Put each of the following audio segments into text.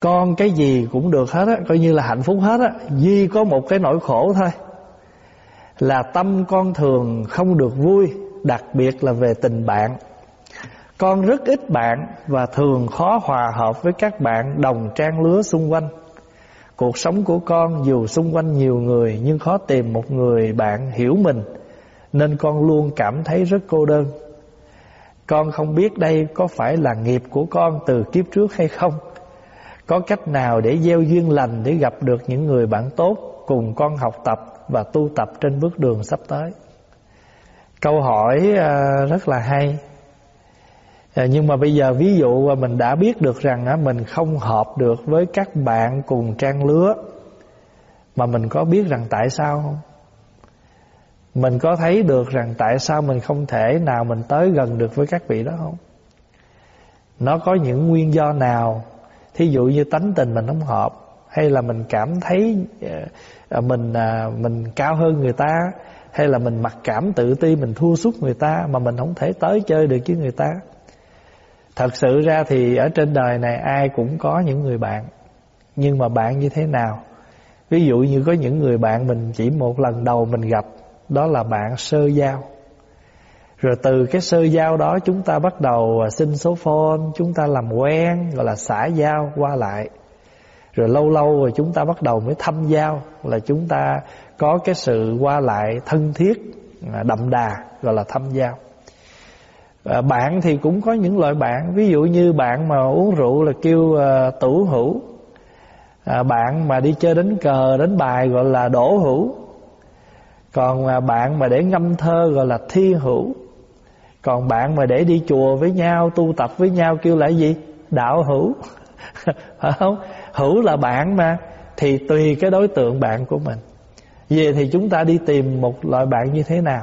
con cái gì cũng được hết á, coi như là hạnh phúc hết á, duy có một cái nỗi khổ thôi. Là tâm con thường không được vui, đặc biệt là về tình bạn. Con rất ít bạn và thường khó hòa hợp với các bạn đồng trang lứa xung quanh. Cuộc sống của con dù xung quanh nhiều người nhưng khó tìm một người bạn hiểu mình, nên con luôn cảm thấy rất cô đơn. Con không biết đây có phải là nghiệp của con từ kiếp trước hay không có cách nào để gieo duyên lành để gặp được những người bạn tốt cùng con học tập và tu tập trên bước đường sắp tới? Câu hỏi à, rất là hay. À, nhưng mà bây giờ ví dụ mình đã biết được rằng mình không hợp được với các bạn cùng trang lứa, mà mình có biết rằng tại sao không? Mình có thấy được rằng tại sao mình không thể nào mình tới gần được với các vị đó không? Nó có những nguyên do nào thí dụ như tánh tình mình không hợp, hay là mình cảm thấy ờ, ờ, mình ờ, mình cao hơn người ta, hay là mình mặc cảm tự ti, mình thua suốt người ta mà mình không thể tới chơi được với người ta. Thật sự ra thì ở trên đời này ai cũng có những người bạn, nhưng mà bạn như thế nào? Ví dụ như có những người bạn mình chỉ một lần đầu mình gặp, đó là bạn sơ giao rồi từ cái sơ giao đó chúng ta bắt đầu à, xin số phone Chúng ta làm quen gọi là xã giao qua lại. Rồi lâu lâu rồi chúng ta bắt đầu mới thăm giao Là chúng ta có cái sự qua lại thân thiết à, đậm đà gọi là thăm giao. À, bạn thì cũng có những loại bạn Ví dụ như bạn mà uống rượu là kêu tủ hữu. À, Bạn mà đi chơi đánh cờ đánh bài gọi là đổ hữu. Còn bạn mà để ngâm thơ gọi là thi hữu còn bạn mà để đi chùa với nhau Tu tập với nhau kêu là gì? Đạo hữu. Phải không? Hữu là bạn mà. Thì tùy cái đối tượng bạn của mình. Về thì chúng ta đi tìm một loại bạn như thế nào?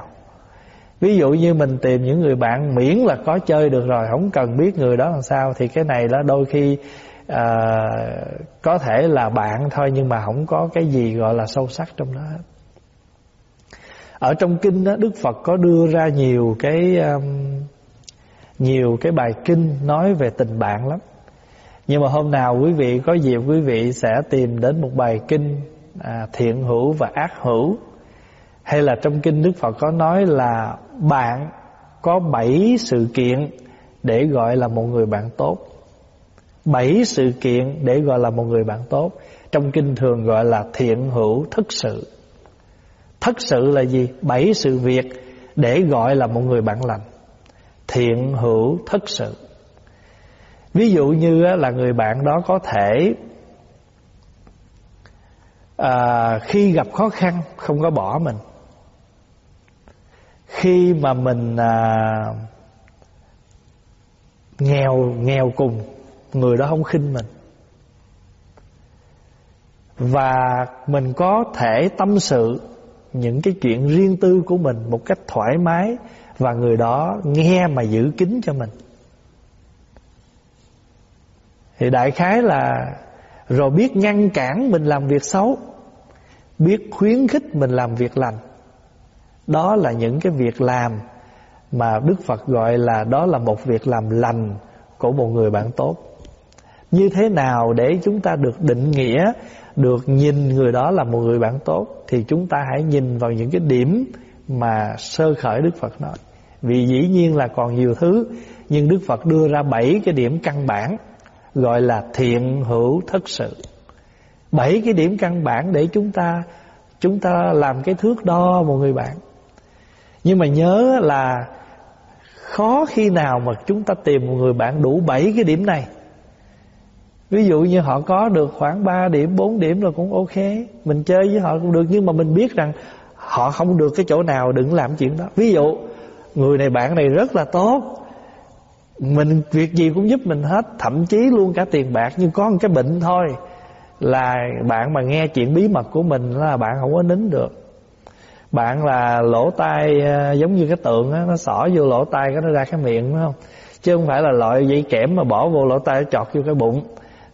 Ví dụ như mình tìm những người bạn miễn là có chơi được rồi Không cần biết người đó làm sao Thì cái này là đôi khi à, Có thể là bạn thôi Nhưng mà không có cái gì gọi là sâu sắc trong đó hết ở trong kinh đó, Đức Phật có đưa ra nhiều cái um, nhiều cái bài kinh nói về tình bạn lắm. Nhưng mà hôm nào quý vị có dịp quý vị sẽ tìm đến một bài kinh à, thiện hữu và ác hữu hay là trong kinh Đức Phật có nói là bạn có bảy sự kiện để gọi là một người bạn tốt. Bảy sự kiện để gọi là một người bạn tốt. Trong kinh thường gọi là thiện hữu thức sự. Thất sự là gì? Bảy sự việc để gọi là một người bạn lành. Thiện hữu thất sự. Ví dụ như là người bạn đó có thể à, khi gặp khó khăn không có bỏ mình. Khi mà mình à, nghèo nghèo cùng người đó không khinh mình và mình có thể tâm sự những cái chuyện riêng tư của mình một cách thoải mái và người đó nghe mà giữ kín cho mình. Thì đại khái là rồi biết ngăn cản mình làm việc xấu, biết khuyến khích mình làm việc lành. Đó là những cái việc làm mà đức phật gọi là đó là một việc làm lành của một người bạn tốt. Như thế nào để chúng ta được định nghĩa được nhìn người đó là một người bạn tốt, thì chúng ta hãy nhìn vào những cái điểm mà sơ khởi Đức Phật nói. Vì dĩ nhiên là còn nhiều thứ, nhưng Đức Phật đưa ra bảy cái điểm căn bản, gọi là thiện hữu thất sự. Bảy cái điểm căn bản để chúng ta chúng ta làm cái thước đo một người bạn. Nhưng mà nhớ là khó khi nào mà chúng ta tìm một người bạn đủ bảy cái điểm này. Ví dụ như họ có được khoảng 3 điểm, 4 điểm là cũng ok. Mình chơi với họ cũng được Nhưng mà mình biết rằng Họ không được cái chỗ nào đừng làm chuyện đó. Ví dụ Người này bạn này rất là tốt. Mình việc gì cũng giúp mình hết. Thậm chí luôn cả tiền bạc Nhưng có một cái bệnh thôi. Là bạn mà nghe chuyện bí mật của mình Là bạn không có nín được. Bạn là lỗ tai ờ, Giống như cái tượng á, Nó xỏ vô lỗ tai cái nó ra cái miệng đúng không? Chứ không phải là loại dây kẽm mà bỏ vô lỗ tai chọt vô cái bụng.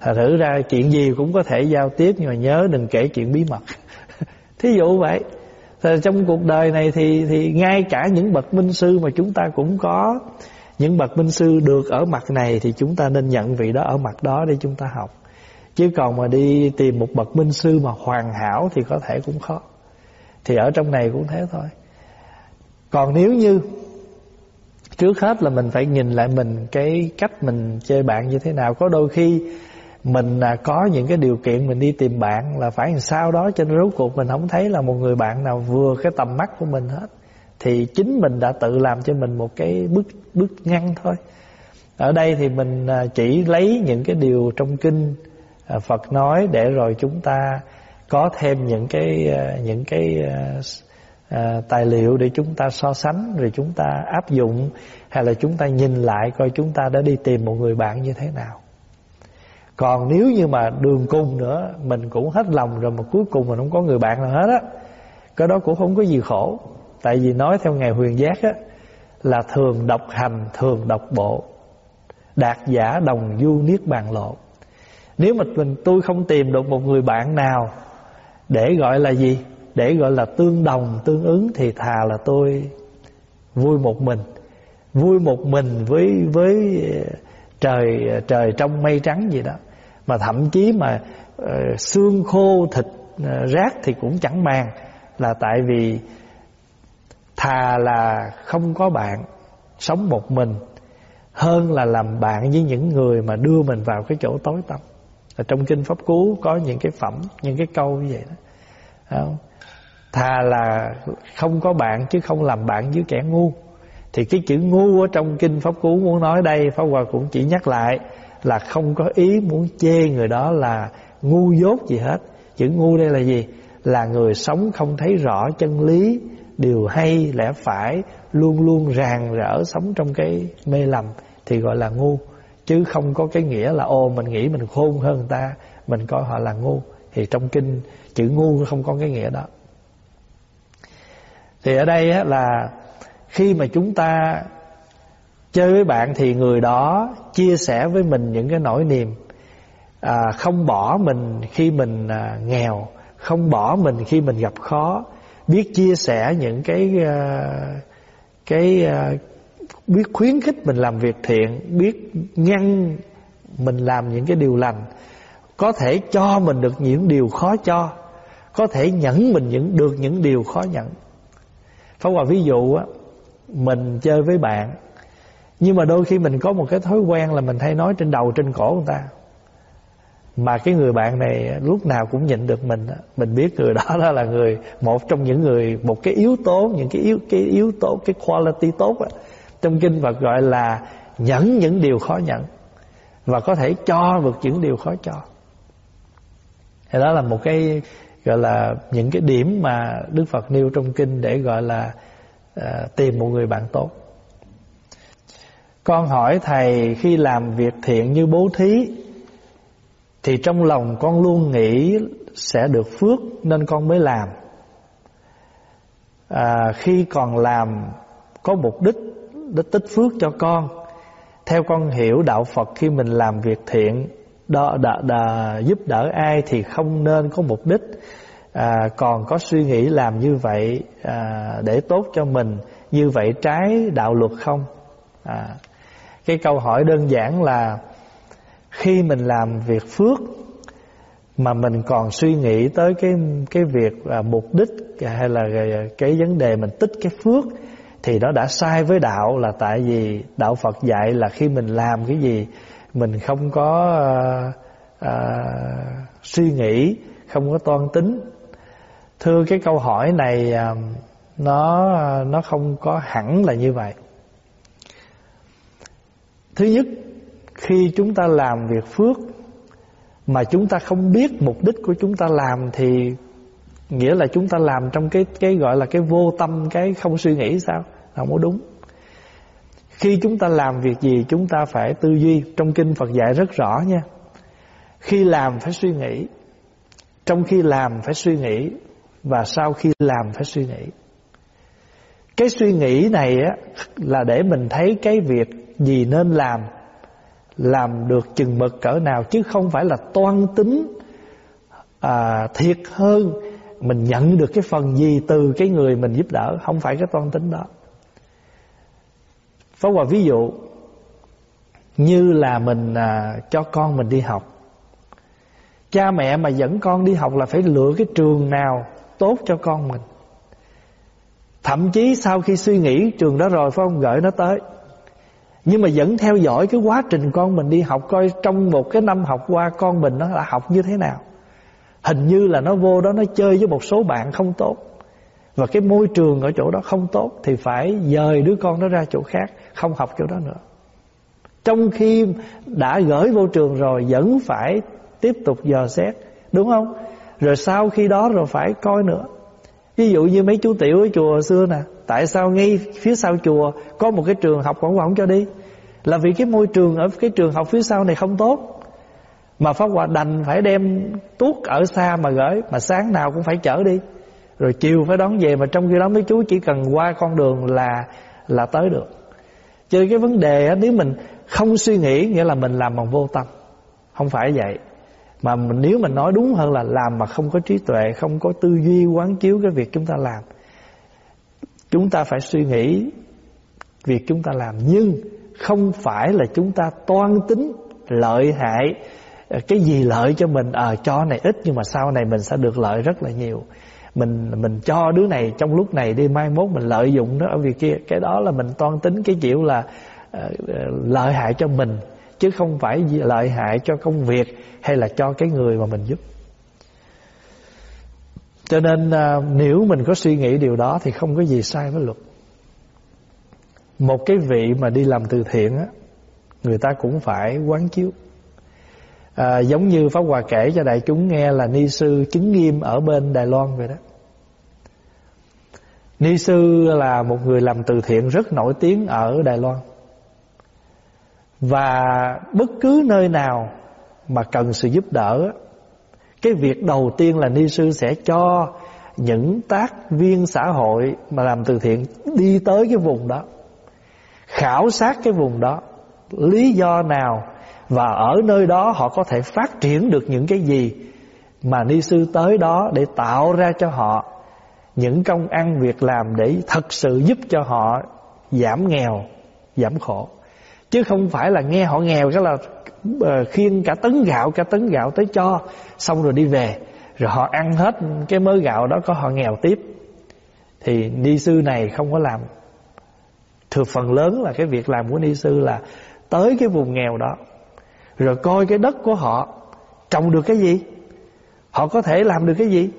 Thật thử ra chuyện gì cũng có thể giao tiếp, Nhưng mà nhớ đừng kể chuyện bí mật. Thí dụ vậy. Thì Trong cuộc đời này thì thì ngay cả những bậc minh sư mà chúng ta cũng có, Những bậc minh sư được ở mặt này Thì chúng ta nên nhận vị đó ở mặt đó để chúng ta học. Chứ còn mà đi tìm một bậc minh sư mà hoàn hảo thì có thể cũng khó. Thì ở trong này cũng thế thôi. Còn nếu như trước hết là mình phải nhìn lại mình, cái cách mình chơi bạn như thế nào. Có đôi khi mình có những cái điều kiện mình đi tìm bạn là phải làm sao đó cho nên rốt cuộc mình không thấy là một người bạn nào vừa cái tầm mắt của mình hết. Thì chính mình đã tự làm cho mình một cái bước bước ngăn thôi. Ở đây thì mình à, chỉ lấy những cái điều trong kinh à, Phật nói để rồi chúng ta có thêm những cái à, những cái à, tài liệu để chúng ta so sánh rồi chúng ta áp dụng hay là chúng ta nhìn lại coi chúng ta đã đi tìm một người bạn như thế nào còn nếu như mà đường cùng nữa, mình cũng hết lòng rồi mà cuối cùng mình không có người bạn nào hết á, cái đó cũng không có gì khổ. Tại vì nói theo ngài huyền giác á, là thường độc hành, thường độc bộ, đạt giả đồng du niết bàn lộ. Nếu mà mình, tôi không tìm được một người bạn nào để gọi là gì? Để gọi là tương đồng, tương ứng thì thà là tôi vui một mình. Vui một mình với với trời trời trong mây trắng gì đó. Mà thậm chí mà uh, xương khô thịt uh, rác thì cũng chẳng màng. Là tại vì thà là không có bạn sống một mình hơn là làm bạn với những người mà đưa mình vào cái chỗ tối tăm. Ở trong kinh pháp cú có những cái phẩm những cái câu như vậy đó. Không? thà là không có bạn chứ không làm bạn với kẻ ngu thì cái chữ ngu ở trong kinh pháp cú muốn nói đây pháp hòa cũng chỉ nhắc lại là không có ý muốn chê người đó là ngu dốt gì hết. Chữ ngu đây là gì? Là người sống không thấy rõ chân lý điều hay lẽ phải luôn luôn ràng rỡ sống trong cái mê lầm thì gọi là ngu. Chứ không có cái nghĩa là ô mình nghĩ mình khôn hơn người ta mình coi họ là ngu. Thì trong kinh chữ ngu không có cái nghĩa đó. Thì ở đây á, là khi mà chúng ta chơi với bạn thì người đó chia sẻ với mình những cái nỗi niềm. À, không bỏ mình khi mình à, nghèo không bỏ mình khi mình gặp khó. Biết chia sẻ những cái à, cái à, biết khuyến khích mình làm việc thiện biết ngăn mình làm những cái điều lành. Có thể cho mình được những điều khó cho có thể nhẫn mình những được những điều khó nhận. Pháp Hòa ví dụ á mình chơi với bạn. Nhưng mà đôi khi mình có một cái thói quen là Mình hay nói trên đầu trên cổ người ta. Mà cái người bạn này Lúc nào cũng nhịn được mình Mình biết người đó, đó là người Một trong những người Một cái yếu tố Những cái yếu cái yếu tố Cái quality tốt đó, Trong kinh Phật gọi là Nhẫn những điều khó nhận Và có thể cho được những điều khó cho. Thì đó là một cái gọi là những cái điểm mà Đức Phật nêu trong kinh để gọi là à, tìm một người bạn tốt. Con hỏi thầy khi làm việc thiện như bố thí thì trong lòng con luôn nghĩ sẽ được phước nên con mới làm. À, khi còn làm có mục đích để tích phước cho con. Theo con hiểu đạo Phật khi mình làm việc thiện đó đà, đà, giúp đỡ ai thì không nên có mục đích à, còn có suy nghĩ làm như vậy à, để tốt cho mình như vậy trái đạo luật không? À, cái câu hỏi đơn giản là khi mình làm việc phước mà mình còn suy nghĩ tới cái cái việc à, mục đích hay là cái vấn đề mình tích cái phước thì nó đã sai với đạo là tại vì đạo Phật dạy là khi mình làm cái gì mình không có à, à, suy nghĩ không có toan tính thưa cái câu hỏi này à, nó nó không có hẳn là như vậy. Thứ nhất, khi chúng ta làm việc phước mà chúng ta không biết mục đích của chúng ta làm thì nghĩa là chúng ta làm trong cái cái gọi là cái vô tâm, cái không suy nghĩ sao? Không có đúng. Khi chúng ta làm việc gì, chúng ta phải tư duy. Trong kinh Phật dạy rất rõ nha. Khi làm phải suy nghĩ. Trong khi làm phải suy nghĩ và sau khi làm phải suy nghĩ. Cái suy nghĩ này á Là để mình thấy cái việc gì nên làm Làm được chừng mực cỡ nào Chứ không phải là toan tính à, Thiệt hơn Mình nhận được cái phần gì từ cái người mình giúp đỡ Không phải cái toan tính đó. Phó Hòa ví dụ Như là mình à, cho con mình đi học. Cha mẹ mà dẫn con đi học là phải lựa cái trường nào tốt cho con mình. Thậm chí sau khi suy nghĩ, trường đó rồi, phải không? Gửi nó tới. Nhưng mà vẫn theo dõi cái quá trình con mình đi học, Coi trong một cái năm học qua, con mình nó đã học như thế nào. Hình như là nó vô đó, nó chơi với một số bạn không tốt. Và cái môi trường ở chỗ đó không tốt, Thì phải dời đứa con nó ra chỗ khác, Không học chỗ đó nữa. Trong khi đã gửi vô trường rồi, Vẫn phải tiếp tục dò xét, Đúng không? Rồi sau khi đó rồi phải coi nữa. Ví dụ như mấy chú tiểu ở chùa xưa nè, Tại sao ngay phía sau chùa Có một cái trường học quảng quảng cho đi? Là vì cái môi trường ở cái trường học phía sau này không tốt. Mà Pháp Hòa đành phải đem tuốt ở xa mà gửi, Mà sáng nào cũng phải chở đi. Rồi chiều phải đón về, Mà trong khi đó mấy chú chỉ cần qua con đường là là tới được. Chứ cái vấn đề nếu mình không suy nghĩ, Nghĩa là mình làm bằng vô tâm. Không phải vậy mà mình, nếu mình nói đúng hơn là làm mà không có trí tuệ Không có tư duy quán chiếu cái việc chúng ta làm Chúng ta phải suy nghĩ Việc chúng ta làm. Nhưng không phải là chúng ta toan tính Lợi hại ờ, Cái gì lợi cho mình Ờ à, cho này ít nhưng mà sau này mình sẽ được lợi rất là nhiều. Mình mình cho đứa này trong lúc này đi mai mốt mình lợi dụng nó ở việc kia. Cái đó là mình toan tính cái kiểu là uh, lợi hại cho mình chứ không phải lợi hại cho công việc hay là cho cái người mà mình giúp. Cho nên à, nếu mình có suy nghĩ điều đó thì không có gì sai với luật. Một cái vị mà đi làm từ thiện á, người ta cũng phải quán chiếu. À, giống như Pháp Hòa kể cho đại chúng nghe là Ni Sư chứng nghiêm ở bên Đài Loan vậy đó. Ni Sư là một người làm từ thiện rất nổi tiếng ở Đài Loan. Và bất cứ nơi nào mà cần sự giúp đỡ. Cái việc đầu tiên là ni sư sẽ cho những tác viên xã hội mà làm từ thiện đi tới cái vùng đó Khảo sát cái vùng đó Lý do nào Và ở nơi đó họ có thể phát triển được những cái gì Mà ni sư tới đó để tạo ra cho họ Những công ăn việc làm để thật sự giúp cho họ giảm nghèo, giảm khổ. Chứ không phải là nghe họ nghèo cái là Ờ, khiêng cả tấn gạo, cả tấn gạo tới cho. Xong rồi đi về. Rồi họ ăn hết cái mớ gạo đó, có họ nghèo tiếp. Thì ni sư này không có làm. Thừa phần lớn là cái việc làm của ni sư là tới cái vùng nghèo đó. Rồi coi cái đất của họ, trồng được cái gì? Họ có thể làm được cái gì?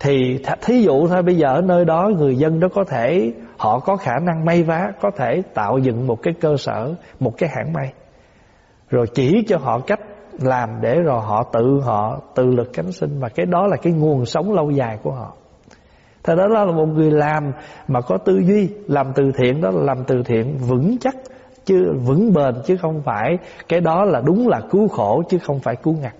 Thì thí dụ thôi, bây giờ ở nơi đó người dân đó có thể, họ có khả năng may vá, có thể tạo dựng một cái cơ sở, một cái hãng may rồi chỉ cho họ cách làm để rồi họ tự họ tự lực cánh sinh. Và cái đó là cái nguồn sống lâu dài của họ. Thế đó là một người làm mà có tư duy, Làm từ thiện, đó là làm từ thiện vững chắc, chứ Vững bền, chứ không phải Cái đó là đúng là cứu khổ, chứ không phải cứu ngặt.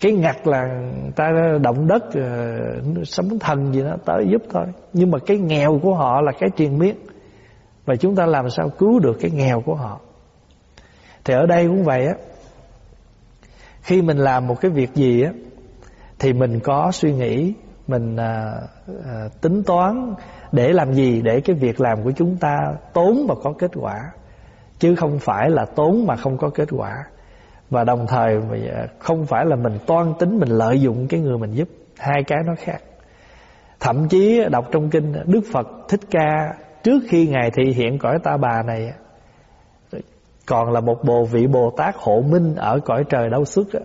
Cái ngặt là ta động đất ờ, Sấm thần gì đó tới giúp thôi. Nhưng mà cái nghèo của họ là cái truyền miết Và chúng ta làm sao cứu được cái nghèo của họ? Thì ở đây cũng vậy á. Khi mình làm một cái việc gì á Thì mình có suy nghĩ Mình à, à, tính toán Để làm gì Để cái việc làm của chúng ta Tốn và có kết quả Chứ không phải là tốn mà không có kết quả. Và đồng thời à, Không phải là mình toan tính Mình lợi dụng cái người mình giúp Hai cái nó khác. Thậm chí đọc trong kinh Đức Phật Thích Ca Trước khi Ngài thị hiện cõi ta bà này còn là một bồ vị Bồ Tát hộ minh ở cõi trời đâu xuất á,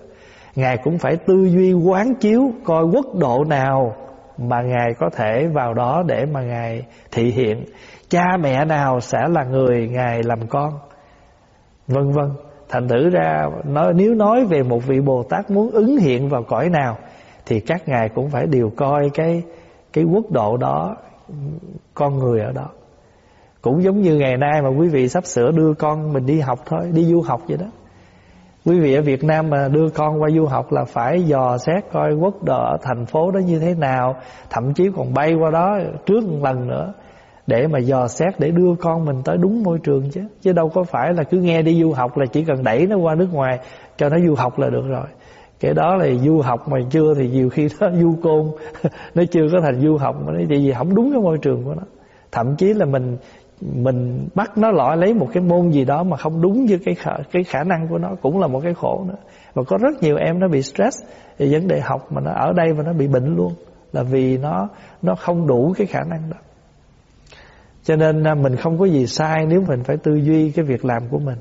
Ngài cũng phải tư duy quán chiếu coi quốc độ nào mà Ngài có thể vào đó để mà Ngài thị hiện. Cha mẹ nào sẽ là người Ngài làm con. Vân vân. Thành thử ra nói, nếu nói về một vị Bồ Tát muốn ứng hiện vào cõi nào thì các ngài cũng phải điều coi cái cái quốc độ đó con người ở đó. Cũng giống như ngày nay mà quý vị sắp sửa đưa con mình đi học thôi, Đi du học vậy đó. Quý vị ở Việt Nam mà đưa con qua du học là phải dò xét coi quốc độ ở thành phố đó như thế nào, Thậm chí còn bay qua đó trước một lần nữa Để mà dò xét để đưa con mình tới đúng môi trường chứ. Chứ đâu có phải là cứ nghe đi du học là chỉ cần đẩy nó qua nước ngoài, Cho nó du học là được rồi. Cái đó là du học mà chưa thì nhiều khi nó du côn, Nó chưa có thành du học mà nó thì gì không đúng cái môi trường của nó. Thậm chí là mình mình bắt nó loại lấy một cái môn gì đó mà không đúng với cái khả, cái khả năng của nó cũng là một cái khổ nữa. Và có rất nhiều em nó bị stress về vấn đề học mà nó ở đây và nó bị bệnh luôn là vì nó nó không đủ cái khả năng đó. Cho nên à, mình không có gì sai nếu mình phải tư duy cái việc làm của mình.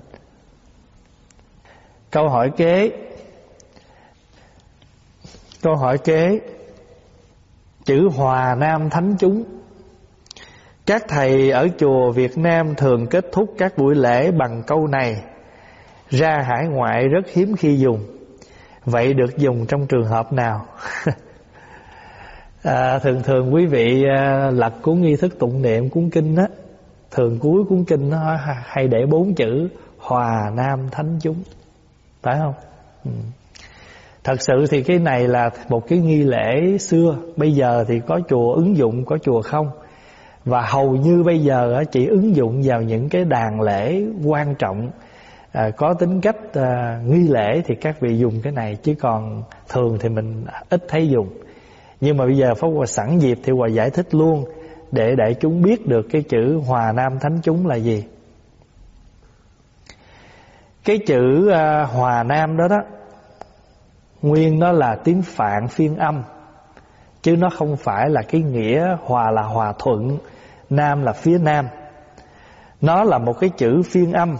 Câu hỏi kế. Câu hỏi kế. Chữ hòa nam thánh chúng các thầy ở chùa Việt Nam thường kết thúc các buổi lễ bằng câu này Ra hải ngoại rất hiếm khi dùng Vậy được dùng trong trường hợp nào? à, thường thường quý vị à, lật cuốn nghi thức tụng niệm cuốn kinh á Thường cuối cuốn kinh nó hay để bốn chữ Hòa Nam Thánh Chúng Phải không? Ừ. Thật sự thì cái này là một cái nghi lễ xưa Bây giờ thì có chùa ứng dụng, có chùa không và hầu như bây giờ chỉ ứng dụng vào những cái đàn lễ quan trọng. À, có tính cách à, nghi lễ thì các vị dùng cái này chứ còn thường thì mình ít thấy dùng. Nhưng mà bây giờ Pháp Hòa sẵn dịp thì Hòa giải thích luôn để để chúng biết được cái chữ Hòa Nam Thánh Chúng là gì. Cái chữ à, Hòa Nam đó đó nguyên nó là tiếng Phạn phiên âm chứ nó không phải là cái nghĩa hòa là hòa thuận, Nam là phía Nam. Nó là một cái chữ phiên âm.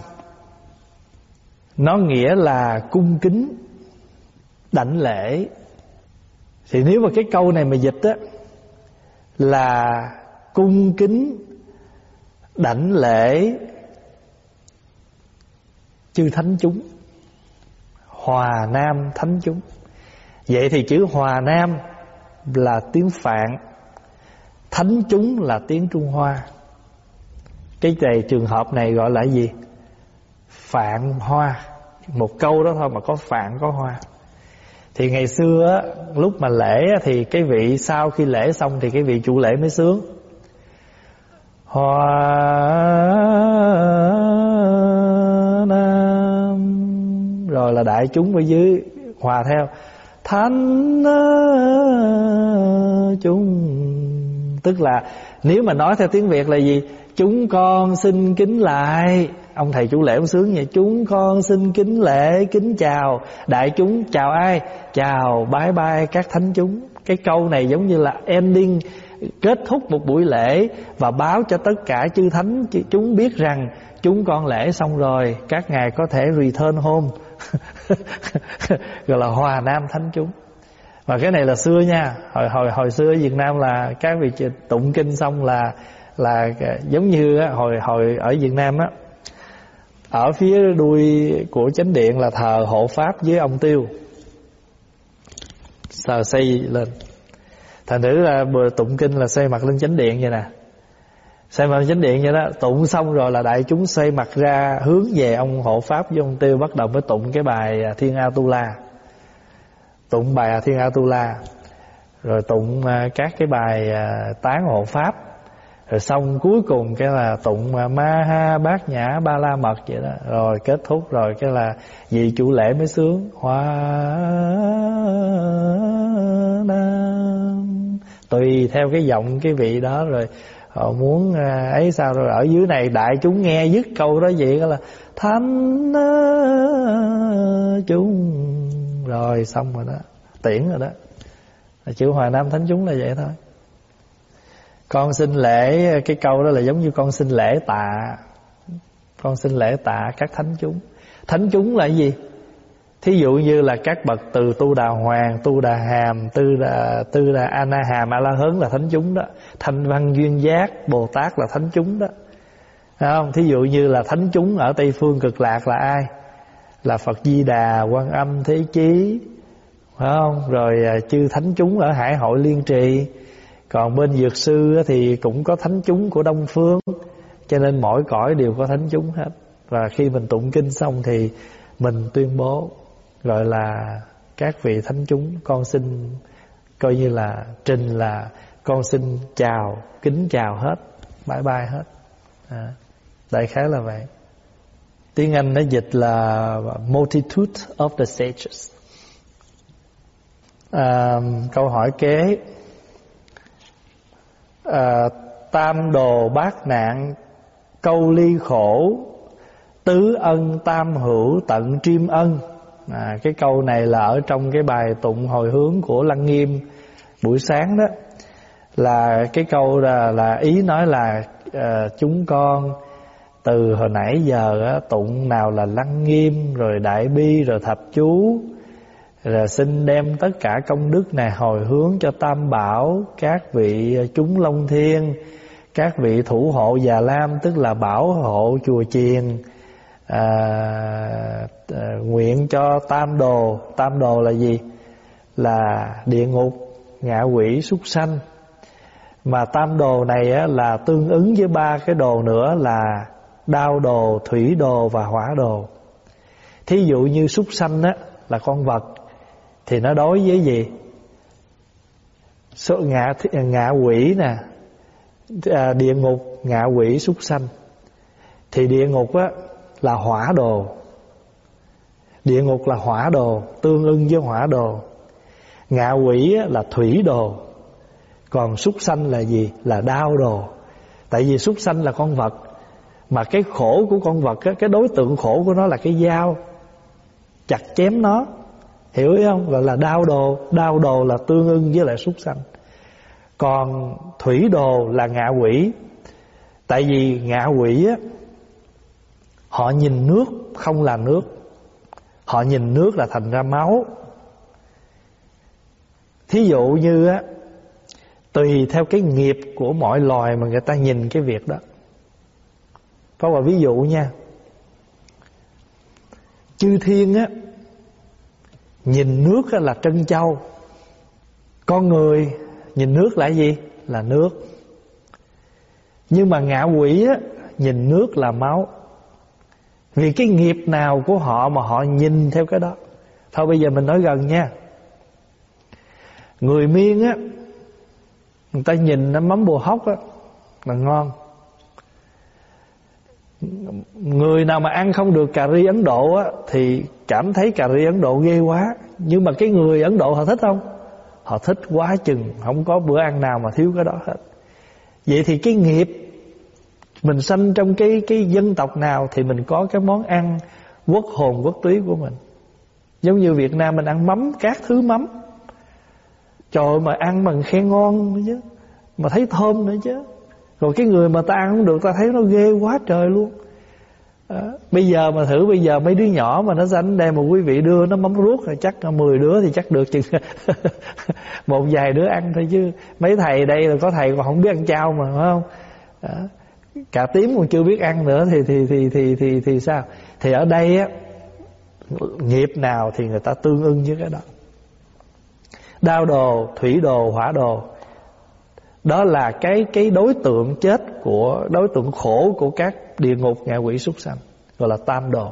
Nó nghĩa là cung kính, Đảnh lễ. Thì nếu mà cái câu này mà dịch á, Là cung kính, Đảnh lễ Chư thánh chúng. Hòa Nam thánh chúng. Vậy thì chữ Hòa Nam là tiếng Phạn, Thánh chúng là tiếng Trung Hoa. Cái này trường hợp này gọi là gì? Phạn hoa. Một câu đó thôi mà có phạn, có hoa. Thì ngày xưa Lúc mà lễ thì cái vị Sau khi lễ xong thì cái vị chủ lễ mới sướng. Hoa Nam. Rồi là đại chúng ở dưới, Hòa theo. Thánh chúng. Tức là nếu mà nói theo tiếng Việt là gì? Chúng con xin kính lại. Ông thầy chủ lễ ông sướng vậy, Chúng con xin kính lễ, kính chào. Đại chúng, chào ai? Chào bái bai các thánh chúng. Cái câu này giống như là ending, Kết thúc một buổi lễ Và báo cho tất cả chư thánh. Chúng biết rằng chúng con lễ xong rồi, Các ngài có thể return home. Gọi là hòa nam thánh chúng. Và cái này là xưa nha. Hồi hồi hồi xưa ở Việt Nam là các vị tụng kinh xong là là giống như hồi hồi ở Việt Nam á, ở phía đuôi của chánh điện là thờ hộ pháp với ông tiêu. Sờ xây lên. Thành thử là bừa tụng kinh là xây mặt lên chánh điện vậy nè xây mặt chánh điện vậy đó. Tụng xong rồi là đại chúng xây mặt ra, hướng về ông hộ pháp với ông tiêu bắt đầu mới tụng cái bài à, thiên a tu la tụng bài à, Thiên âu tu la rồi tụng à, các cái bài tán hộ pháp. Rồi xong cuối cùng cái là tụng ma ha bát nhã ba la mật vậy đó. Rồi kết thúc rồi cái là vị chủ lễ mới sướng. Hoa nam. Tùy theo cái giọng cái vị đó rồi họ muốn à, ấy sao rồi? Ở dưới này đại chúng nghe dứt câu đó vậy đó là, thánh chúng. Rồi xong rồi đó. Tiễn rồi đó. Chữ hòa nam thánh chúng là vậy thôi. Con xin lễ, cái câu đó là giống như con xin lễ tạ. Con xin lễ tạ các thánh chúng. Thánh chúng là gì? Thí dụ như là các bậc từ tu đà hoàng tu đà hàm tư đà tư đà a na hàm a la hớn là thánh chúng đó thanh văn duyên giác bồ tát là thánh chúng đó Đấy không thí dụ như là thánh chúng ở tây phương cực lạc là ai là Phật Di Đà, Quan Âm, Thế Chí, phải không? Rồi à, chư thánh chúng ở Hải Hội Liên Trì. Còn bên dược sư thì cũng có thánh chúng của Đông Phương. Cho nên mỗi cõi đều có thánh chúng hết. Và khi mình tụng kinh xong thì mình tuyên bố gọi là các vị thánh chúng con xin coi như là trình là con xin chào kính chào hết bye bye hết. À, đại khái là vậy. Tiếng Anh nó dịch là multitude of the sages. À, câu hỏi kế. À, Tam đồ bát nạn câu ly khổ tứ ân tam hữu tận triêm ân à, cái câu này là ở trong cái bài tụng hồi hướng của lăng nghiêm buổi sáng đó. Là cái câu là, là ý nói là à, chúng con từ hồi nãy giờ á, tụng nào là lăng nghiêm rồi đại bi rồi thập chú là xin đem tất cả công đức này hồi hướng cho tam bảo các vị chúng long thiên các vị thủ hộ già lam tức là bảo hộ chùa chiền à, à, nguyện cho tam đồ. Tam đồ là gì? Là địa ngục ngạ quỷ súc sanh. Mà tam đồ này á, là tương ứng với ba cái đồ nữa là đao đồ thủy đồ và hỏa đồ. Thí dụ như súc sanh á là con vật thì nó đối với gì? Số ngạ ngạ quỷ nè. À, địa ngục ngạ quỷ súc sanh. Thì địa ngục á là hỏa đồ. Địa ngục là hỏa đồ, tương ưng với hỏa đồ. Ngạ quỷ là thủy đồ. Còn súc sanh là gì? Là đau đồ. Tại vì súc sanh là con vật, mà cái khổ của con vật cái đối tượng khổ của nó là cái dao. Chặt chém nó, hiểu ý không? Gọi là đau đồ. Đau đồ là tương ưng với lại súc sanh. Còn thủy đồ là ngạ quỷ. Tại vì ngạ quỷ á họ nhìn nước không là nước. Họ nhìn nước là thành ra máu. Thí dụ như á, tùy theo cái nghiệp của mọi loài mà người ta nhìn cái việc đó. Có một ví dụ nha. Chư thiên á, nhìn nước á là trân châu. Con người nhìn nước là gì? Là nước. Nhưng mà ngạ quỷ á, nhìn nước là máu vì cái nghiệp nào của họ mà họ nhìn theo cái đó? Thôi bây giờ mình nói gần nha. Người miên á, người ta nhìn nó mắm bùa hóc á, là ngon. Người nào mà ăn không được cà ri ấn độ á, thì cảm thấy cà ri ấn độ ghê quá. Nhưng mà cái người ấn độ họ thích không? Họ thích quá chừng, không có bữa ăn nào mà thiếu cái đó hết. Vậy thì cái nghiệp mình sanh trong cái cái dân tộc nào thì mình có cái món ăn quốc hồn quốc túy của mình. Giống như Việt Nam mình ăn mắm các thứ mắm. Trời mà ăn bằng khen ngon nữa chứ. Mà thấy thơm nữa chứ. Rồi cái người mà ta ăn không được ta thấy nó ghê quá trời luôn. À, bây giờ mà thử bây giờ mấy đứa nhỏ mà nó sanh đây mà quý vị đưa nó mắm ruốc thì chắc 10 đứa thì chắc được chừng một vài đứa ăn thôi chứ. Mấy thầy đây là có thầy còn không biết ăn chao mà phải không? À, cả tím còn chưa biết ăn nữa thì thì thì thì thì thì sao? Thì ở đây á, nghiệp nào thì người ta tương ưng với cái đó. Đao đồ, thủy đồ, hỏa đồ. Đó là cái cái đối tượng chết của, đối tượng khổ của các địa ngục, ngạ quỷ súc sanh, gọi là tam đồ.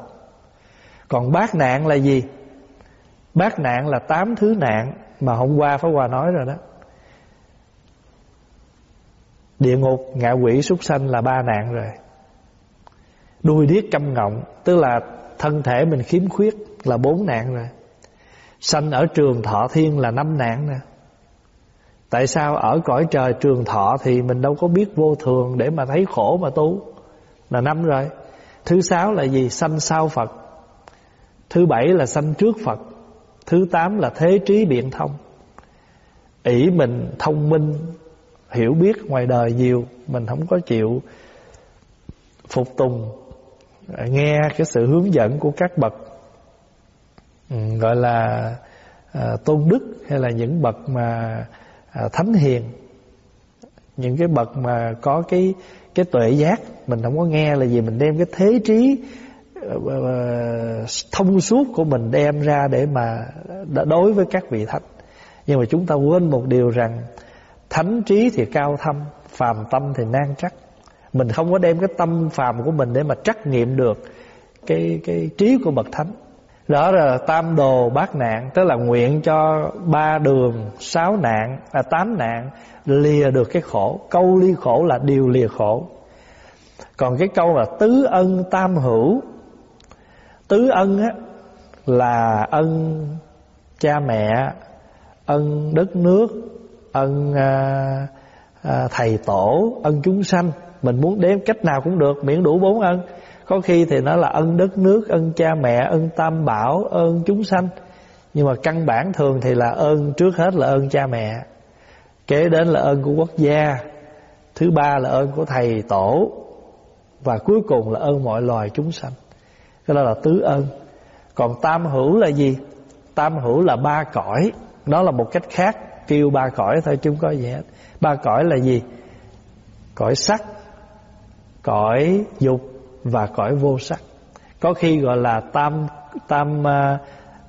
Còn bát nạn là gì? Bát nạn là tám thứ nạn mà hôm qua Pháp Hòa nói rồi đó. Địa ngục, ngạ quỷ, súc sanh là ba nạn rồi. Đuôi điếc câm ngọng Tức là thân thể mình khiếm khuyết Là bốn nạn rồi. Sanh ở trường thọ thiên là năm nạn nè. Tại sao ở cõi trời trường thọ Thì mình đâu có biết vô thường Để mà thấy khổ mà tu? Là năm rồi. Thứ sáu là gì? Sanh sau Phật. Thứ bảy là sanh trước Phật. Thứ tám là thế trí biện thông. Ỷ mình thông minh hiểu biết ngoài đời nhiều mình không có chịu phục tùng nghe cái sự hướng dẫn của các bậc ừ, gọi là à, tôn đức hay là những bậc mà à, thánh hiền. Những cái bậc mà có cái cái tuệ giác mình không có nghe là gì mình đem cái thế trí ờ, ờ, ờ, thông suốt của mình đem ra để mà đối với các vị thánh. Nhưng mà chúng ta quên một điều rằng Thánh trí thì cao thâm Phàm tâm thì nan trắc Mình không có đem cái tâm phàm của mình Để mà trắc nghiệm được Cái cái trí của bậc thánh. Đó là tam đồ bát nạn Tức là nguyện cho ba đường Sáu nạn, à tám nạn Lìa được cái khổ. Câu ly khổ là điều lìa khổ. Còn cái câu là tứ ân tam hữu. Tứ ân á Là ân cha mẹ Ân đất nước ân à, à, thầy tổ ân chúng sanh. Mình muốn đếm cách nào cũng được miễn đủ bốn ân. Có khi thì nó là ân đất nước ân cha mẹ ân tam bảo ơn chúng sanh. Nhưng mà căn bản thường thì là ơn trước hết là ơn cha mẹ. Kế đến là ơn của quốc gia. Thứ ba là ơn của thầy tổ. Và cuối cùng là ơn mọi loài chúng sanh. Cái đó là tứ ơn. Còn tam hữu là gì? Tam hữu là ba cõi. Đó là một cách khác kêu ba cõi thôi chứ không có gì hết. Ba cõi là gì? Cõi sắc cõi dục và cõi vô sắc. Có khi gọi là tam tam à,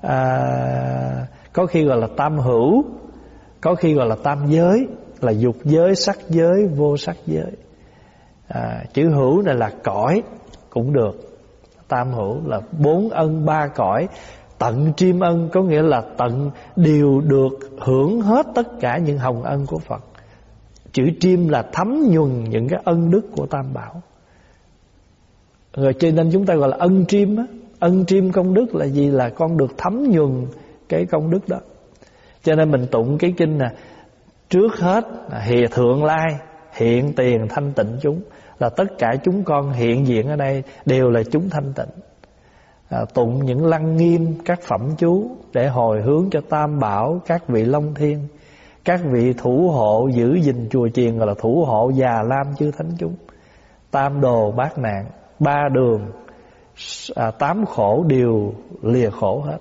à, có khi gọi là tam hữu có khi gọi là tam giới là dục giới sắc giới vô sắc giới. À, chữ hữu này là cõi cũng được. Tam hữu là bốn ân ba cõi tận tri ân, có nghĩa là tận đều được hưởng hết tất cả những hồng ân của Phật. Chữ chim là thấm nhuần những cái ân đức của tam bảo. Rồi cho nên chúng ta gọi là ân chim á. Ân chim công đức là gì? Là con được thấm nhuần cái công đức đó. Cho nên mình tụng cái kinh nè, trước hết hìa thượng lai, hiện tiền thanh tịnh chúng. Là tất cả chúng con hiện diện ở đây đều là chúng thanh tịnh à, tụng những lăng nghiêm các phẩm chú để hồi hướng cho tam bảo các vị long thiên. Các vị thủ hộ giữ gìn chùa chiền gọi là thủ hộ già lam chư thánh chúng. Tam đồ bát nạn ba đường à, tám khổ đều lìa khổ hết.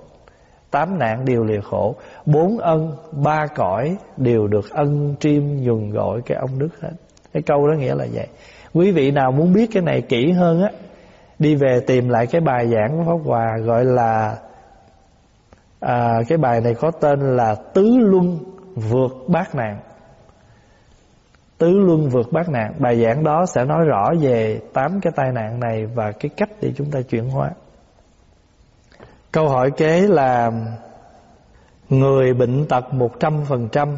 Tám nạn đều lìa khổ. Bốn ân ba cõi đều được ân triêm nhường gọi cái ông đức hết. Cái câu đó nghĩa là vậy. Quý vị nào muốn biết cái này kỹ hơn á đi về tìm lại cái bài giảng của pháp hòa gọi là à, cái bài này có tên là tứ luân vượt bát nạn. Tứ luân vượt bát nạn. Bài giảng đó sẽ nói rõ về tám cái tai nạn này và cái cách để chúng ta chuyển hóa. Câu hỏi kế là người bệnh tật một trăm phần trăm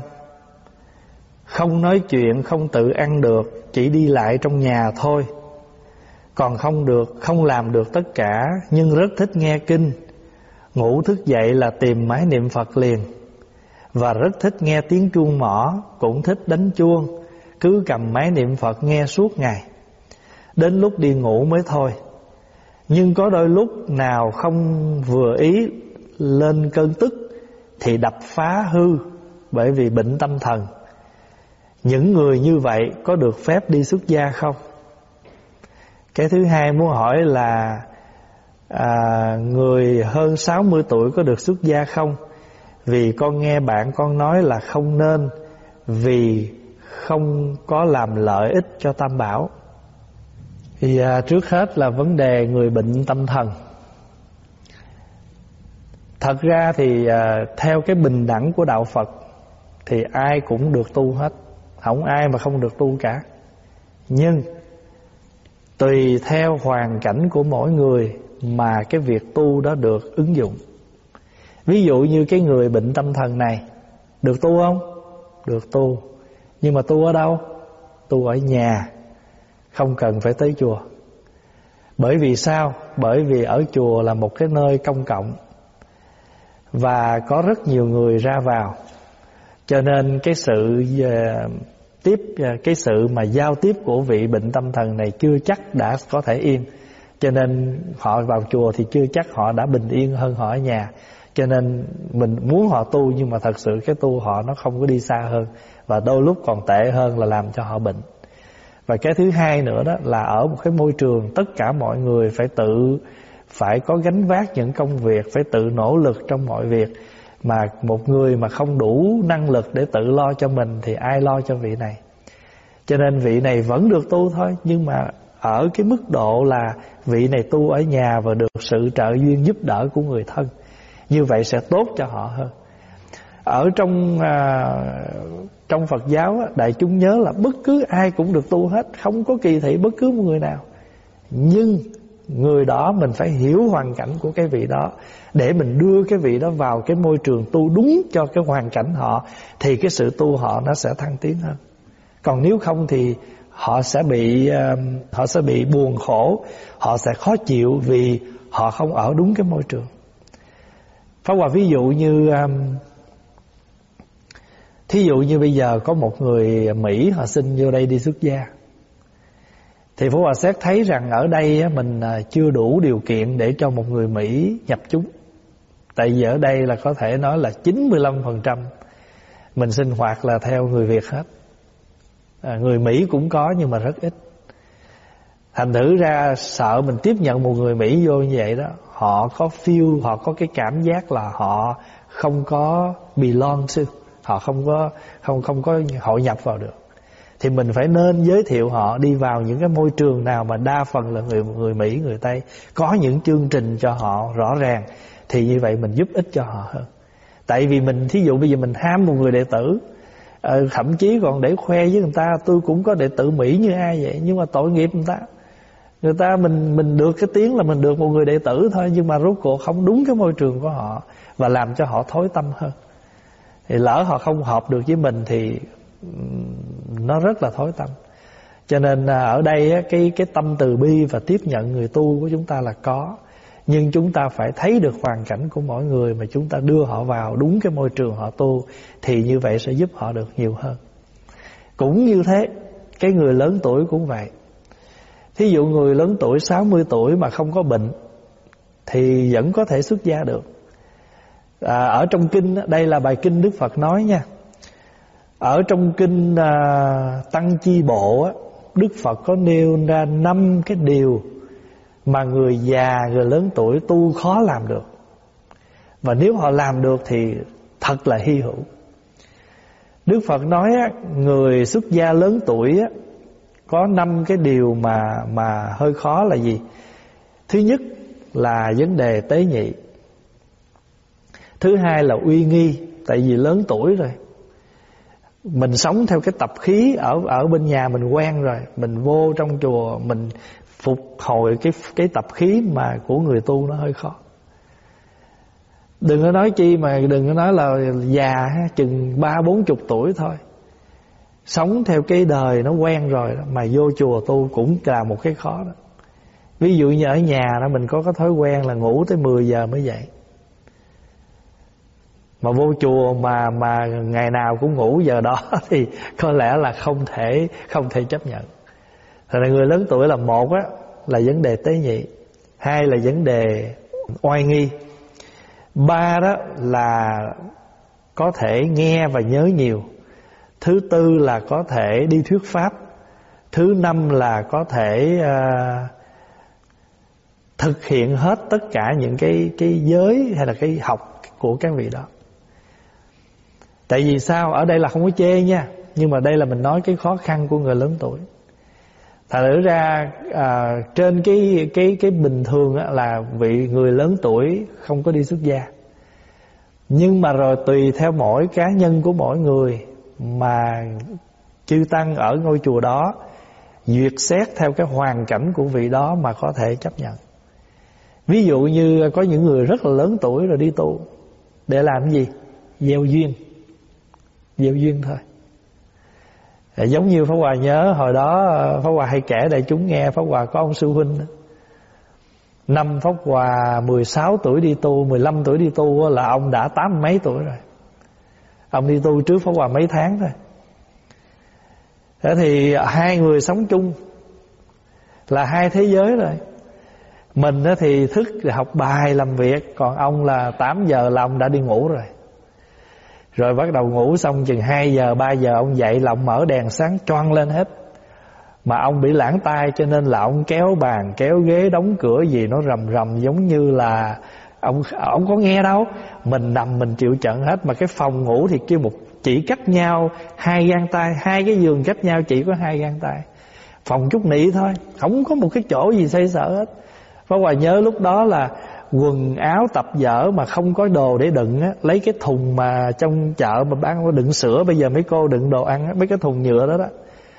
không nói chuyện không tự ăn được chỉ đi lại trong nhà thôi còn không được, không làm được tất cả, nhưng rất thích nghe kinh. Ngủ thức dậy là tìm máy niệm phật liền. Và rất thích nghe tiếng chuông mỏ, cũng thích đánh chuông, cứ cầm máy niệm phật nghe suốt ngày. Đến lúc đi ngủ mới thôi. Nhưng có đôi lúc nào không vừa ý lên cơn tức, thì đập phá hư, bởi vì bệnh tâm thần. Những người như vậy có được phép đi xuất gia không? Cái thứ hai muốn hỏi là à, người hơn 60 tuổi có được xuất gia không? Vì con nghe bạn con nói là không nên vì không có làm lợi ích cho tam bảo. Thì à, trước hết là vấn đề người bệnh tâm thần. Thật ra thì à, theo cái bình đẳng của đạo phật thì ai cũng được tu hết. Không ai mà không được tu cả. Nhưng tùy theo hoàn cảnh của mỗi người mà cái việc tu đó được ứng dụng. Ví dụ như cái người bệnh tâm thần này, được tu không? Được tu. Nhưng mà tu ở đâu? Tu ở nhà. Không cần phải tới chùa. Bởi vì sao? Bởi vì ở chùa là một cái nơi công cộng. Và có rất nhiều người ra vào. Cho nên cái sự à, tiếp à, cái sự mà giao tiếp của vị bệnh tâm thần này chưa chắc đã có thể yên. Cho nên họ vào chùa thì chưa chắc họ đã bình yên hơn họ ở nhà. Cho nên mình muốn họ tu nhưng mà thật sự cái tu họ nó không có đi xa hơn và đôi lúc còn tệ hơn là làm cho họ bệnh. Và cái thứ hai nữa đó là ở một cái môi trường tất cả mọi người phải tự, phải có gánh vác những công việc, phải tự nỗ lực trong mọi việc mà một người mà không đủ năng lực để tự lo cho mình thì ai lo cho vị này? Cho nên vị này vẫn được tu thôi nhưng mà ở cái mức độ là vị này tu ở nhà và được sự trợ duyên giúp đỡ của người thân như vậy sẽ tốt cho họ hơn. Ở trong à, trong Phật giáo đại chúng nhớ là bất cứ ai cũng được tu hết không có kỳ thị bất cứ một người nào. Nhưng người đó mình phải hiểu hoàn cảnh của cái vị đó. Để mình đưa cái vị đó vào cái môi trường tu đúng cho cái hoàn cảnh họ, thì cái sự tu họ nó sẽ thăng tiến hơn. Còn nếu không thì họ sẽ bị um, họ sẽ bị buồn khổ, họ sẽ khó chịu vì họ không ở đúng cái môi trường. Pháp Hòa ví dụ như um, Thí dụ như bây giờ có một người Mỹ họ xin vô đây đi xuất gia thì Phú Hòa Xét thấy rằng ở đây mình à, chưa đủ điều kiện để cho một người Mỹ nhập chúng. Tại vì ở đây là có thể nói là 95% Mình sinh hoạt là theo người Việt hết. À, Người Mỹ cũng có nhưng mà rất ít. Thành thử ra sợ mình tiếp nhận một người Mỹ vô như vậy đó Họ có feel, họ có cái cảm giác là họ không có belong to Họ không có không không có hội nhập vào được thì mình phải nên giới thiệu họ đi vào những cái môi trường nào mà đa phần là người người Mỹ, người Tây có những chương trình cho họ rõ ràng, thì như vậy mình giúp ích cho họ hơn. Tại vì mình, thí dụ bây giờ mình ham một người đệ tử ờ, thậm chí còn để khoe với người ta, tôi cũng có đệ tử Mỹ như ai vậy, nhưng mà tội nghiệp người ta. Người ta mình mình được cái tiếng là mình được một người đệ tử thôi, nhưng mà rốt cuộc không đúng cái môi trường của họ và làm cho họ thối tâm hơn. Thì lỡ họ không hợp được với mình thì nó rất là thối tâm. Cho nên à, ở đây cái cái tâm từ bi và tiếp nhận người tu của chúng ta là có. Nhưng chúng ta phải thấy được hoàn cảnh của mỗi người mà chúng ta đưa họ vào đúng cái môi trường họ tu thì như vậy sẽ giúp họ được nhiều hơn. Cũng như thế cái người lớn tuổi cũng vậy. Thí dụ người lớn tuổi 60 tuổi mà không có bệnh thì vẫn có thể xuất gia được. À, ở trong kinh đây là bài kinh Đức Phật nói nha ở trong kinh à, tăng chi bộ á, Đức Phật có nêu ra năm cái điều mà người già người lớn tuổi tu khó làm được. Và nếu họ làm được thì thật là hy hữu. Đức Phật nói á, người xuất gia lớn tuổi á, có năm cái điều mà mà hơi khó là gì? Thứ nhất là vấn đề tế nhị. Thứ hai là uy nghi tại vì lớn tuổi rồi mình sống theo cái tập khí ở ở bên nhà mình quen rồi mình vô trong chùa mình phục hồi cái cái tập khí mà của người tu nó hơi khó. Đừng có nói chi mà đừng có nói là già chừng ba bốn chục tuổi thôi. Sống theo cái đời nó quen rồi đó, mà vô chùa tu cũng là một cái khó đó. Ví dụ như ở nhà đó mình có cái thói quen là ngủ tới 10 giờ mới dậy mà vô chùa mà mà ngày nào cũng ngủ giờ đó thì có lẽ là không thể không thể chấp nhận. Thật là người lớn tuổi là một á là vấn đề tế nhị, hai là vấn đề oai nghi, ba đó là có thể nghe và nhớ nhiều, thứ tư là có thể đi thuyết pháp, thứ năm là có thể uh, thực hiện hết tất cả những cái cái giới hay là cái học của các vị đó Tại vì sao? Ở đây là không có chê nha. Nhưng mà đây là mình nói cái khó khăn của người lớn tuổi. Thật thử ra à, Trên cái cái cái bình thường Là vị người lớn tuổi Không có đi xuất gia. Nhưng mà rồi tùy theo mỗi cá nhân của mỗi người Mà chư tăng ở ngôi chùa đó Duyệt xét theo cái hoàn cảnh của vị đó Mà có thể chấp nhận. Ví dụ như có những người rất là lớn tuổi rồi đi tu Để làm gì? Gieo duyên. Gieo duyên thôi. Dạ, giống như Pháp Hòa nhớ, Hồi đó ờ, Pháp Hòa hay kể đại chúng nghe, Pháp Hòa có ông sư huynh Năm Pháp Hòa 16 tuổi đi tu 15 tuổi đi tu là ông đã tám mấy tuổi rồi. Ông đi tu trước Pháp Hòa mấy tháng thôi. Thế thì hai người sống chung, Là hai thế giới rồi. Mình thì thức, học bài, làm việc, Còn ông là 8 giờ là ông đã đi ngủ rồi rồi bắt đầu ngủ xong chừng 2 giờ 3 giờ, ông dậy là ông mở đèn sáng choang lên hết. Mà ông bị lãng tai cho nên là ông kéo bàn, kéo ghế, đóng cửa gì nó rầm rầm giống như là Ông ông có nghe đâu. Mình nằm mình chịu trận hết, Mà cái phòng ngủ thì kêu một, chỉ cách nhau Hai gang tay, Hai cái giường cách nhau chỉ có hai gang tay. Phòng chút nị thôi, Không có một cái chỗ gì xây sở hết. Pháp Hòa nhớ lúc đó là quần áo tập dở mà không có đồ để đựng á lấy cái thùng mà trong chợ mà bán đựng sữa bây giờ mấy cô đựng đồ ăn á mấy cái thùng nhựa đó đó.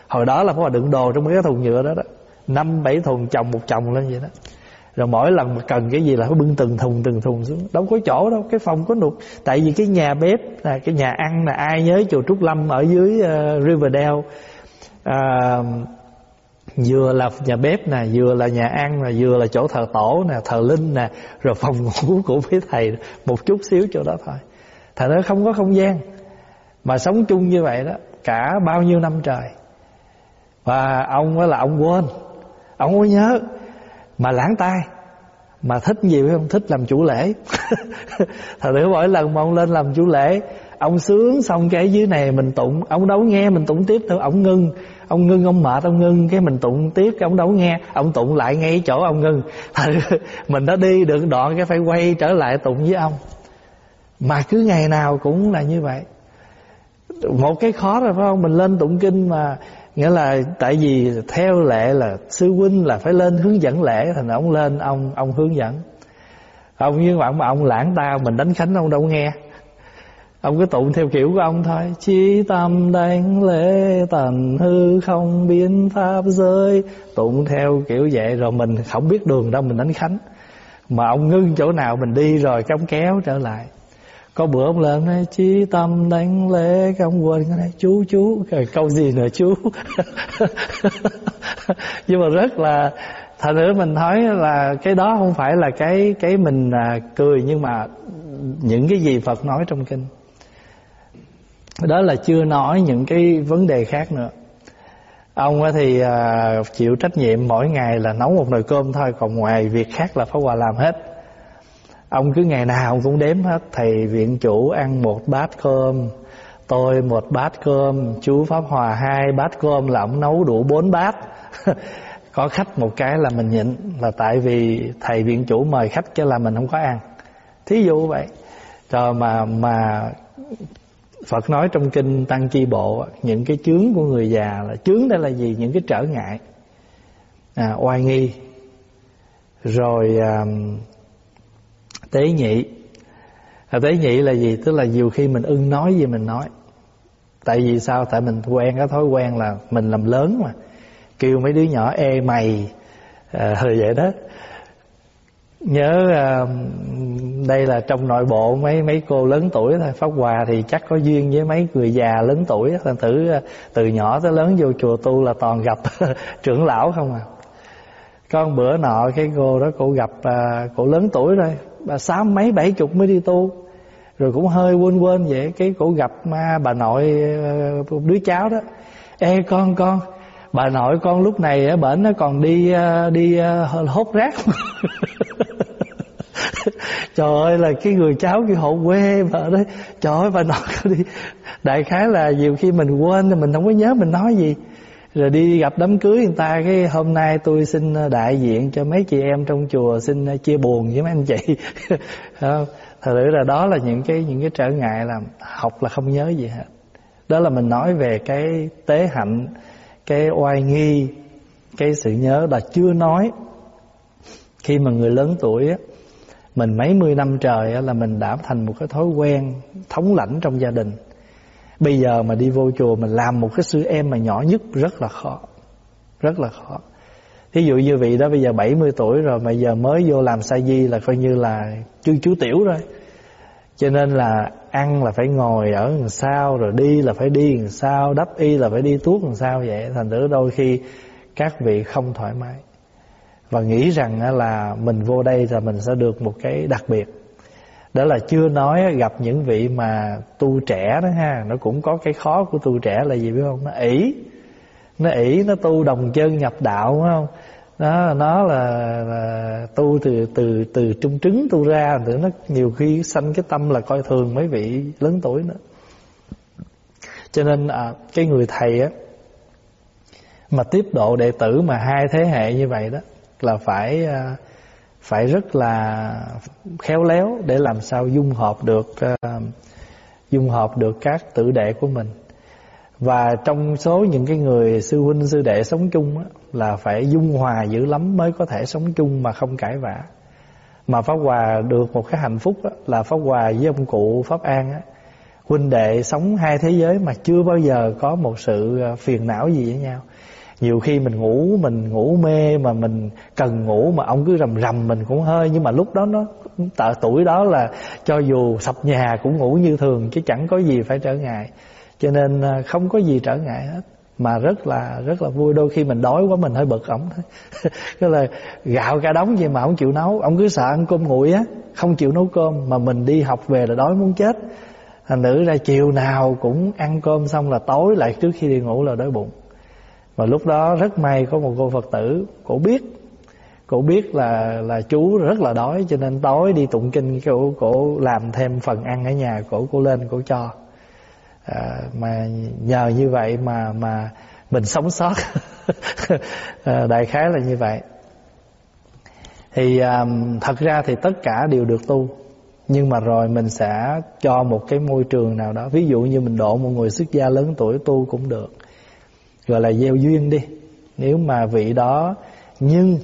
Hồi đó là phải đựng đồ trong mấy cái thùng nhựa đó đó. Năm bảy thùng chồng một chồng lên vậy đó. Rồi mỗi lần mà cần cái gì là phải bưng từng thùng từng thùng xuống. Đâu có chỗ đâu cái phòng có nụt. Tại vì cái nhà bếp là cái nhà ăn là ai nhớ chùa trúc lâm ở dưới uh, riverdale. Uh, vừa là nhà bếp nè, vừa là nhà ăn nè, vừa là chỗ thờ tổ nè, thờ linh nè, rồi phòng ngủ của mấy thầy một chút xíu chỗ đó thôi. Thành nó không có không gian. Mà sống chung như vậy đó, cả bao nhiêu năm trời. Và ông đó là ông quên. Ông không có nhớ. Mà lãng tai. Mà thích gì phải không thích làm chủ lễ? Thầy sự mỗi lần mà ông lên làm chủ lễ ông sướng xong cái dưới này mình tụng. Ông đâu nghe, mình tụng tiếp thôi ông ngưng. Ông ngưng, ông mệt, ông ngưng. Cái mình tụng tiếp, cái ông đâu nghe. Ông tụng lại ngay chỗ ông ngưng. Thật ừ, mình đã đi được đoạn cái phải quay trở lại tụng với ông. Mà cứ ngày nào cũng là như vậy. Một cái khó rồi phải không? Mình lên tụng kinh mà, nghĩa là tại vì theo lệ là sư huynh là phải lên hướng dẫn lễ, thành ông lên, ông ông hướng dẫn. Ông như vậy mà ông lãng tao, mình đánh khánh ông đâu nghe ông cứ tụng theo kiểu của ông thôi. Chí tâm đánh lễ tần hư không biến pháp giới. Tụng theo kiểu vậy rồi mình không biết đường đâu mình đánh khánh. Mà ông ngưng chỗ nào mình đi rồi cái ông kéo trở lại. Có bữa ông lên nói chí tâm đánh lễ cái ông quên cái này chú chú. Cái câu gì nữa chú? Nhưng mà rất là thành nữa mình nói là cái đó không phải là cái cái mình à, cười nhưng mà những cái gì Phật nói trong kinh đó là chưa nói những cái vấn đề khác nữa. Ông thì à, chịu trách nhiệm mỗi ngày là nấu một nồi cơm thôi, còn ngoài việc khác là Pháp Hòa làm hết. Ông cứ ngày nào cũng đếm hết, thầy viện chủ ăn một bát cơm, tôi một bát cơm, chú pháp hòa hai bát cơm, là ông nấu đủ bốn bát. Có khách một cái là mình nhịn, là tại vì thầy viện chủ mời khách cho là mình không có ăn. Thí dụ vậy. Rồi mà mà Phật nói trong kinh Tăng Chi Bộ những cái chướng của người già là chướng đây là gì? Những cái trở ngại. À, oai nghi. Rồi à, tế nhị. À, tế nhị là gì? Tức là nhiều khi mình ưng nói gì mình nói. Tại vì sao? Tại mình quen cái thói quen là mình làm lớn mà. Kêu mấy đứa nhỏ ê mày. À, vậy đó nhớ à, đây là trong nội bộ mấy mấy cô lớn tuổi thôi. Pháp hòa thì chắc có duyên với mấy người già lớn tuổi. Thành thử ờ, từ nhỏ tới lớn vô chùa tu là toàn gặp trưởng lão không à. Con bữa nọ cái cô đó cô gặp à, cô lớn tuổi rồi. Bà sáu mấy bảy chục mới đi tu. Rồi cũng hơi quên quên vậy. Cái cô gặp ma bà nội ờ, đứa cháu đó. Ê con con. Bà nội con lúc này ở bển nó còn đi đi hốt rác. trời ơi, là cái người cháu kia hộ quê vợ đấy trời ơi, bà nói đi. Đại khái là nhiều khi mình quên, mình không có nhớ mình nói gì. Rồi đi gặp đám cưới người ta, cái hôm nay tôi xin ờ, đại diện cho mấy chị em trong chùa xin ờ, chia buồn với mấy anh chị. Thật sự là đó là những cái những cái trở ngại là học là không nhớ gì hết. Đó là mình nói về cái tế hạnh, cái oai nghi, cái sự nhớ là chưa nói. Khi mà người lớn tuổi á mình mấy mươi năm trời là mình đã thành một cái thói quen thống lãnh trong gia đình. Bây giờ mà đi vô chùa mình làm một cái sư em mà nhỏ nhất rất là khó Rất là khó. Thí dụ như vị đó bây giờ 70 tuổi rồi Mà giờ mới vô làm sa di là coi như là chú, chú tiểu rồi. Cho nên là ăn là phải ngồi ở làm sao Rồi đi là phải đi làm sao Đắp y là phải đi tuốt làm sao vậy. Thành thử đôi khi các vị không thoải mái. Và nghĩ rằng là mình vô đây là mình sẽ được một cái đặc biệt. Đó là chưa nói gặp những vị mà tu trẻ đó ha nó cũng có cái khó của tu trẻ là gì biết không? Nó ỷ nó ỷ nó tu đồng chân nhập đạo phải không? Nó nó là, là tu từ từ từ trung trứng tu ra nữa nó nhiều khi sanh cái tâm là coi thường mấy vị lớn tuổi nữa. Cho nên à, cái người thầy á mà tiếp độ đệ tử mà hai thế hệ như vậy đó là phải ờ, phải rất là khéo léo để làm sao dung hợp được ờ, dung hợp được các tử đệ của mình. Và trong số những cái người sư huynh sư đệ sống chung á, là phải dung hòa dữ lắm mới có thể sống chung mà không cãi vã. Mà pháp hòa được một cái hạnh phúc á, là pháp hòa với ông cụ pháp an á, huynh đệ sống hai thế giới mà chưa bao giờ có một sự ờ, phiền não gì với nhau nhiều khi mình ngủ mình ngủ mê mà mình cần ngủ mà ông cứ rầm rầm mình cũng hơi. Nhưng mà lúc đó nó tợ tuổi đó là cho dù sập nhà cũng ngủ như thường, chứ chẳng có gì phải trở ngại. Cho nên à, không có gì trở ngại hết. Mà rất là rất là vui. Đôi khi mình đói quá mình hơi bực ổng thôi. Cái là gạo cả đống gì mà ông chịu nấu. Ông cứ sợ ăn cơm nguội á, không chịu nấu cơm. Mà mình đi học về là đói muốn chết. Thành nữ ra chiều nào cũng ăn cơm xong là tối lại trước khi đi ngủ là đói bụng. Và lúc đó rất may có một cô Phật tử Cổ biết. Cổ biết là là chú rất là đói Cho nên tối đi tụng kinh Cổ, cổ làm thêm phần ăn ở nhà Cổ cổ lên cổ cho. À, Mà nhờ như vậy mà mà mình sống sót. À, Đại khái là như vậy. Thì à, thật ra thì tất cả đều được tu. Nhưng mà rồi mình sẽ cho một cái môi trường nào đó. Ví dụ như mình độ một người xuất gia lớn tuổi tu cũng được gọi là gieo duyên đi. Nếu mà vị đó nhưng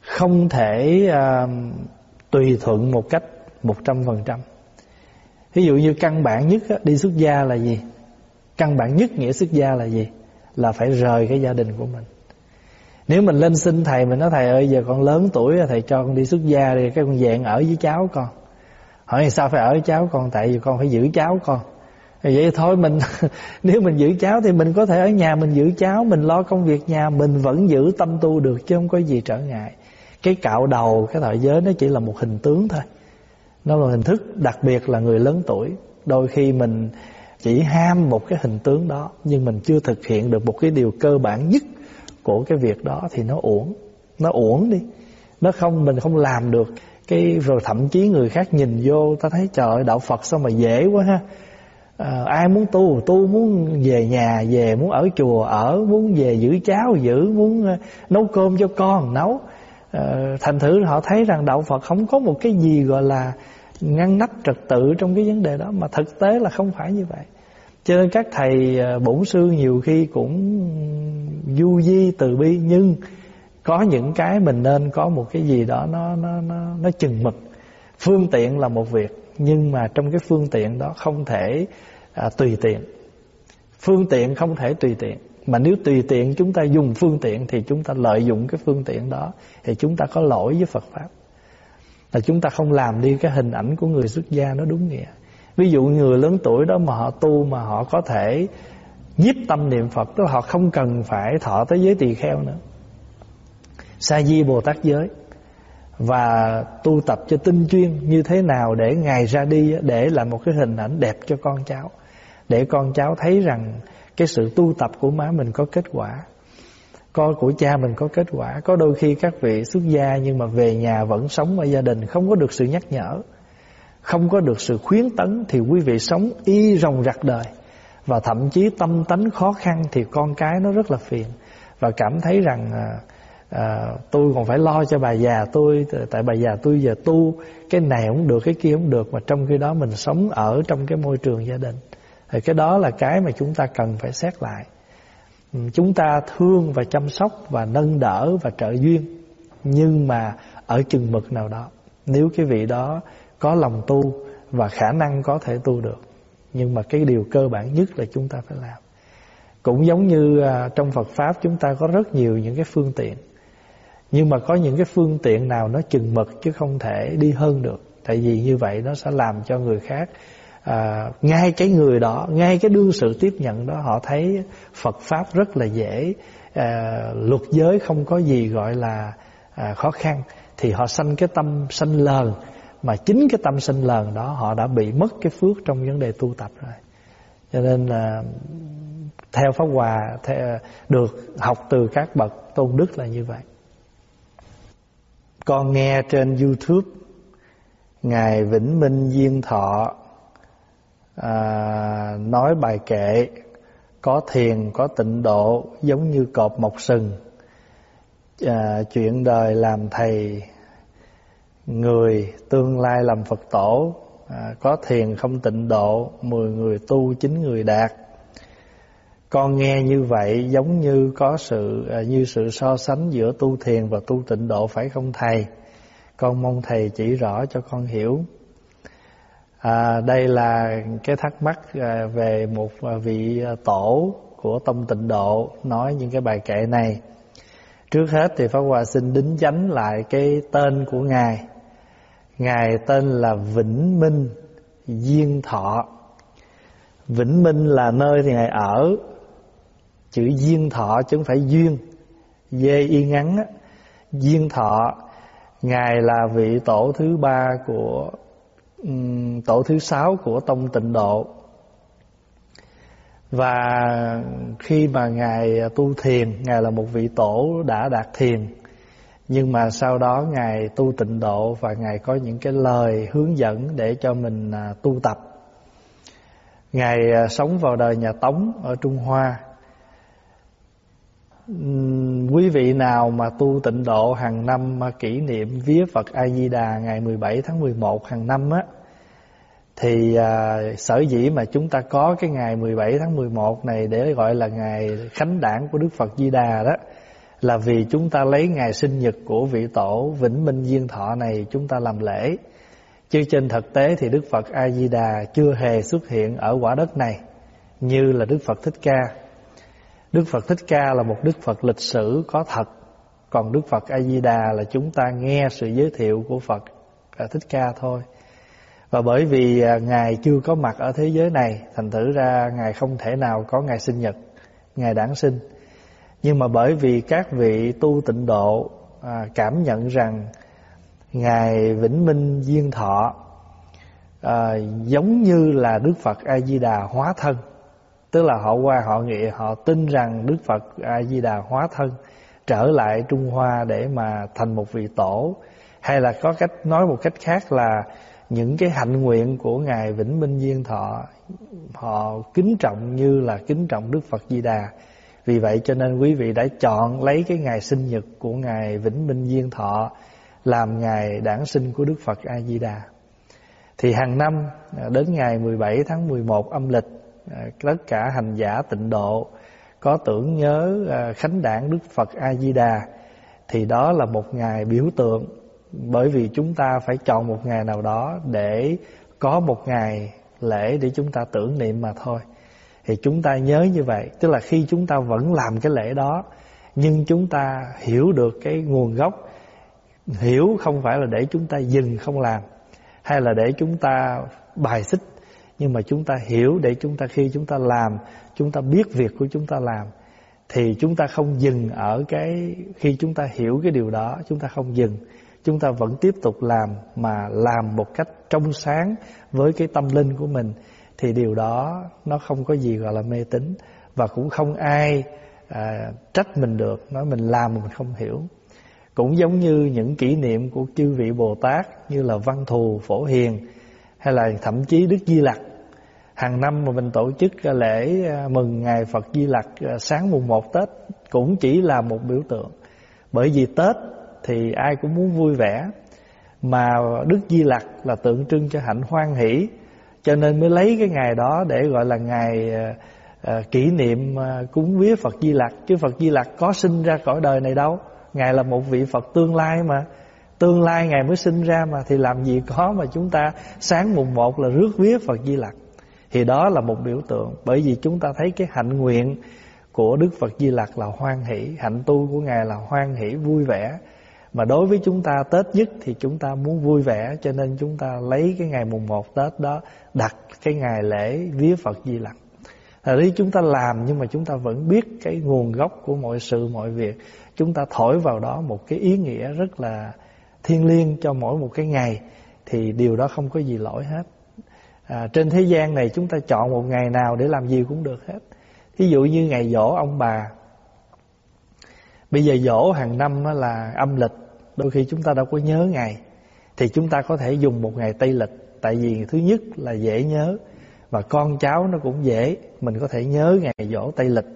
không thể uh, tùy thuận một cách một trăm phần trăm. Ví dụ như căn bản nhất đi xuất gia là gì? Căn bản nhất nghĩa xuất gia là gì? Là phải rời cái gia đình của mình. Nếu mình lên xin thầy mình nói thầy ơi giờ con lớn tuổi thầy cho con đi xuất gia đi cái con dạng ở với cháu con. Hỏi sao phải ở với cháu con? Tại vì con phải giữ cháu con vậy thôi, mình nếu mình giữ cháu thì mình có thể ở nhà mình giữ cháu, mình lo công việc nhà, mình vẫn giữ tâm tu được chứ không có gì trở ngại. Cái cạo đầu, cái thời giới nó chỉ là một hình tướng thôi. Nó là hình thức, đặc biệt là người lớn tuổi. Đôi khi mình chỉ ham một cái hình tướng đó, nhưng mình chưa thực hiện được một cái điều cơ bản nhất của cái việc đó thì nó uổng. Nó uổng đi. Nó không, mình không làm được. Cái rồi thậm chí người khác nhìn vô, ta thấy trời đạo Phật sao mà dễ quá ha à, ai muốn tu tu muốn về nhà về muốn ở chùa ở muốn về giữ cháo giữ muốn uh, nấu cơm cho con nấu. Uh, thành thử họ thấy rằng đạo Phật không có một cái gì gọi là ngăn nắp trật tự trong cái vấn đề đó mà thực tế là không phải như vậy. Cho nên các thầy bổn sư nhiều khi cũng du di từ bi nhưng có những cái mình nên có một cái gì đó nó nó nó nó chừng mực. Phương tiện là một việc nhưng mà trong cái phương tiện đó không thể à, tùy tiện. Phương tiện không thể tùy tiện. Mà nếu tùy tiện chúng ta dùng phương tiện thì chúng ta lợi dụng cái phương tiện đó thì chúng ta có lỗi với Phật pháp. Là chúng ta không làm đi cái hình ảnh của người xuất gia nó đúng nghĩa. Ví dụ người lớn tuổi đó mà họ tu mà họ có thể nhiếp tâm niệm Phật tức là họ không cần phải thọ tới giới tỳ kheo nữa. Sa di bồ tát giới và tu tập cho tinh chuyên như thế nào để ngài ra đi để là một cái hình ảnh đẹp cho con cháu để con cháu thấy rằng cái sự tu tập của má mình có kết quả con của cha mình có kết quả. Có đôi khi các vị xuất gia nhưng mà về nhà vẫn sống ở gia đình không có được sự nhắc nhở không có được sự khuyến tấn thì quý vị sống y rồng rạc đời. Và thậm chí tâm tánh khó khăn thì con cái nó rất là phiền. Và cảm thấy rằng à, à, tôi còn phải lo cho bà già tôi tại bà già tôi giờ tu. Cái này cũng được cái kia cũng được mà trong khi đó mình sống ở trong cái môi trường gia đình. Thì cái đó là cái mà chúng ta cần phải xét lại. Ừ, chúng ta thương và chăm sóc và nâng đỡ và trợ duyên nhưng mà ở chừng mực nào đó. Nếu cái vị đó có lòng tu và khả năng có thể tu được nhưng mà cái điều cơ bản nhất là chúng ta phải làm. Cũng giống như à, trong Phật pháp chúng ta có rất nhiều những cái phương tiện nhưng mà có những cái phương tiện nào nó chừng mực chứ không thể đi hơn được. Tại vì như vậy nó sẽ làm cho người khác à, ngay cái người đó ngay cái đương sự tiếp nhận đó họ thấy Phật pháp rất là dễ à, luật giới không có gì gọi là à, khó khăn. Thì họ sanh cái tâm sanh lờn mà chính cái tâm sanh lờn đó họ đã bị mất cái phước trong vấn đề tu tập rồi. Cho nên là theo pháp hòa theo, được học từ các bậc tôn đức là như vậy con nghe trên YouTube. Ngài Vĩnh Minh Diên Thọ à, nói bài kệ có thiền có tịnh độ giống như cột mọc sừng. À, chuyện đời làm thầy người tương lai làm Phật tổ à, có thiền không tịnh độ mười người tu chín người đạt con nghe như vậy giống như có sự à, như sự so sánh giữa tu thiền và tu tịnh độ phải không thầy? Con mong thầy chỉ rõ cho con hiểu. À, đây là cái thắc mắc à, về một à, vị tổ của tông tịnh độ nói những cái bài kệ này. Trước hết thì Pháp Hòa xin đính chánh lại cái tên của Ngài. Ngài tên là Vĩnh Minh Diên Thọ. Vĩnh Minh là nơi thì Ngài ở chữ duyên thọ chứ không phải duyên. Dê y ngắn á. Duyên thọ ngài là vị tổ thứ ba của um, tổ thứ sáu của tông tịnh độ. Và khi mà ngài tu thiền ngài là một vị tổ đã đạt thiền. Nhưng mà sau đó ngài tu tịnh độ và ngài có những cái lời hướng dẫn để cho mình à, tu tập. Ngài à, sống vào đời nhà tống ở trung hoa quý vị nào mà tu tịnh độ hàng năm kỷ niệm vía Phật A Di Đà ngày 17 tháng 11 hàng năm á thì à, sở dĩ mà chúng ta có cái ngày 17 tháng 11 này để gọi là ngày khánh đản của Đức Phật Di Đà đó là vì chúng ta lấy ngày sinh nhật của vị tổ Vĩnh Minh Diên Thọ này chúng ta làm lễ. Chứ trên thực tế thì Đức Phật A Di Đà chưa hề xuất hiện ở quả đất này như là Đức Phật Thích Ca. Đức Phật Thích Ca là một Đức Phật lịch sử có thật, còn Đức Phật A Di Đà là chúng ta nghe sự giới thiệu của Phật à, Thích Ca thôi. Và bởi vì à, Ngài chưa có mặt ở thế giới này Thành thử ra Ngài không thể nào có ngày sinh nhật Ngài đản sinh Nhưng mà bởi vì các vị tu tịnh độ à, Cảm nhận rằng Ngài Vĩnh Minh Duyên Thọ à, Giống như là Đức Phật A-di-đà hóa thân Tức là họ qua họ nghĩ, Họ tin rằng Đức Phật A-di-đà hóa thân, Trở lại Trung Hoa để mà thành một vị tổ Hay là có cách, nói một cách khác là những cái hạnh nguyện của ngài Vĩnh Minh Viên Thọ, họ kính trọng như là kính trọng Đức Phật Di Đà. Vì vậy cho nên quý vị đã chọn lấy cái ngày sinh nhật của ngài Vĩnh Minh Viên Thọ làm ngày đản sinh của Đức Phật A Di Đà. Thì hàng năm à, đến ngày 17 tháng 11 âm lịch À, tất cả hành giả tịnh độ có tưởng nhớ à, khánh đản Đức Phật A Di Đà thì đó là một ngày biểu tượng. Bởi vì chúng ta phải chọn một ngày nào đó để có một ngày lễ để chúng ta tưởng niệm mà thôi. Thì chúng ta nhớ như vậy. Tức là khi chúng ta vẫn làm cái lễ đó, nhưng chúng ta hiểu được cái nguồn gốc. Hiểu không phải là để chúng ta dừng không làm, hay là để chúng ta bài xích nhưng mà chúng ta hiểu để chúng ta khi chúng ta làm chúng ta biết việc của chúng ta làm thì chúng ta không dừng ở cái khi chúng ta hiểu cái điều đó chúng ta không dừng. Chúng ta vẫn tiếp tục làm mà làm một cách trong sáng với cái tâm linh của mình. Thì điều đó nó không có gì gọi là mê tín và cũng không ai à, trách mình được nói mình làm mà mình không hiểu. Cũng giống như những kỷ niệm của chư vị Bồ Tát như là Văn Thù, Phổ Hiền hay là thậm chí Đức Di Lặc. Hàng năm mà mình tổ chức lễ à, mừng ngày Phật Di Lặc à, sáng mùng 1 Tết cũng chỉ là một biểu tượng. Bởi vì Tết thì ai cũng muốn vui vẻ, mà Đức Di Lặc là tượng trưng cho hạnh hoan hỷ, cho nên mới lấy cái ngày đó để gọi là ngày à, kỷ niệm cúng vía Phật Di Lặc. Chứ Phật Di Lặc có sinh ra cõi đời này đâu, ngài là một vị Phật tương lai mà tương lai ngài mới sinh ra mà, thì làm gì có mà chúng ta sáng mùng một là rước vía Phật Di Lặc. Thì đó là một biểu tượng, bởi vì chúng ta thấy cái hạnh nguyện của Đức Phật Di Lặc là hoan hỷ, hạnh tu của ngài là hoan hỷ, vui vẻ. Mà đối với chúng ta Tết nhất thì chúng ta muốn vui vẻ, Cho nên chúng ta lấy cái ngày mùng 1 Tết đó, Đặt cái ngày lễ vía Phật Di Lặc. Thật ra chúng ta làm nhưng mà chúng ta vẫn biết cái nguồn gốc của mọi sự, mọi việc. Chúng ta thổi vào đó một cái ý nghĩa rất là thiêng liêng cho mỗi một cái ngày Thì điều đó không có gì lỗi hết. À, Trên thế gian này chúng ta chọn một ngày nào để làm gì cũng được hết. Ví dụ như ngày dỗ ông bà. Bây giờ dỗ hàng năm là âm lịch Đôi khi chúng ta đâu có nhớ ngày Thì chúng ta có thể dùng một ngày Tây lịch. Tại vì thứ nhất là dễ nhớ Và con cháu nó cũng dễ Mình có thể nhớ ngày dỗ Tây lịch.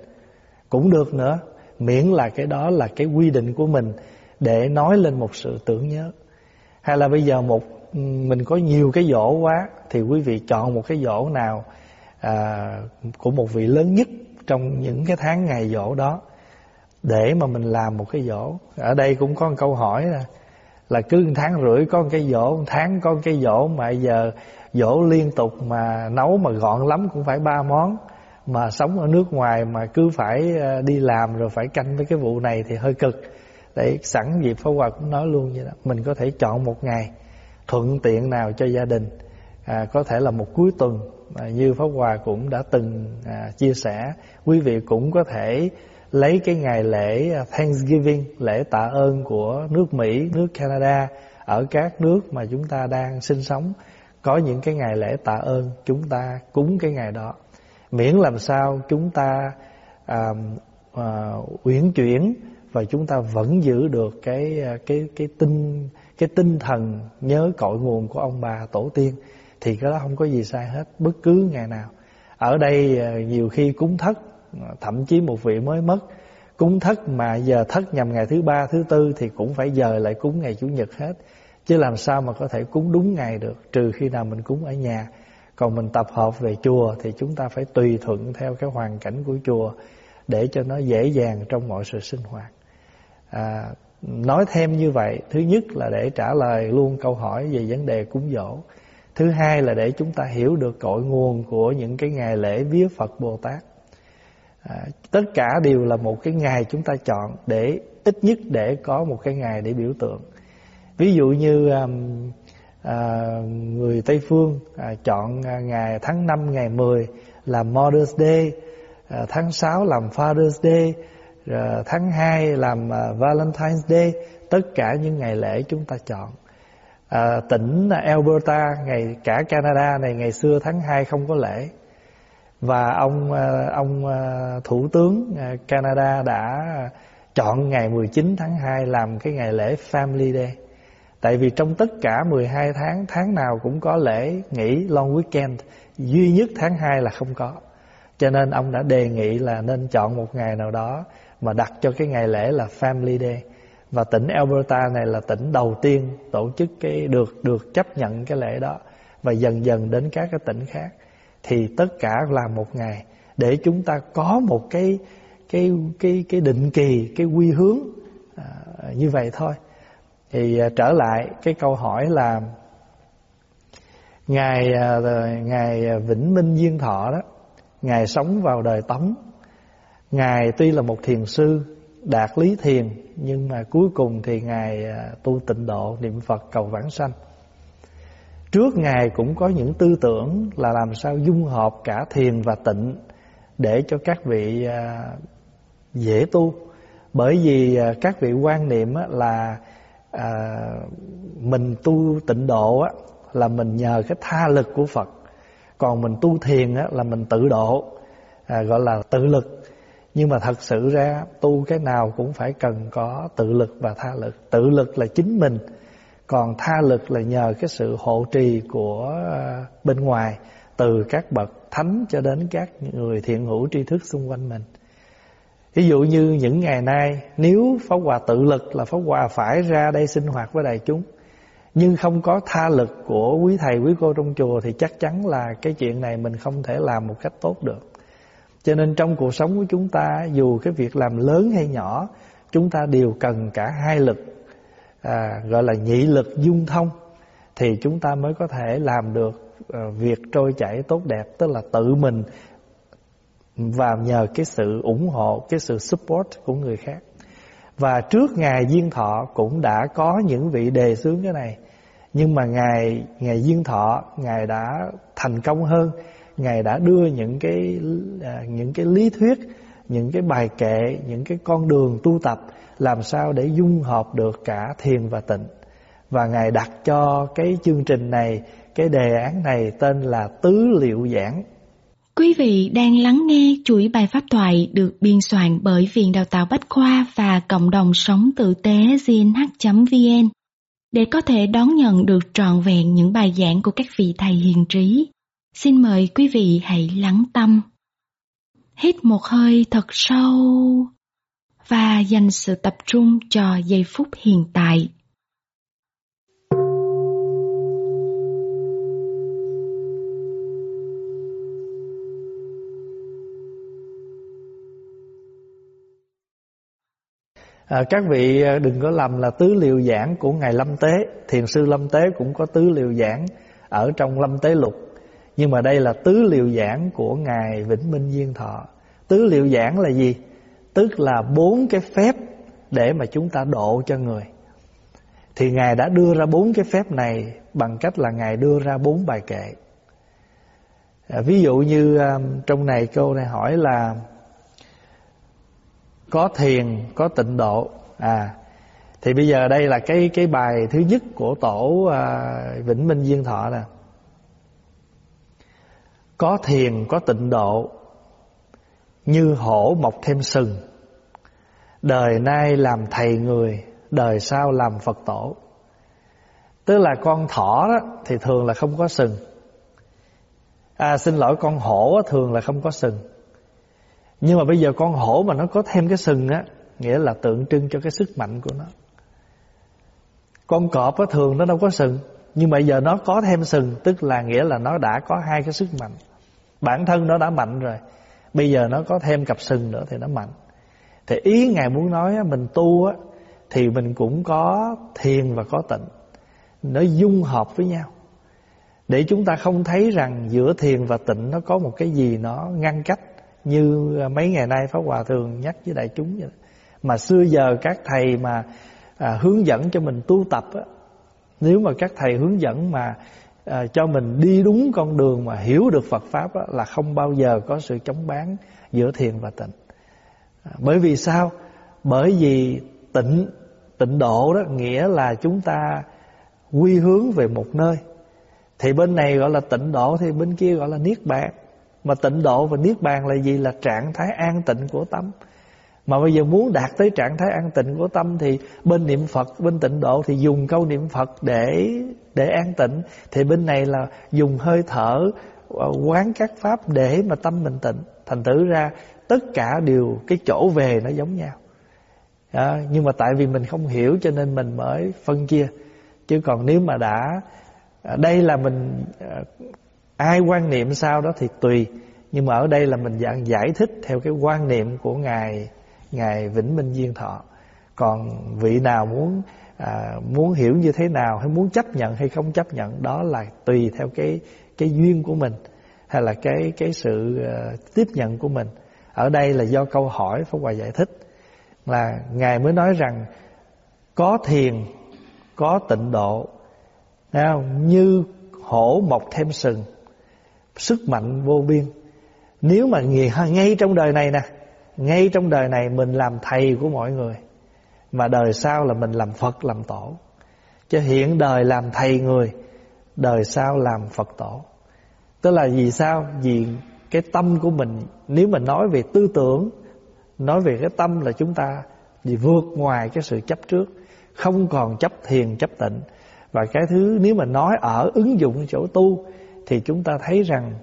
Cũng được nữa Miễn là cái đó là cái quy định của mình. Để nói lên một sự tưởng nhớ. Hay là bây giờ một Mình có nhiều cái dỗ quá Thì quý vị chọn một cái dỗ nào à, Của một vị lớn nhất Trong những cái tháng ngày dỗ đó để mà mình làm một cái dỗ ở đây cũng có một câu hỏi là là cứ một tháng rưỡi có một cái dỗ một tháng có một cái dỗ mà giờ dỗ liên tục mà nấu mà gọn lắm cũng phải ba món mà sống ở nước ngoài mà cứ phải à, đi làm rồi phải canh với cái vụ này thì hơi cực để sẵn dịp Pháp Hòa cũng nói luôn vậy đó. Mình có thể chọn một ngày thuận tiện nào cho gia đình. À, có thể là một cuối tuần. À, như Pháp Hòa cũng đã từng à, chia sẻ quý vị cũng có thể lấy cái ngày lễ à, Thanksgiving, lễ tạ ơn của nước Mỹ, nước Canada ở các nước mà chúng ta đang sinh sống. Có những cái ngày lễ tạ ơn chúng ta cúng cái ngày đó. Miễn làm sao chúng ta à, à, uyển chuyển và chúng ta vẫn giữ được cái à, cái cái tinh cái tinh thần nhớ cội nguồn của ông bà tổ tiên. Thì cái đó không có gì sai hết, bất cứ ngày nào. Ở đây à, nhiều khi cúng thất à, thậm chí một vị mới mất. Cúng thất mà giờ thất nhằm ngày thứ ba, thứ tư thì cũng phải giờ lại cúng ngày chủ nhật hết. Chứ làm sao mà có thể cúng đúng ngày được, trừ khi nào mình cúng ở nhà. Còn mình tập hợp về chùa thì chúng ta phải tùy thuận theo cái hoàn cảnh của chùa để cho nó dễ dàng trong mọi sự sinh hoạt à, nói thêm như vậy thứ nhất là để trả lời luôn câu hỏi về vấn đề cúng dỗ. Thứ hai là để chúng ta hiểu được cội nguồn của những cái ngày lễ vía phật bồ tát. À, tất cả đều là một cái ngày chúng ta chọn để ít nhất để có một cái ngày để biểu tượng. Ví dụ như um, à, người tây phương à, chọn à, ngày tháng 5 ngày 10 là Mother's Day à, tháng 6 làm Father's Day Ờ, tháng 2 làm ờ, Valentine's Day tất cả những ngày lễ chúng ta chọn à, tỉnh Alberta ngày cả Canada này ngày xưa tháng 2 không có lễ và ông ông thủ tướng Canada đã chọn ngày 19 tháng 2 làm cái ngày lễ Family Day. Tại vì trong tất cả 12 tháng tháng nào cũng có lễ nghỉ long weekend, duy nhất tháng 2 là không có. Cho nên ông đã đề nghị là nên chọn một ngày nào đó mà đặt cho cái ngày lễ là Family Day. Và tỉnh Alberta này là tỉnh đầu tiên tổ chức cái được được chấp nhận cái lễ đó. Và dần dần đến các cái tỉnh khác. Thì tất cả là một ngày. Để chúng ta có một cái cái cái cái định kỳ cái quy hướng à, như vậy thôi. Thì à, trở lại cái câu hỏi là ngài à, ngài Vĩnh Minh Diên Thọ đó ngài sống vào đời Tống ngài tuy là một thiền sư đạt lý thiền nhưng mà cuối cùng thì ngài à, tu tịnh độ niệm Phật cầu vãng sanh. Trước ngài cũng có những tư tưởng là làm sao dung hợp cả thiền và tịnh để cho các vị à, dễ tu. Bởi vì à, các vị quan niệm là mình tu tịnh độ là mình nhờ cái tha lực của Phật, còn mình tu thiền là mình tự độ, gọi là tự lực nhưng mà thật sự ra, tu cái nào cũng phải cần có tự lực và tha lực. Tự lực là chính mình, còn tha lực là nhờ cái sự hộ trì của ờ, bên ngoài, từ các bậc thánh cho đến các người thiện hữu tri thức xung quanh mình. Ví dụ như những ngày nay, nếu pháp hòa tự lực là pháp hòa phải ra đây sinh hoạt với đại chúng. Nhưng không có tha lực của quý thầy, quý cô trong chùa thì chắc chắn là cái chuyện này mình không thể làm một cách tốt được cho nên trong cuộc sống của chúng ta Dù cái việc làm lớn hay nhỏ Chúng ta đều cần cả hai lực à, Gọi là nhị lực dung thông Thì chúng ta mới có thể làm được à, Việc trôi chảy tốt đẹp Tức là tự mình Và nhờ cái sự ủng hộ Cái sự support của người khác. Và trước Ngài Diên Thọ Cũng đã có những vị đề xướng cái này Nhưng mà Ngài Ngài Diên Thọ Ngài đã thành công hơn ngài đã đưa những cái à, những cái lý thuyết những cái bài kệ những cái con đường tu tập làm sao để dung hợp được cả thiền và tịnh và ngài đặt cho cái chương trình này cái đề án này tên là tứ liệu giảng Quý vị đang lắng nghe chuỗi bài pháp thoại được biên soạn bởi Viện Đào tạo Bách Khoa và Cộng đồng Sống Tử tế gnh.vn để có thể đón nhận được trọn vẹn những bài giảng của các vị thầy hiền trí. Xin mời quý vị hãy lắng tâm. Hít một hơi thật sâu và dành sự tập trung cho giây phút hiện tại. À, các vị à, đừng có lầm là tứ liệu giảng của ngài Lâm Tế, thiền sư Lâm Tế cũng có tứ liệu giảng ở trong Lâm Tế Lục nhưng mà đây là tứ liệu giảng của Ngài Vĩnh Minh Duyên Thọ. Tứ liệu giảng là gì? Tức là bốn cái phép để mà chúng ta độ cho người. Thì Ngài đã đưa ra bốn cái phép này Bằng cách là Ngài đưa ra bốn bài kệ. À, Ví dụ như um, trong này câu này hỏi là Có thiền, có tịnh độ. À thì bây giờ đây là cái cái bài thứ nhất của tổ uh, Vĩnh Minh Duyên Thọ nè có thiền có tịnh độ Như hổ mọc thêm sừng. Đời nay làm thầy người Đời sau làm Phật tổ. Tức là con thỏ đó Thì thường là không có sừng. À xin lỗi con hổ đó, thường là không có sừng. Nhưng mà bây giờ con hổ mà nó có thêm cái sừng á Nghĩa là tượng trưng cho cái sức mạnh của nó. Con cọp á thường nó đâu có sừng. Nhưng bây giờ nó có thêm sừng Tức là nghĩa là nó đã có hai cái sức mạnh. Bản thân nó đã mạnh rồi Bây giờ nó có thêm cặp sừng nữa thì nó mạnh. Thì ý Ngài muốn nói mình tu Thì mình cũng có thiền và có tịnh. Nó dung hợp với nhau. Để chúng ta không thấy rằng giữa thiền và tịnh Nó có một cái gì nó ngăn cách Như à, mấy ngày nay Pháp Hòa thường nhắc với đại chúng vậy Mà xưa giờ các thầy mà à, hướng dẫn cho mình tu tập á, nếu mà các thầy hướng dẫn mà à, cho mình đi đúng con đường mà hiểu được Phật pháp đó, là không bao giờ có sự chống bán giữa thiền và tịnh. À, bởi vì sao? Bởi vì tịnh tịnh độ đó nghĩa là chúng ta quy hướng về một nơi. Thì bên này gọi là tịnh độ thì bên kia gọi là niết bàn. Mà tịnh độ và niết bàn là gì? Là trạng thái an tịnh của tâm. Mà bây giờ muốn đạt tới trạng thái an tịnh của tâm Thì bên niệm Phật, bên tịnh độ Thì dùng câu niệm Phật để để an tịnh. Thì bên này là dùng hơi thở ờ, Quán các pháp để mà tâm mình tịnh. Thành tử ra tất cả đều Cái chỗ về nó giống nhau. À, Nhưng mà tại vì mình không hiểu Cho nên mình mới phân chia. Chứ còn nếu mà đã ờ, Đây là mình ờ, Ai quan niệm sao đó thì tùy. Nhưng mà ở đây là mình dạng giải thích Theo cái quan niệm của Ngài ngài vĩnh minh duyên thọ. Còn vị nào muốn à, muốn hiểu như thế nào hay muốn chấp nhận hay không chấp nhận đó là tùy theo cái cái duyên của mình hay là cái cái sự uh, tiếp nhận của mình. Ở đây là do câu hỏi Pháp Hòa giải thích là ngài mới nói rằng có thiền có tịnh độ không? như hổ mọc thêm sừng sức mạnh vô biên. Nếu mà ngay trong đời này nè ngay trong đời này mình làm thầy của mọi người, Mà đời sau là mình làm Phật, làm tổ. Chứ hiện đời làm thầy người, Đời sau làm Phật tổ. Tức là vì sao? Vì cái tâm của mình, Nếu mà nói về tư tưởng, Nói về cái tâm là chúng ta Vì vượt ngoài cái sự chấp trước, Không còn chấp thiền, chấp tịnh. Và cái thứ nếu mà nói ở ứng dụng chỗ tu Thì chúng ta thấy rằng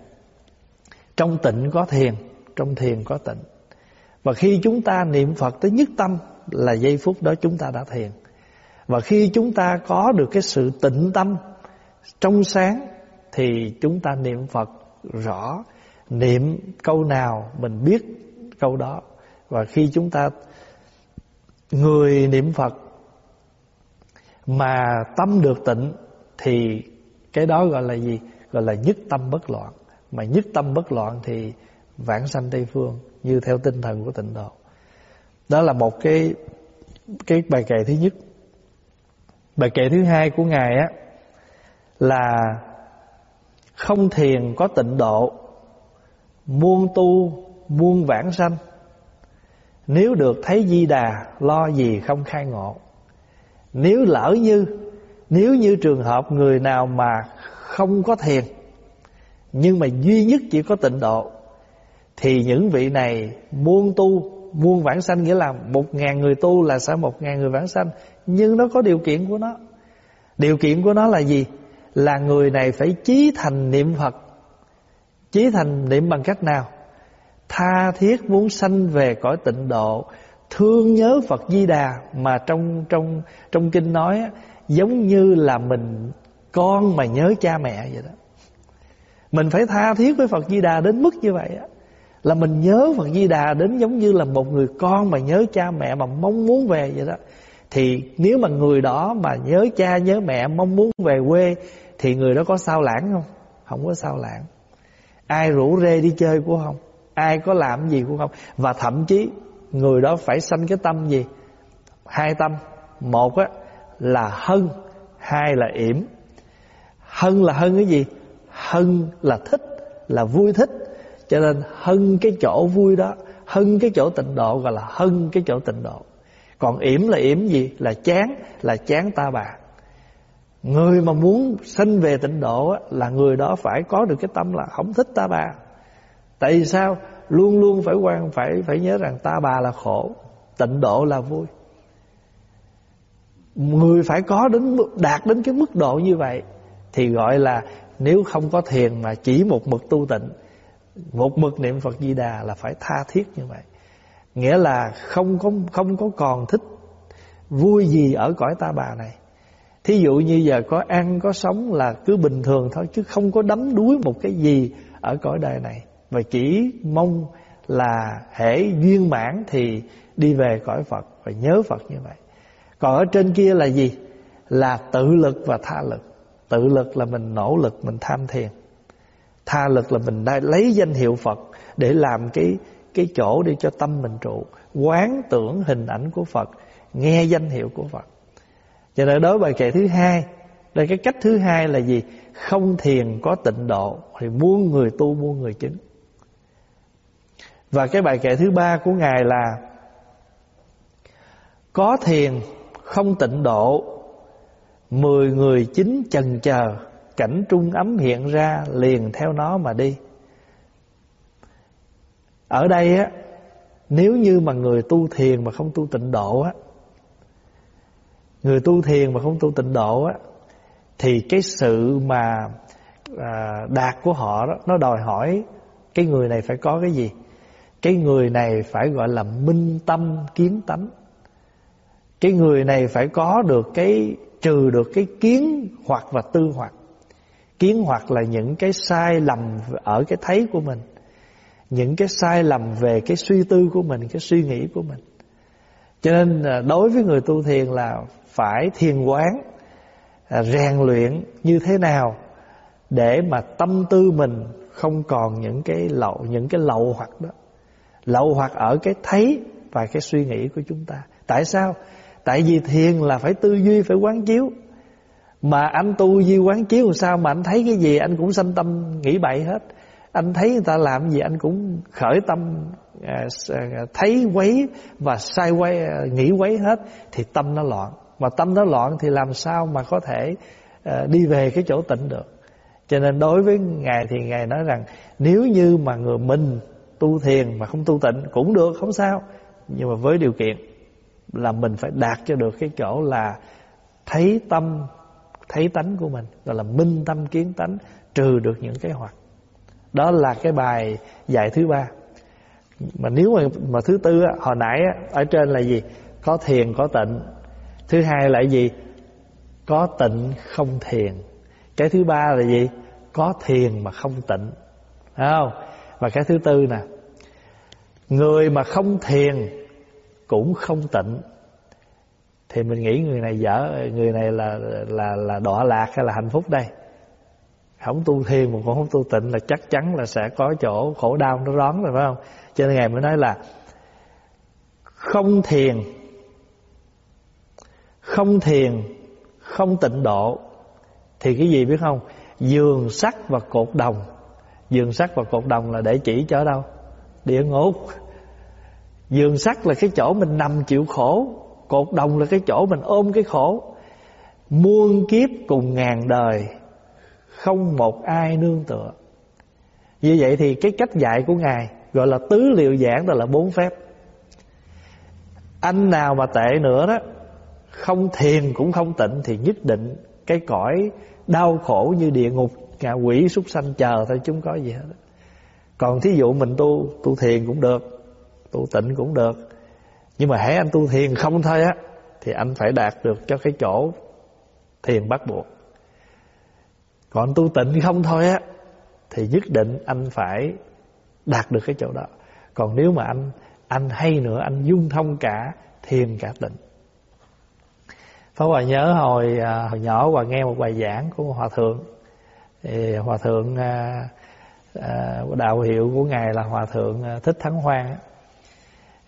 Trong tịnh có thiền, Trong thiền có tịnh và khi chúng ta niệm Phật tới nhất tâm là giây phút đó chúng ta đã thiền. Và khi chúng ta có được cái sự tịnh tâm trong sáng thì chúng ta niệm Phật rõ, niệm câu nào mình biết câu đó. Và khi chúng ta người niệm Phật mà tâm được tịnh thì cái đó gọi là gì? Gọi là nhất tâm bất loạn. Mà nhất tâm bất loạn thì vãng sanh Tây Phương như theo tinh thần của tịnh độ. Đó là một cái cái bài kệ thứ nhất. Bài kệ thứ hai của ngài á là không thiền có tịnh độ, muôn tu muôn vãng sanh. Nếu được thấy Di Đà lo gì không khai ngộ. Nếu lỡ như nếu như trường hợp người nào mà không có thiền nhưng mà duy nhất chỉ có tịnh độ thì những vị này muôn tu, muôn vãng sanh, nghĩa là một ngàn người tu là sẽ một ngàn người vãng sanh. Nhưng nó có điều kiện của nó. Điều kiện của nó là gì? Là người này phải chí thành niệm phật. Chí thành niệm bằng cách nào? Tha thiết muốn sanh về cõi tịnh độ, thương nhớ phật di đà mà trong trong trong kinh nói giống như là mình con mà nhớ cha mẹ vậy đó. Mình phải tha thiết với phật di đà đến mức như vậy á là mình nhớ Phật Di Đà đến giống như là một người con mà nhớ cha mẹ mà mong muốn về vậy đó. Thì nếu mà người đó mà nhớ cha nhớ mẹ mong muốn về quê thì người đó có sao lãng không? Không có sao lãng. Ai rủ rê đi chơi của không? Ai có làm gì của không? Và thậm chí người đó phải sanh cái tâm gì? Hai tâm. Một á là hân, hai là yểm. Hân là hân cái gì? Hân là thích, là vui thích cho nên hân cái chỗ vui đó, Hân cái chỗ tịnh độ gọi là hân cái chỗ tịnh độ Còn yểm là yểm gì? Là chán Là chán ta bà Người mà muốn sinh về tịnh độ Là người đó phải có được cái tâm là không thích ta bà Tại sao? luôn luôn phải quan, phải phải nhớ rằng ta bà là khổ, tịnh độ là vui người phải có đến đạt đến cái mức độ như vậy thì gọi là nếu không có thiền mà chỉ một mực tu tịnh một mực niệm Phật Di Đà là phải tha thiết như vậy. Nghĩa là không có không có còn thích vui gì ở cõi ta bà này. Thí dụ như giờ có ăn, có sống là cứ bình thường thôi, chứ không có đắm đuối một cái gì ở cõi đời này. Và chỉ mong là hễ duyên mãn thì đi về cõi Phật và nhớ Phật như vậy. Còn ở trên kia là gì? Là tự lực và tha lực. Tự lực là mình nỗ lực, mình tham thiền tha lực là mình đã lấy danh hiệu Phật để làm cái cái chỗ để cho tâm mình trụ, quán tưởng hình ảnh của Phật, nghe danh hiệu của Phật. Cho nên đối bài kệ thứ hai đây cái cách thứ hai là gì? Không thiền có tịnh độ thì muôn người tu muôn người chứng. Và cái bài kệ thứ ba của ngài là, có thiền không tịnh độ, Mười người chính chần chờ. Cảnh trung ấm hiện ra Liền theo nó mà đi. Ở đây á Nếu như mà người tu thiền Mà không tu tịnh độ á Người tu thiền mà không tu tịnh độ á Thì cái sự mà à, Đạt của họ đó Nó đòi hỏi Cái người này phải có cái gì? Cái người này phải gọi là minh tâm kiến tánh. Cái người này phải có được cái trừ được cái kiến hoặc và tư hoặc kiến hoặc là những cái sai lầm ở cái thấy của mình, những cái sai lầm về cái suy tư của mình, cái suy nghĩ của mình. Cho nên à, đối với người tu thiền là phải thiền quán à, rèn luyện như thế nào để mà tâm tư mình không còn những cái lậu, những cái lậu hoặc đó. Lậu hoặc ở cái thấy và cái suy nghĩ của chúng ta. Tại sao? Tại vì thiền là phải tư duy, phải quán chiếu. Mà anh tu duy quán chiếu sao mà anh thấy cái gì anh cũng sanh tâm nghĩ bậy hết. Anh thấy người ta làm gì anh cũng khởi tâm à, à Thấy quấy và sai quay à, nghĩ quấy hết Thì tâm nó loạn. Mà tâm nó loạn thì làm sao mà có thể à, đi về cái chỗ tịnh được? Cho nên đối với Ngài thì Ngài nói rằng Nếu như mà người mình tu thiền mà không tu tịnh cũng được không sao. Nhưng mà với điều kiện là mình phải đạt cho được cái chỗ là thấy tâm thấy tánh của mình gọi là minh tâm kiến tánh trừ được những cái hoặc đó là cái bài dạy thứ ba. Mà nếu mà mà thứ tư á, hồi nãy á, ở trên là gì? Có thiền có tịnh. Thứ hai là gì? Có tịnh không thiền. Cái thứ ba là gì? Có thiền mà không tịnh. Thấy không? Và cái thứ tư nè. Người mà không thiền cũng không tịnh thì mình nghĩ người này dở, người này là là là đọa lạc hay là hạnh phúc đây? Không tu thiền mà cũng không tu tịnh là chắc chắn là sẽ có chỗ khổ đau nó rón rồi, phải không? Cho nên ngài mới nói là không thiền không thiền, không tịnh độ. Thì cái gì biết không? Giường sắt và cột đồng. Giường sắt và cột đồng là để chỉ cho đâu? Địa ngục. Giường sắt là cái chỗ mình nằm chịu khổ. Cột đồng là cái chỗ mình ôm cái khổ. Muôn kiếp cùng ngàn đời, Không một ai nương tựa. Như vậy thì cái cách dạy của Ngài Gọi là tứ liệu giảng đó là bốn phép. Anh nào mà tệ nữa đó, Không thiền cũng không tịnh Thì nhất định cái cõi đau khổ như địa ngục, Ngạ quỷ súc sanh chờ thôi chúng có gì hết. Còn thí dụ mình tu Tu thiền cũng được, tu tịnh cũng được nhưng mà hãy anh tu thiền không thôi á thì anh phải đạt được cho cái chỗ thiền bắt buộc. Còn tu tịnh không thôi á thì nhất định anh phải đạt được cái chỗ đó. Còn nếu mà anh anh hay nữa anh dung thông cả thiền cả tịnh. Pháp Hòa nhớ hồi à, hồi nhỏ Hòa nghe một bài giảng của Hòa Thượng. Thì Hòa Thượng à, à, đạo hiệu của Ngài là Hòa Thượng à, Thích Thắng Hoan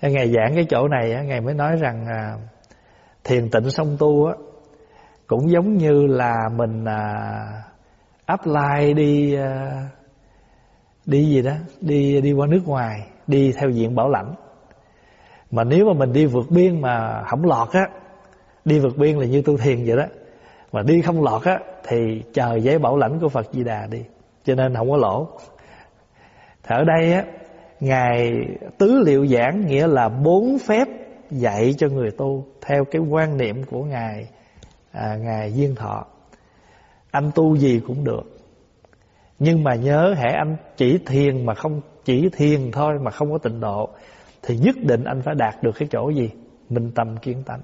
Ngài giảng cái chỗ này Ngài mới nói rằng à, Thiền tịnh song tu Cũng giống như là mình à, Apply đi à, Đi gì đó, Đi đi qua nước ngoài, Đi theo diện bảo lãnh. Mà nếu mà mình đi vượt biên mà không lọt á, Đi vượt biên là như tu thiền vậy đó, Mà đi không lọt á, Thì chờ giấy bảo lãnh của Phật Di Đà đi, Cho nên không có lỗ. Thì ở đây á ngài tứ liệu giảng nghĩa là bốn phép dạy cho người tu theo cái quan niệm của ngài à, ngài duyên thọ. Anh tu gì cũng được. Nhưng mà nhớ hãy anh chỉ thiền mà không chỉ thiền thôi mà không có tịnh độ thì nhất định anh phải đạt được cái chỗ gì? Minh tâm kiến tánh.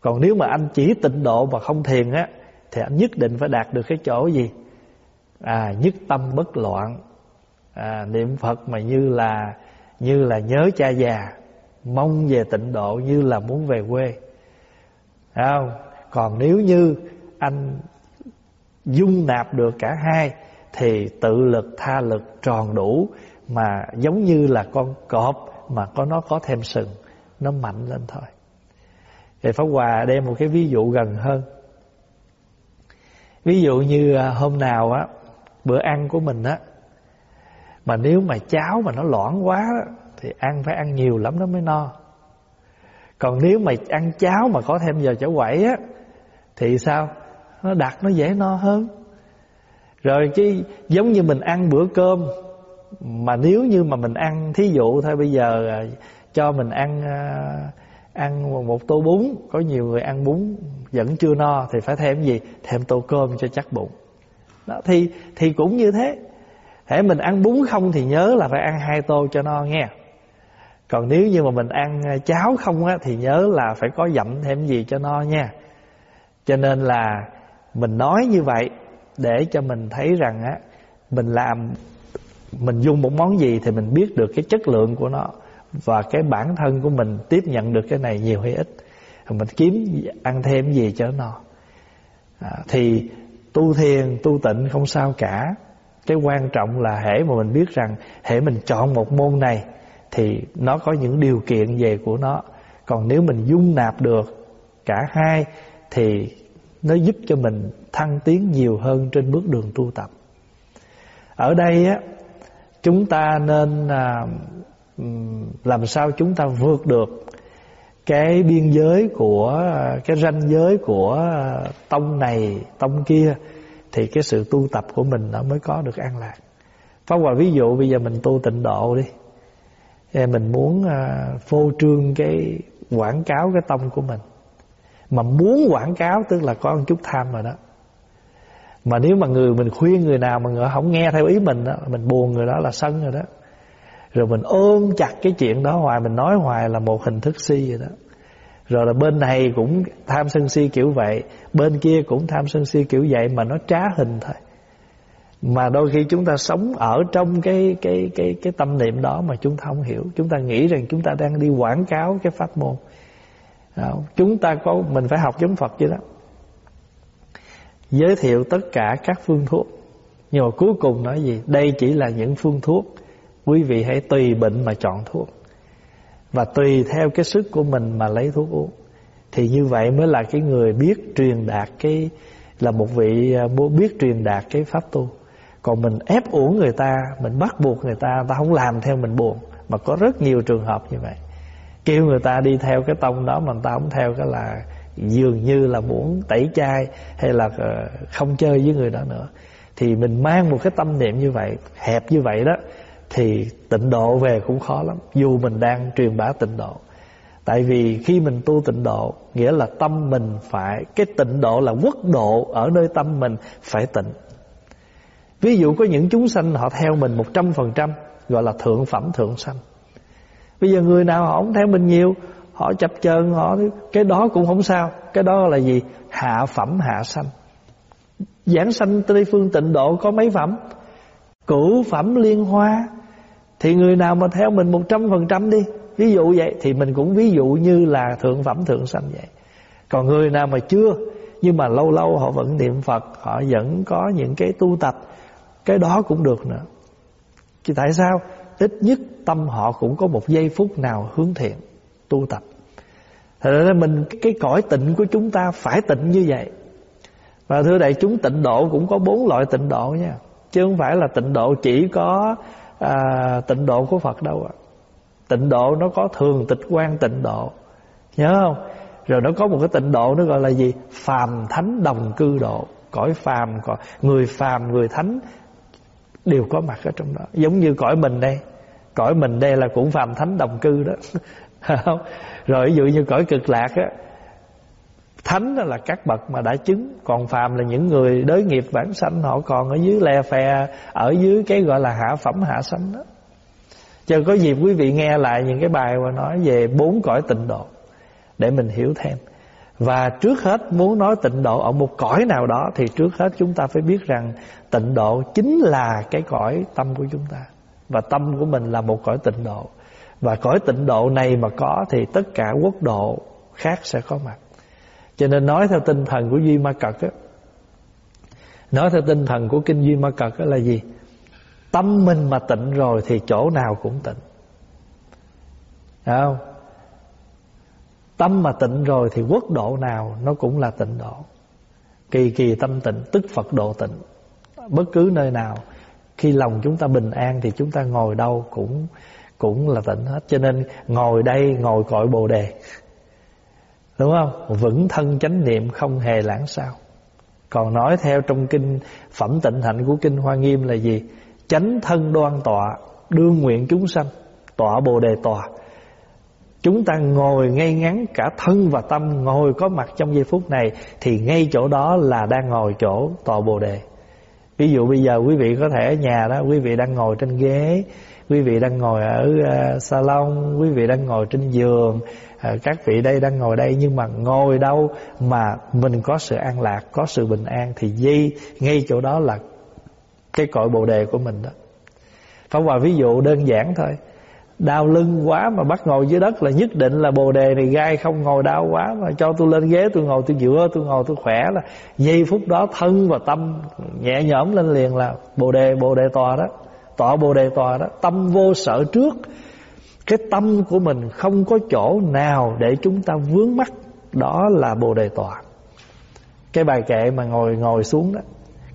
Còn nếu mà anh chỉ tịnh độ mà không thiền á thì anh nhất định phải đạt được cái chỗ gì? À nhất tâm bất loạn à, niệm phật mà như là như là nhớ cha già mong về tịnh độ như là muốn về quê. Thấy không? Còn nếu như anh dung nạp được cả hai thì tự lực tha lực tròn đủ mà giống như là con cọp mà có nó có thêm sừng nó mạnh lên thôi. Thì Pháp Hòa đem một cái ví dụ gần hơn. Ví dụ như à, hôm nào á Bữa ăn của mình á mà nếu mà cháo mà nó loãng quá đó, Thì ăn phải ăn nhiều lắm nó mới no. Còn nếu mà ăn cháo mà có thêm giờ chảo quẩy á Thì sao? Nó đặc nó dễ no hơn. Rồi cái giống như mình ăn bữa cơm Mà nếu như mà mình ăn Thí dụ thôi bây giờ à, Cho mình ăn à, Ăn một tô bún Có nhiều người ăn bún vẫn chưa no Thì phải thêm gì? Thêm tô cơm cho chắc bụng. Đó, thì, thì cũng như thế thế mình ăn bún không thì nhớ là phải ăn hai tô cho no nghe. Còn nếu như mà mình ăn ờ, cháo không á Thì nhớ là phải có dặm thêm gì cho no nha. Cho nên là Mình nói như vậy Để cho mình thấy rằng á Mình làm Mình dùng một món gì thì mình biết được cái chất lượng của nó và cái bản thân của mình tiếp nhận được cái này nhiều hay ít. Mình kiếm ăn thêm gì cho nó. À, thì tu thiền tu tịnh không sao cả cái quan trọng là hễ mà mình biết rằng hễ mình chọn một môn này thì nó có những điều kiện về của nó. Còn nếu mình dung nạp được cả hai thì nó giúp cho mình thăng tiến nhiều hơn trên bước đường tu tập. Ở đây á chúng ta nên à, làm sao chúng ta vượt được cái biên giới của à, cái ranh giới của à, tông này tông kia thì cái sự tu tập của mình nó mới có được an lạc. Pháp Hòa ví dụ, bây giờ mình tu tịnh độ đi. Mình muốn à, phô trương cái quảng cáo cái tông của mình. Mà muốn quảng cáo tức là có một chút tham rồi đó. Mà nếu mà người, mình khuyên người nào mà người không nghe theo ý mình đó Mình buồn người đó là sân rồi đó. Rồi mình ôm chặt cái chuyện đó hoài, Mình nói hoài là một hình thức si vậy đó. Rồi là bên này cũng tham sân si kiểu vậy, Bên kia cũng tham sân si kiểu vậy Mà nó trá hình thôi. Mà đôi khi chúng ta sống ở trong cái cái cái cái tâm niệm đó Mà chúng ta không hiểu. Chúng ta nghĩ rằng chúng ta đang đi quảng cáo cái pháp môn. À, chúng ta có, Mình phải học giống Phật vậy đó. Giới thiệu tất cả các phương thuốc. Nhưng mà cuối cùng nói gì? Đây chỉ là những phương thuốc. Quý vị hãy tùy bệnh mà chọn thuốc. Và tùy theo cái sức của mình mà lấy thuốc uống. Thì như vậy mới là cái người biết truyền đạt cái, Là một vị à, biết truyền đạt cái pháp tu. Còn mình ép uổng người ta, Mình bắt buộc người ta Ta không làm theo mình buồn. Mà có rất nhiều trường hợp như vậy. Kêu người ta đi theo cái tông đó Mà người ta không theo cái là Dường như là muốn tẩy chay Hay là ờ, không chơi với người đó nữa. Thì mình mang một cái tâm niệm như vậy, Hẹp như vậy đó thì tịnh độ về cũng khó lắm. Dù mình đang truyền bá tịnh độ. Tại vì khi mình tu tịnh độ, nghĩa là tâm mình phải, cái tịnh độ là quốc độ ở nơi tâm mình phải tịnh. Ví dụ có những chúng sanh họ theo mình một trăm phần trăm, gọi là thượng phẩm, thượng sanh. Bây giờ người nào họ không theo mình nhiều, họ chập chờn, họ cái đó cũng không sao. Cái đó là gì? Hạ phẩm, hạ sanh. Giảng sanh tây phương tịnh độ có mấy phẩm? Cửu phẩm liên hoa thì người nào mà theo mình một trăm phần trăm đi, Ví dụ vậy, Thì mình cũng ví dụ như là thượng phẩm, thượng sanh vậy. Còn người nào mà chưa, Nhưng mà lâu lâu họ vẫn niệm Phật, Họ vẫn có những cái tu tập, Cái đó cũng được nữa. Thì tại sao? Ít nhất tâm họ cũng có một giây phút nào hướng thiện, Tu tập. Thật ra mình, Cái cõi tịnh của chúng ta phải tịnh như vậy. Và thưa đại chúng, tịnh độ cũng có bốn loại tịnh độ nha. Chứ không phải là tịnh độ chỉ có à, tịnh độ của Phật đâu ạ? Tịnh độ nó có thường tịch quan tịnh độ. Nhớ không? Rồi nó có một cái tịnh độ nó gọi là gì? Phàm thánh đồng cư độ. Cõi phàm Người phàm người thánh Đều có mặt ở trong đó. Giống như cõi mình đây. Cõi mình đây là cũng phàm thánh đồng cư đó. Rồi ví dụ như cõi cực lạc á thánh là các bậc mà đã chứng. Còn phàm là những người đới nghiệp bản sanh, họ còn ở dưới le phe, ở dưới cái gọi là hạ phẩm, hạ sanh đó. Cho có dịp quý vị nghe lại những cái bài mà nói về bốn cõi tịnh độ để mình hiểu thêm. Và trước hết muốn nói tịnh độ ở một cõi nào đó, thì trước hết chúng ta phải biết rằng tịnh độ chính là cái cõi tâm của chúng ta. Và tâm của mình là một cõi tịnh độ. Và cõi tịnh độ này mà có thì tất cả quốc độ khác sẽ có mặt cho nên nói theo tinh thần của duy ma cật á, nói theo tinh thần của kinh duy ma cật á là gì? Tâm mình mà tịnh rồi thì chỗ nào cũng tịnh. Đấy không? Tâm mà tịnh rồi thì quốc độ nào nó cũng là tịnh độ. Kỳ kỳ tâm tịnh, tức phật độ tịnh. Bất cứ nơi nào, khi lòng chúng ta bình an thì chúng ta ngồi đâu cũng cũng là tịnh hết. Cho nên ngồi đây, ngồi cội bồ đề đúng không? Vững thân chánh niệm không hề lãng sao. Còn nói theo trong kinh, phẩm tịnh hạnh của kinh hoa nghiêm là gì? Chánh thân đoan tọa, đương nguyện chúng sanh, tọa bồ đề tòa chúng ta ngồi ngay ngắn cả thân và tâm, ngồi có mặt trong giây phút này, thì ngay chỗ đó là đang ngồi chỗ tọa bồ đề ví dụ bây giờ quý vị có thể ở nhà đó quý vị đang ngồi trên ghế quý vị đang ngồi ở uh, salon quý vị đang ngồi trên giường uh, các vị đây đang ngồi đây nhưng mà ngồi đâu mà mình có sự an lạc có sự bình an thì di ngay chỗ đó là cái cội bồ đề của mình đó. Pháp Hòa ví dụ đơn giản thôi. Đau lưng quá mà bắt ngồi dưới đất là nhất định là bồ đề này gai không ngồi đau quá Mà cho tôi lên ghế tôi ngồi tôi dựa tôi ngồi tôi khỏe là Giây phút đó thân và tâm nhẹ nhõm lên liền là bồ đề bồ đề tòa đó Tọa bồ đề tòa đó. Tâm vô sợ trước Cái tâm của mình không có chỗ nào để chúng ta vướng mắc Đó là bồ đề tòa. Cái bài kệ mà ngồi ngồi xuống đó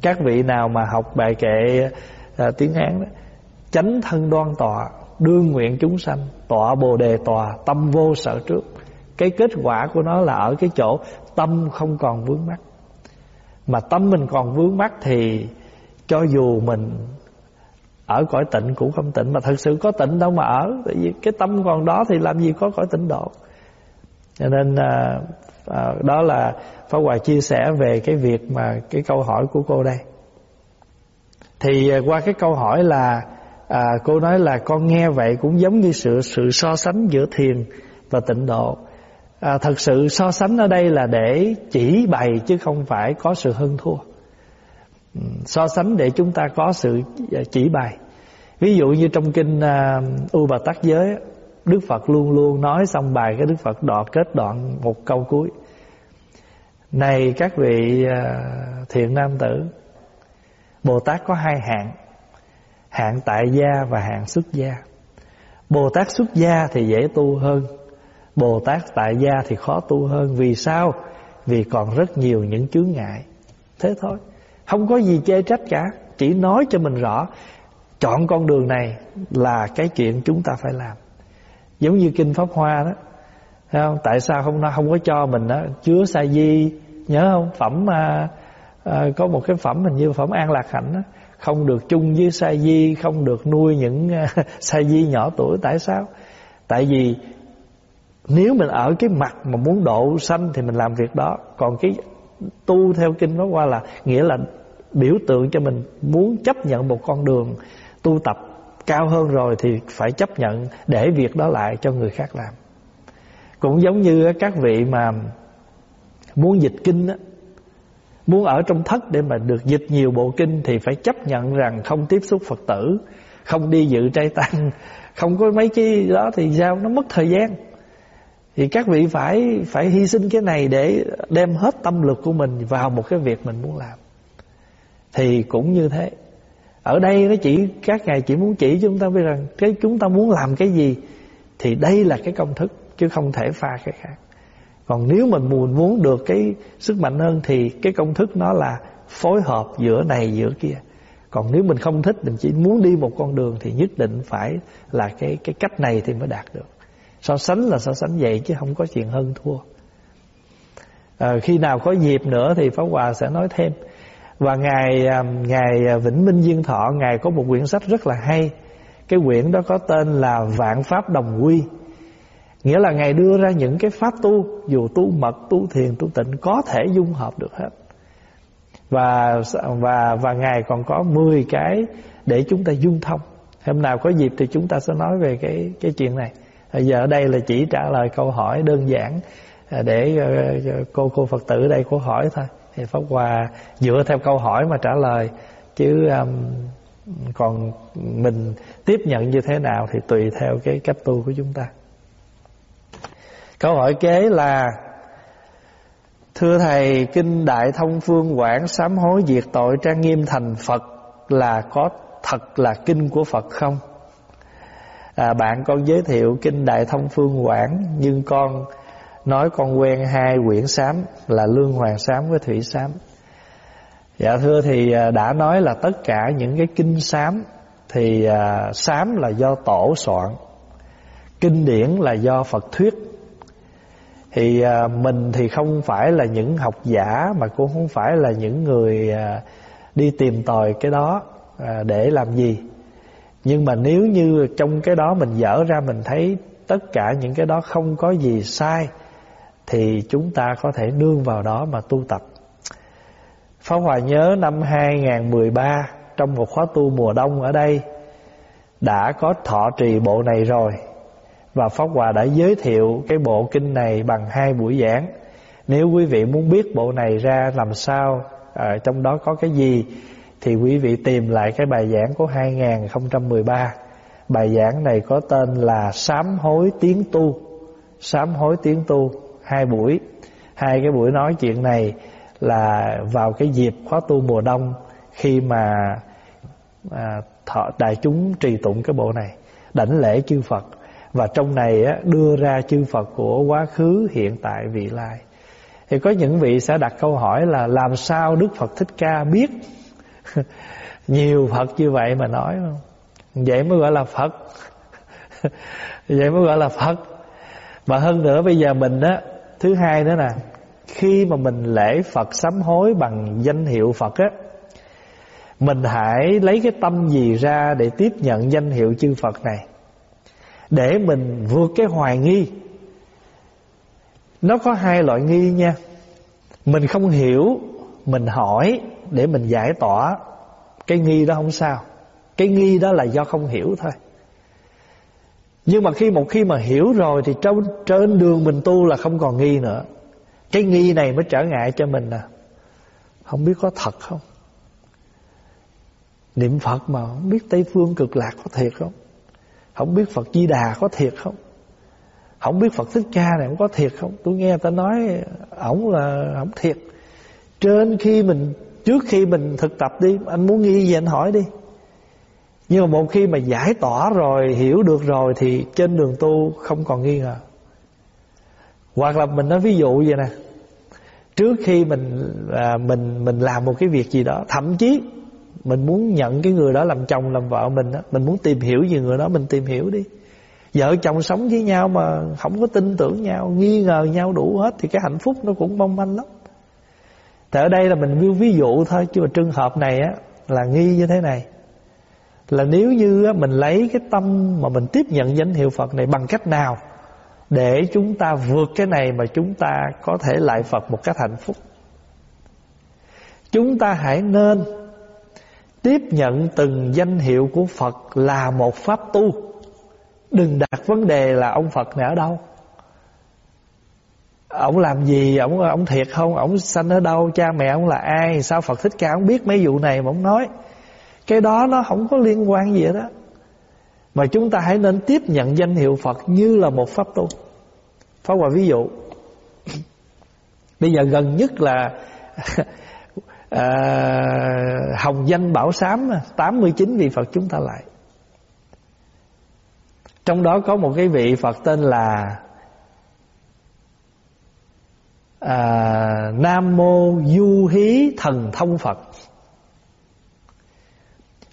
các vị nào mà học bài kệ à, tiếng Hán đó chánh thân đoan tọa đương nguyện chúng sanh tọa bồ đề tòa tâm vô sợ trước. Cái kết quả của nó là ở cái chỗ tâm không còn vướng mắc. Mà tâm mình còn vướng mắc thì cho dù mình ở cõi tịnh cũng không tịnh. Mà thật sự có tịnh đâu mà ở tại vì cái tâm còn đó thì làm gì có cõi tịnh độ. Cho nên à, à, đó là Pháp Hòa chia sẻ về cái việc mà cái câu hỏi của cô đây. Thì à, qua cái câu hỏi là à, cô nói là con nghe vậy cũng giống như sự sự so sánh giữa thiền và tịnh độ. À, thật sự so sánh ở đây là để chỉ bày chứ không phải có sự hơn thua. Ừ, so sánh để chúng ta có sự à, chỉ bày. Ví dụ như trong kinh à, u bà tắc giới đức phật luôn luôn nói xong bài cái đức phật đoạn kết đoạn một câu cuối. Này các vị à, thiện nam tử Bồ Tát có hai hạng. Hạng tại gia và hạng xuất gia. Bồ Tát xuất gia thì dễ tu hơn. Bồ Tát tại gia thì khó tu hơn. Vì sao? Vì còn rất nhiều những chướng ngại. Thế thôi. Không có gì chê trách cả. Chỉ nói cho mình rõ Chọn con đường này là cái chuyện chúng ta phải làm. Giống như Kinh Pháp Hoa đó Thấy không? Tại sao không nó không có cho mình đó chứa sa di nhớ không? Phẩm à, à, có một cái phẩm hình như phẩm an lạc hạnh đó, không được chung với sa di, không được nuôi những à, sa di nhỏ tuổi, tại sao? Tại vì nếu mình ở cái mặt mà muốn độ sanh thì mình làm việc đó. Còn cái tu theo kinh nó qua là nghĩa là biểu tượng cho mình muốn chấp nhận một con đường tu tập cao hơn rồi thì phải chấp nhận để việc đó lại cho người khác làm. Cũng giống như các vị mà muốn dịch kinh á muốn ở trong thất để mà được dịch nhiều bộ kinh thì phải chấp nhận rằng không tiếp xúc phật tử, không đi dự trai tăng không có mấy cái đó thì sao? Nó mất thời gian. Thì các vị phải phải hy sinh cái này để đem hết tâm lực của mình vào một cái việc mình muốn làm. Thì cũng như thế. Ở đây nó chỉ, các ngài chỉ muốn chỉ chúng ta biết rằng cái chúng ta muốn làm cái gì thì đây là cái công thức, chứ không thể pha cái khác còn nếu mình muốn muốn được cái sức mạnh hơn thì cái công thức nó là phối hợp giữa này giữa kia. Còn nếu mình không thích mình chỉ muốn đi một con đường thì nhất định phải là cái cái cách này thì mới đạt được. So sánh là so sánh vậy chứ không có chuyện hơn thua. À, khi nào có dịp nữa thì pháp hòa sẽ nói thêm. Và ngài à, ngài à, vĩnh minh duyên thọ ngài có một quyển sách rất là hay. Cái quyển đó có tên là vạn pháp đồng quy nghĩa là ngài đưa ra những cái pháp tu dù tu mật tu thiền tu tịnh có thể dung hợp được hết. Và và và ngài còn có 10 cái để chúng ta dung thông. Hôm nào có dịp thì chúng ta sẽ nói về cái cái chuyện này. Bây giờ ở đây là chỉ trả lời câu hỏi đơn giản à, để ờ, ờ, cô cô phật tử đây có hỏi thôi. Thì pháp hòa dựa theo câu hỏi mà trả lời chứ um, còn mình tiếp nhận như thế nào thì tùy theo cái cách tu của chúng ta câu hỏi kế là thưa thầy kinh đại thông phương quảng sám hối diệt tội trang nghiêm thành phật là có thật là kinh của phật không? À, bạn con giới thiệu kinh đại thông phương quảng nhưng con nói con quen hai quyển sám là lương hoàng sám với thủy sám. Dạ thưa thì à, đã nói là tất cả những cái kinh sám thì à, sám là do tổ soạn kinh điển là do phật thuyết thì à, mình thì không phải là những học giả mà cũng không phải là những người à, đi tìm tòi cái đó à, để làm gì nhưng mà nếu như trong cái đó mình dở ra mình thấy tất cả những cái đó không có gì sai thì chúng ta có thể nương vào đó mà tu tập. Pháp Hòa nhớ năm 2013 trong một khóa tu mùa đông ở đây đã có thọ trì bộ này rồi và Pháp Hòa đã giới thiệu cái bộ kinh này bằng hai buổi giảng. Nếu quý vị muốn biết bộ này ra làm sao, ở trong đó có cái gì thì quý vị tìm lại cái bài giảng của 2013. Bài giảng này có tên là Sám hối tiếng tu. Sám hối tiếng tu hai buổi. Hai cái buổi nói chuyện này là vào cái dịp khóa tu mùa đông khi mà à, thọ, đại chúng trì tụng cái bộ này, đảnh lễ chư Phật và trong này á, đưa ra chư Phật của quá khứ, hiện tại, vị lai. Thì có những vị sẽ đặt câu hỏi là làm sao Đức Phật Thích Ca biết nhiều Phật như vậy mà nói không? Vậy mới gọi là Phật. vậy mới gọi là Phật. Mà hơn nữa bây giờ mình á Thứ hai nữa nè Khi mà mình lễ Phật sám hối bằng danh hiệu Phật á Mình hãy lấy cái tâm gì ra để tiếp nhận danh hiệu chư Phật này để mình vượt cái hoài nghi. Nó có hai loại nghi nha. Mình không hiểu Mình hỏi để mình giải tỏa. Cái nghi đó không sao. Cái nghi đó là do không hiểu thôi. Nhưng mà khi một khi mà hiểu rồi Thì trên, trên đường mình tu là không còn nghi nữa. Cái nghi này mới trở ngại cho mình nè Không biết có thật không? Niệm Phật mà không biết Tây Phương cực lạc có thiệt không? Không biết Phật Di Đà có thiệt không? Không biết Phật Thích Ca này cũng có thiệt không? Tôi nghe ta nói Ổng là không thiệt. Trên khi mình Trước khi mình thực tập đi Anh muốn nghi gì anh hỏi đi. Nhưng mà một khi mà giải tỏa rồi Hiểu được rồi thì trên đường tu Không còn nghi ngờ. Hoặc là mình nói ví dụ vậy nè. Trước khi mình à, mình mình làm một cái việc gì đó Thậm chí mình muốn nhận cái người đó làm chồng làm vợ mình đó, Mình muốn tìm hiểu về người đó Mình tìm hiểu đi. Vợ chồng sống với nhau mà không có tin tưởng nhau Nghi ngờ nhau đủ hết Thì cái hạnh phúc nó cũng mong manh lắm. Thì ở đây là mình ví dụ thôi Chứ mà trường hợp này á là nghi như thế này. Là nếu như mình lấy cái tâm mà mình tiếp nhận danh hiệu Phật này bằng cách nào để chúng ta vượt cái này mà chúng ta có thể lại Phật một cách hạnh phúc. Chúng ta hãy nên tiếp nhận từng danh hiệu của Phật là một pháp tu. Đừng đặt vấn đề là ông Phật này ở đâu. Ông làm gì, ông ông thiệt không, ông sanh ở đâu, cha mẹ ông là ai, sao Phật thích ca ông biết mấy vụ này mà ông nói. Cái đó nó không có liên quan gì đó Mà chúng ta hãy nên tiếp nhận danh hiệu Phật Như là một pháp tu. Pháp Hòa ví dụ. Bây giờ gần nhất là à, Hồng danh Bảo Sám 89 vị Phật chúng ta lại. Trong đó có một cái vị Phật tên là à, Nam Mô Du Hí Thần Thông Phật.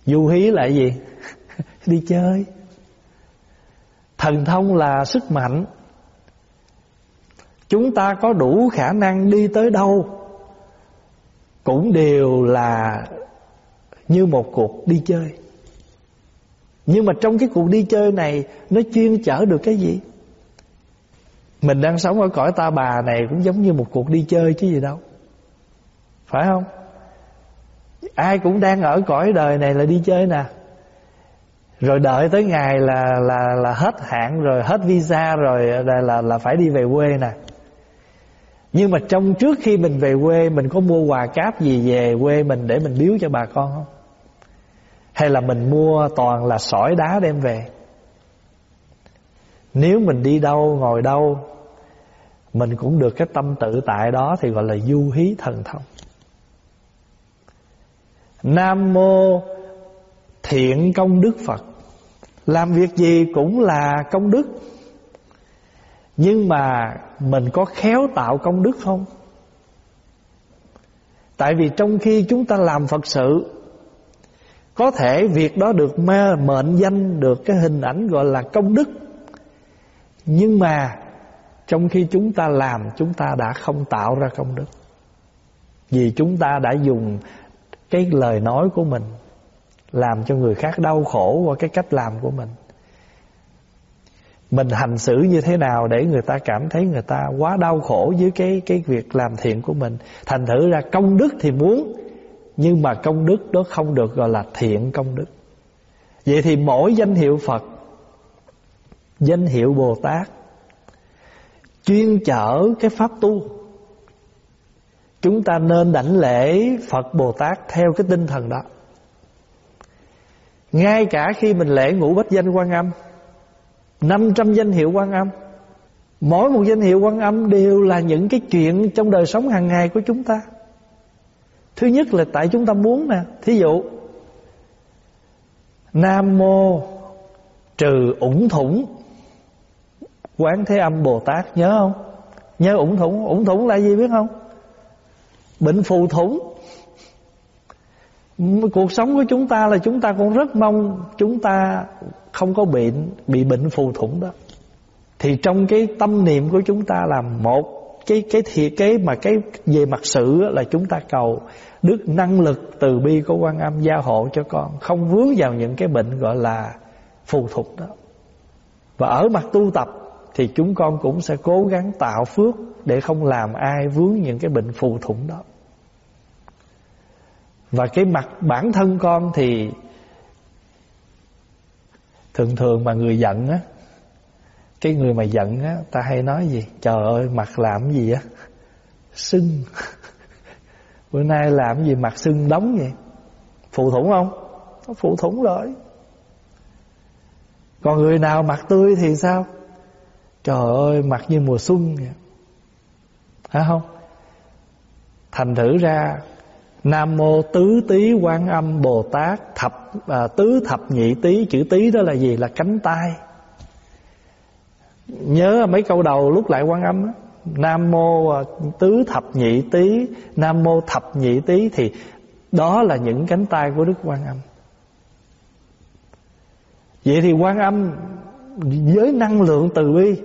Du hí là gì? đi chơi. Thần thông là sức mạnh. Chúng ta có đủ khả năng đi tới đâu? Cũng đều là Như một cuộc đi chơi. Nhưng mà trong cái cuộc đi chơi này Nó chuyên chở được cái gì? Mình đang sống ở cõi ta bà này Cũng giống như một cuộc đi chơi chứ gì đâu. Phải không? Ai cũng đang ở cõi đời này là đi chơi nè. Rồi đợi tới ngày là là là hết hạn rồi hết visa rồi là là, là phải đi về quê nè nhưng mà trong trước khi mình về quê, mình có mua quà cáp gì về quê mình để mình biếu cho bà con không? Hay là mình mua toàn là sỏi đá đem về? Nếu mình đi đâu, ngồi đâu, mình cũng được cái tâm tự tại đó thì gọi là du hí thần thông. Nam mô thiện công đức phật. Làm việc gì cũng là công đức. Nhưng mà mình có khéo tạo công đức không? Tại vì trong khi chúng ta làm Phật sự, Có thể việc đó được mệnh danh, Được cái hình ảnh gọi là công đức. Nhưng mà Trong khi chúng ta làm, Chúng ta đã không tạo ra công đức. Vì chúng ta đã dùng Cái lời nói của mình làm cho người khác đau khổ qua cái cách làm của mình mình hành xử như thế nào để người ta cảm thấy người ta quá đau khổ với cái cái việc làm thiện của mình? Thành thử ra công đức thì muốn, nhưng mà công đức đó không được gọi là thiện công đức. Vậy thì mỗi danh hiệu phật, danh hiệu bồ tát, chuyên chở cái pháp tu. Chúng ta nên đảnh lễ phật bồ tát theo cái tinh thần đó. Ngay cả khi mình lễ ngũ bách danh quan âm 500 danh hiệu quan âm. Mỗi một danh hiệu quan âm đều là những cái chuyện trong đời sống hàng ngày của chúng ta. Thứ nhất là tại chúng ta muốn nè, Thí dụ, Nam Mô Trừ ủng thủng. Quán Thế Âm Bồ Tát nhớ không? Nhớ ủng thủng. Ủng thủng là gì biết không? Bệnh phù thủng. Cuộc sống của chúng ta là chúng ta cũng rất mong Chúng ta không có bệnh, Bị bệnh phù thủng đó. Thì trong cái tâm niệm của chúng ta là một cái cái thiệt, cái mà cái về mặt sự là chúng ta cầu đức năng lực từ bi của quan âm gia hộ cho con, không vướng vào những cái bệnh gọi là phù thuộc đó. Và ở mặt tu tập thì chúng con cũng sẽ cố gắng tạo phước để không làm ai vướng những cái bệnh phù thủng đó và cái mặt bản thân con thì Thường thường mà người giận á, Cái người mà giận á, Ta hay nói gì? Trời ơi, mặt làm gì á? Sưng. Bữa nay làm gì mặt sưng đóng vậy? Phụ thủng không? Nó phụ thủng rồi Còn người nào mặt tươi thì sao? Trời ơi, mặt như mùa xuân vậy. Hả không? Thành thử ra Nam mô tứ tý quan âm Bồ Tát thập à, tứ thập nhị tý chữ tý đó là gì? Là cánh tay. Nhớ mấy câu đầu lúc lại quan âm đó. Nam mô à, tứ thập nhị tý Nam mô thập nhị tý thì đó là những cánh tay của Đức Quan Âm. Vậy thì Quan Âm với năng lượng từ bi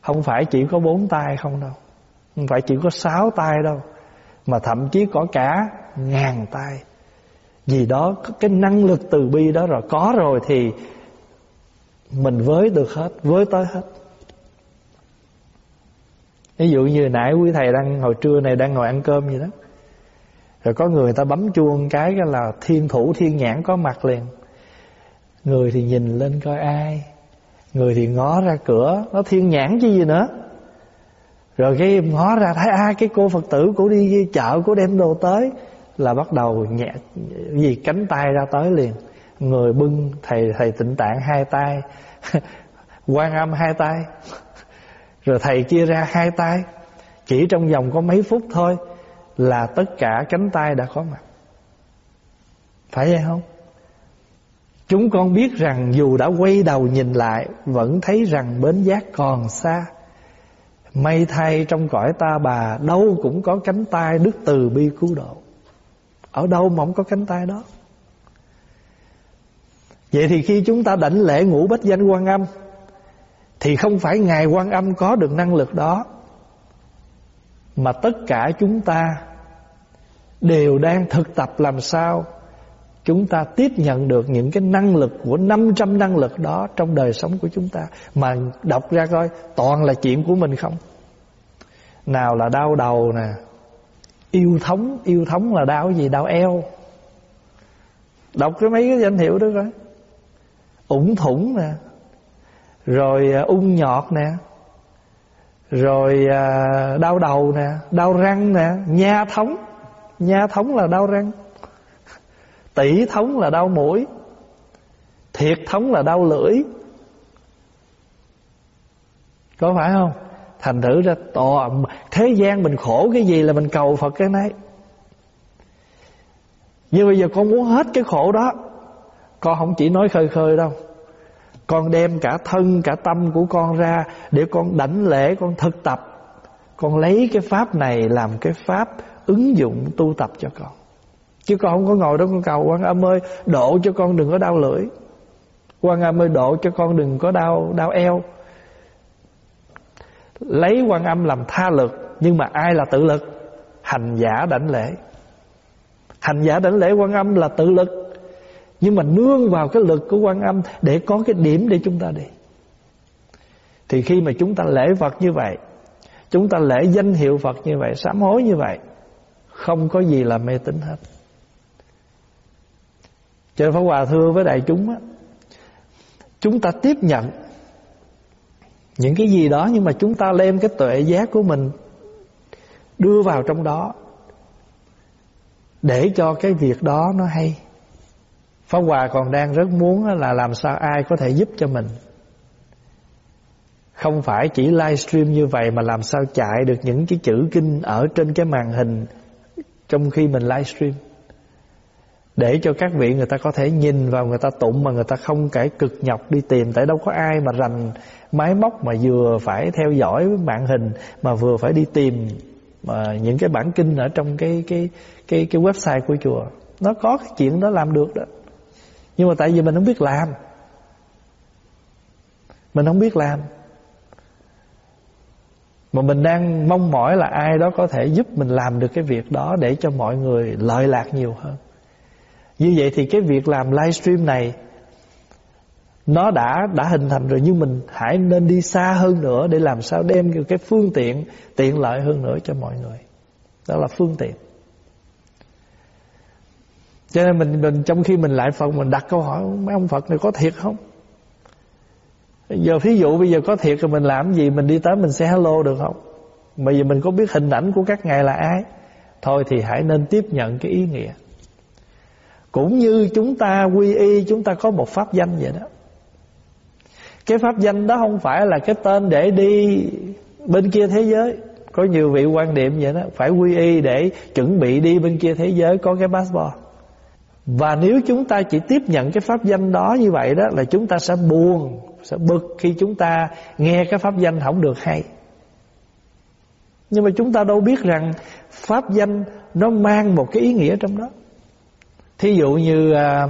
không phải chỉ có bốn tay không đâu không phải chỉ có sáu tay đâu mà thậm chí có cả ngàn tay. Vì đó cái năng lực từ bi đó rồi, có rồi thì mình với được hết, với tới hết. Ví dụ như nãy quý thầy đang, hồi trưa này đang ngồi ăn cơm gì đó, rồi có người ta bấm chuông cái là thiên thủ, thiên nhãn có mặt liền. Người thì nhìn lên coi ai, người thì ngó ra cửa, nó thiên nhãn chứ gì nữa? Rồi cái ngó ra thấy a à, cái cô phật tử của đi chợ của đem đồ tới là bắt đầu nhẹ gì cánh tay ra tới liền. Người bưng thầy thầy tịnh tạng hai tay quan âm hai tay. Rồi thầy chia ra hai tay. Chỉ trong vòng có mấy phút thôi là tất cả cánh tay đã có mặt. Phải vậy không? Chúng con biết rằng dù đã quay đầu nhìn lại vẫn thấy rằng bến giác còn xa. May thay trong cõi ta bà, Đâu cũng có cánh tay Đức từ bi cứu độ. Ở đâu mà không có cánh tay đó? Vậy thì khi chúng ta đảnh lễ ngũ bách danh quan âm, Thì không phải Ngài quan âm có được năng lực đó, Mà tất cả chúng ta Đều đang thực tập làm sao Chúng ta tiếp nhận được những cái năng lực của 500 năng lực đó Trong đời sống của chúng ta. Mà đọc ra coi, toàn là chuyện của mình không? Nào là đau đầu nè. Yêu thống Yêu thống là đau gì? Đau eo. Đọc cái mấy cái danh hiệu đó coi. Ủng thủng nè. Rồi à, ung nhọt nè. Rồi à, đau đầu nè. Đau răng nè. Nha thống. Nha thống là đau răng tỷ thống là đau mũi, thiệt thống là đau lưỡi. Có phải không? Thành thử ra tò thế gian mình khổ cái gì là mình cầu phật cái nấy. Nhưng bây giờ con muốn hết cái khổ đó, Con không chỉ nói khơi khơi đâu. Con đem cả thân, cả tâm của con ra Để con đảnh lễ, con thực tập. Con lấy cái pháp này làm cái pháp ứng dụng tu tập cho con. Chứ con không có ngồi đó con cầu quan âm ơi Độ cho con đừng có đau lưỡi. Quan âm ơi độ cho con đừng có đau đau eo. Lấy quan âm làm tha lực, Nhưng mà ai là tự lực? Hành giả đảnh lễ. Hành giả đảnh lễ quan âm là tự lực. Nhưng mà nương vào cái lực của quan âm Để có cái điểm để chúng ta đi. Thì khi mà chúng ta lễ Phật như vậy, Chúng ta lễ danh hiệu Phật như vậy, Sám hối như vậy, Không có gì là mê tín hết. Cho nên Pháp Hòa thưa với đại chúng á, Chúng ta tiếp nhận Những cái gì đó Nhưng mà chúng ta đem cái tuệ giác của mình Đưa vào trong đó để cho cái việc đó nó hay. Pháp Hòa còn đang rất muốn là làm sao ai có thể giúp cho mình. Không phải chỉ livestream như vậy mà làm sao chạy được những cái chữ kinh ở trên cái màn hình Trong khi mình livestream. Để cho các vị người ta có thể nhìn vào, người ta tụng mà người ta không cải cực nhọc đi tìm, Tại đâu có ai mà rành máy móc mà vừa phải theo dõi màn hình Mà vừa phải đi tìm mà những cái bản kinh ở trong cái cái cái cái website của chùa. Nó có cái chuyện đó làm được đó. Nhưng mà tại vì mình không biết làm. Mình không biết làm. Mà mình đang mong mỏi là ai đó có thể giúp mình làm được cái việc đó để cho mọi người lợi lạc nhiều hơn như vậy thì cái việc làm livestream này, nó đã đã hình thành rồi, nhưng mình hãy nên đi xa hơn nữa để làm sao đem cái phương tiện tiện lợi hơn nữa cho mọi người. Đó là phương tiện. Cho nên mình mình, trong khi mình lại Phật, mình đặt câu hỏi, mấy ông Phật này có thiệt không? Giờ ví dụ bây giờ có thiệt thì mình làm gì? Mình đi tới mình sẽ hello được không? Bây giờ mình có biết hình ảnh của các ngài là ai? Thôi thì hãy nên tiếp nhận cái ý nghĩa cũng như chúng ta quy y, chúng ta có một pháp danh vậy đó. Cái pháp danh đó không phải là cái tên để đi bên kia thế giới. Có nhiều vị quan niệm vậy đó, Phải quy y để chuẩn bị đi bên kia thế giới Có cái passport. Và nếu chúng ta chỉ tiếp nhận cái pháp danh đó như vậy đó, Là chúng ta sẽ buồn, Sẽ bực khi chúng ta nghe cái pháp danh không được hay. Nhưng mà chúng ta đâu biết rằng Pháp danh nó mang một cái ý nghĩa trong đó. Thí dụ như à,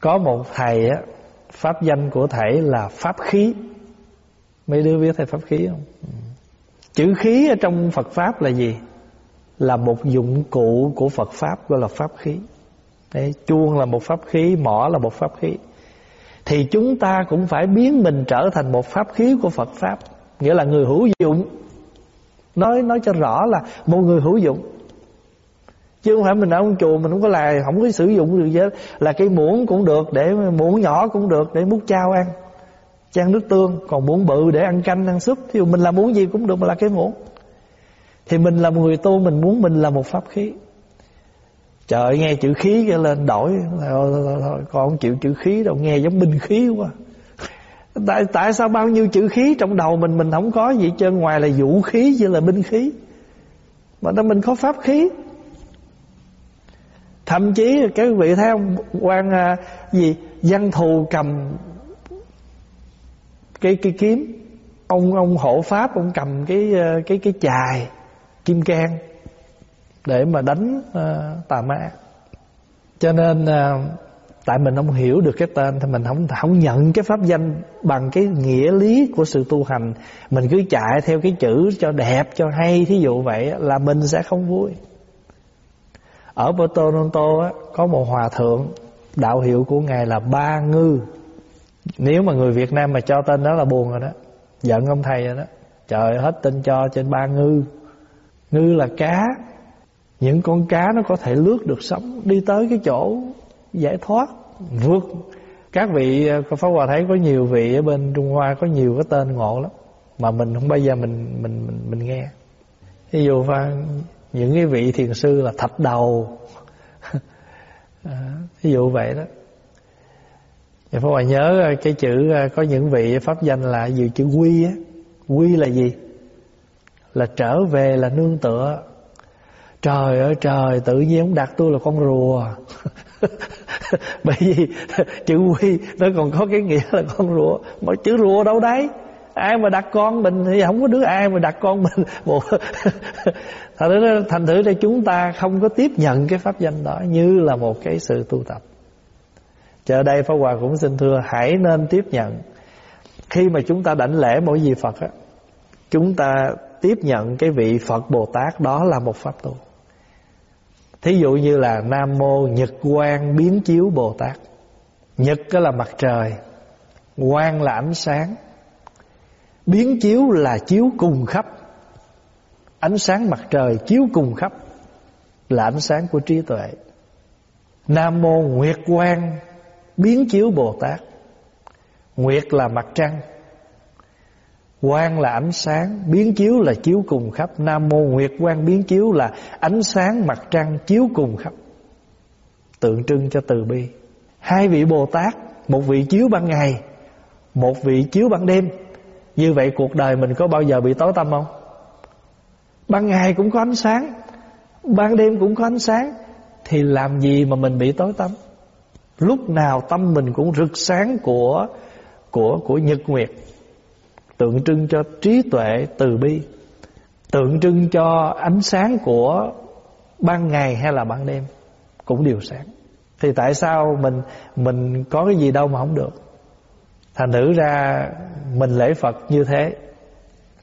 Có một thầy á Pháp danh của thầy là pháp khí. Mấy đứa biết thầy pháp khí không? Ừ. Chữ khí ở trong Phật Pháp là gì? Là một dụng cụ của Phật Pháp Gọi là pháp khí. Đấy, Chuông là một pháp khí Mỏ là một pháp khí. Thì chúng ta cũng phải biến mình trở thành một pháp khí của Phật Pháp. Nghĩa là người hữu dụng. Nói nói cho rõ là một người hữu dụng chứ không phải mình ở trong chùa mình không có là không có sử dụng được gì là cây muỗng cũng được để muỗng nhỏ cũng được để múc chao ăn. Chan nước tương còn muỗng bự để ăn canh ăn súp. Thì mình làm muỗng gì cũng được mà là cái muỗng. Thì mình là một người tu mình muốn mình là một pháp khí. Trời nghe chữ khí cái lên đổi. Thôi, thôi, thôi, con không chịu chữ khí đâu nghe giống binh khí quá. Tại tại sao bao nhiêu chữ khí trong đầu mình mình không có gì trơn? Ngoài là vũ khí chứ là binh khí. Mà đó mình có pháp khí thậm chí các vị thấy không? Quan à, gì? Văn thù cầm cái cái kiếm. Ông ông hộ pháp ông cầm cái à, cái cái chài kim can để mà đánh uh, tà ma. Cho nên uh, tại mình không hiểu được cái tên thì mình không không nhận cái pháp danh bằng cái nghĩa lý của sự tu hành. Mình cứ chạy theo cái chữ cho đẹp cho hay thí dụ vậy là mình sẽ không vui ở Toronto á, có một hòa thượng đạo hiệu của ngài là ba ngư. Nếu mà người Việt Nam mà cho tên đó là buồn rồi đó giận ông thầy rồi đó trời hết tên cho trên ba ngư. Ngư là cá. Những con cá nó có thể lướt được sóng đi tới cái chỗ giải thoát vượt. Các vị ờ, Pháp Hòa thấy có nhiều vị ở bên Trung Hoa có nhiều cái tên ngộ lắm mà mình không bao giờ mình mình mình, mình nghe. Ví dụ phan những cái vị thiền sư là thạch đầu. À, ví dụ vậy đó. Nhà Pháp Hòa nhớ à, cái chữ à, có những vị pháp danh là gì? Chữ quy á. Quy là gì? Là trở về là nương tựa. Trời ơi trời tự nhiên ông đặt tôi là con rùa. Bởi vì chữ quy nó còn có cái nghĩa là con rùa. Mà chữ rùa đâu đấy? Ai mà đặt con mình thì không có đứa ai mà đặt con mình. Một thành thử thành thử đây chúng ta không có tiếp nhận cái pháp danh đó như là một cái sự tu tập. Chờ đây pháp hòa cũng xin thưa, hãy nên tiếp nhận. Khi mà chúng ta đảnh lễ mỗi vị phật á, chúng ta tiếp nhận cái vị phật bồ tát đó là một pháp tu. Thí dụ như là nam mô nhật quang biến chiếu bồ tát. Nhật đó là mặt trời, quang là ánh sáng biến chiếu là chiếu cùng khắp. Ánh sáng mặt trời chiếu cùng khắp là ánh sáng của trí tuệ. Nam mô nguyệt quang, biến chiếu bồ tát. Nguyệt là mặt trăng. Quang là ánh sáng, biến chiếu là chiếu cùng khắp. Nam mô nguyệt quang, biến chiếu là ánh sáng mặt trăng chiếu cùng khắp. Tượng trưng cho từ bi. Hai vị bồ tát, một vị chiếu ban ngày, một vị chiếu ban đêm như vậy cuộc đời mình có bao giờ bị tối tâm không? Ban ngày cũng có ánh sáng, ban đêm cũng có ánh sáng, thì làm gì mà mình bị tối tâm? lúc nào tâm mình cũng rực sáng của của của nhật nguyệt, tượng trưng cho trí tuệ từ bi, tượng trưng cho ánh sáng của ban ngày hay là ban đêm, cũng đều sáng. Thì tại sao mình mình có cái gì đâu mà không được? Thành thử ra mình lễ Phật như thế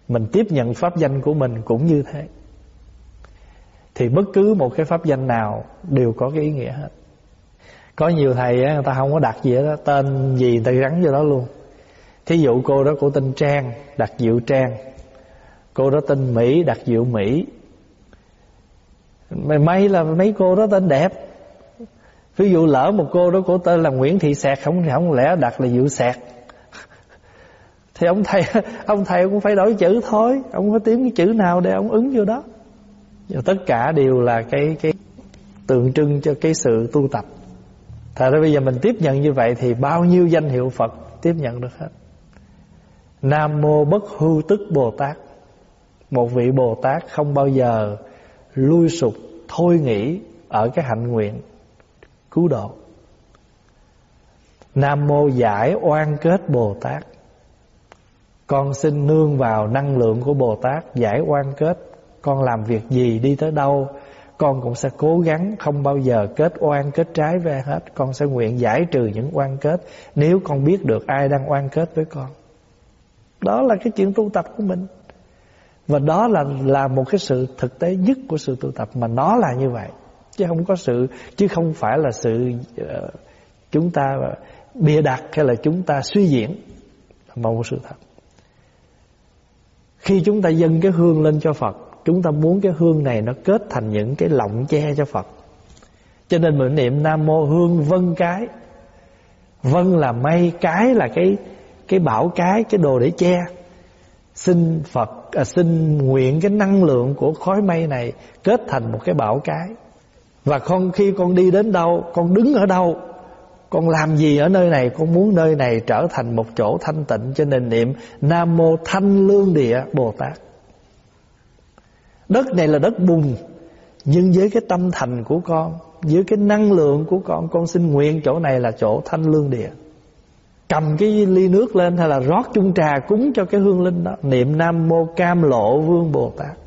mình tiếp nhận pháp danh của mình cũng như thế. Thì bất cứ một cái pháp danh nào đều có cái ý nghĩa hết. Có nhiều thầy á, người ta không có đặt gì đó tên gì người ta gắn vô đó luôn. Thí dụ cô đó cô tên trang đặt diệu trang. Cô đó tên mỹ đặt diệu mỹ. Mày may là mấy cô đó tên đẹp. Ví dụ lỡ một cô đó cô tên là nguyễn thị sẹt không không lẽ đặt là diệu sẹt thì ông thầy ông thầy cũng phải đổi chữ thôi. Ông phải tìm cái chữ nào để ông ứng vô đó. Và tất cả đều là cái cái tượng trưng cho cái sự tu tập. Thật ra bây giờ mình tiếp nhận như vậy thì bao nhiêu danh hiệu phật tiếp nhận được hết. Nam mô bất hư tức bồ tát. Một vị bồ tát không bao giờ lui sụp, thôi nghĩ ở cái hạnh nguyện cứu độ. Nam mô giải oan kết bồ tát con xin nương vào năng lượng của Bồ Tát giải oan kết. Con làm việc gì đi tới đâu Con cũng sẽ cố gắng không bao giờ kết oan kết trái về hết. Con sẽ nguyện giải trừ những oan kết Nếu con biết được ai đang oan kết với con. Đó là cái chuyện tu tập của mình. Và đó là là một cái sự thực tế nhất của sự tu tập Mà nó là như vậy. Chứ không có sự Chứ không phải là sự uh, Chúng ta bịa đặt hay là chúng ta suy diễn. Mà một sự thật khi chúng ta dâng cái hương lên cho Phật Chúng ta muốn cái hương này nó kết thành những cái lọng che cho Phật. Cho nên mình niệm Nam Mô Hương Vân Cái. Vân là mây, cái là cái cái bảo cái, cái đồ để che. Xin Phật, à, xin nguyện cái năng lượng của khói mây này Kết thành một cái bảo cái. Và con khi con đi đến đâu, con đứng ở đâu con làm gì ở nơi này? Con muốn nơi này trở thành một chỗ thanh tịnh. Cho nên niệm Nam Mô Thanh Lương Địa Bồ Tát. Đất này là đất bùn Nhưng với cái tâm thành của con Với cái năng lượng của con Con xin nguyện chỗ này là chỗ thanh lương địa. Cầm cái ly nước lên Hay là rót chung trà cúng cho cái hương linh đó. Niệm Nam Mô Cam Lộ Vương Bồ Tát.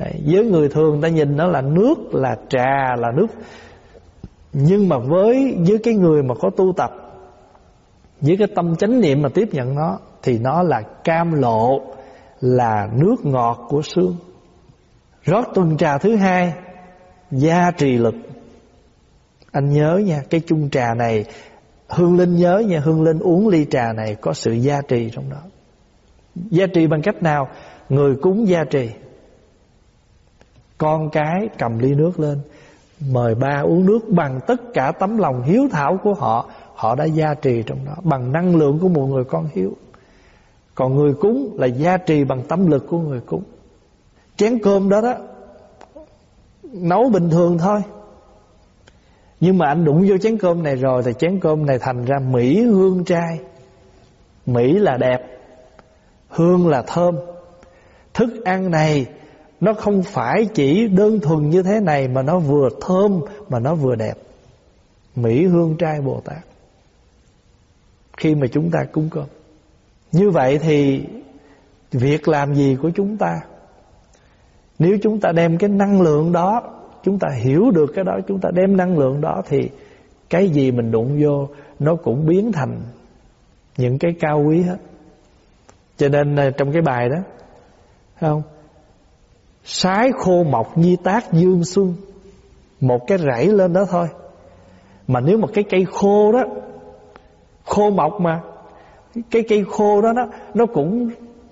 Đấy, Với người thường ta nhìn nó là nước Là trà là nước nhưng mà với với cái người mà có tu tập, với cái tâm chánh niệm mà tiếp nhận nó, thì nó là cam lộ, là nước ngọt của xương. Rót tuần trà thứ hai, gia trì lực. Anh nhớ nha, cái chung trà này, hương linh nhớ nha, hương linh uống ly trà này có sự gia trì trong đó. Gia trì bằng cách nào? Người cúng gia trì. Con cái cầm ly nước lên mời ba uống nước bằng tất cả tấm lòng hiếu thảo của họ. Họ đã gia trì trong đó. Bằng năng lượng của một người con hiếu. Còn người cúng là gia trì bằng tâm lực của người cúng. Chén cơm đó đó, nấu bình thường thôi. Nhưng mà anh đụng vô chén cơm này rồi thì chén cơm này thành ra mỹ hương trai. Mỹ là đẹp, hương là thơm. Thức ăn này nó không phải chỉ đơn thuần như thế này mà nó vừa thơm, mà nó vừa đẹp. Mỹ hương trai bồ tát. Khi mà chúng ta cúng cơm. Như vậy thì việc làm gì của chúng ta? Nếu chúng ta đem cái năng lượng đó, chúng ta hiểu được cái đó, chúng ta đem năng lượng đó thì cái gì mình đụng vô nó cũng biến thành những cái cao quý hết. Cho nên à, trong cái bài đó không? Sái khô mọc nhi tác dương xuân. Một cái rẫy lên đó thôi. Mà nếu một cái cây khô đó, khô mọc mà, cái cây khô đó nó nó cũng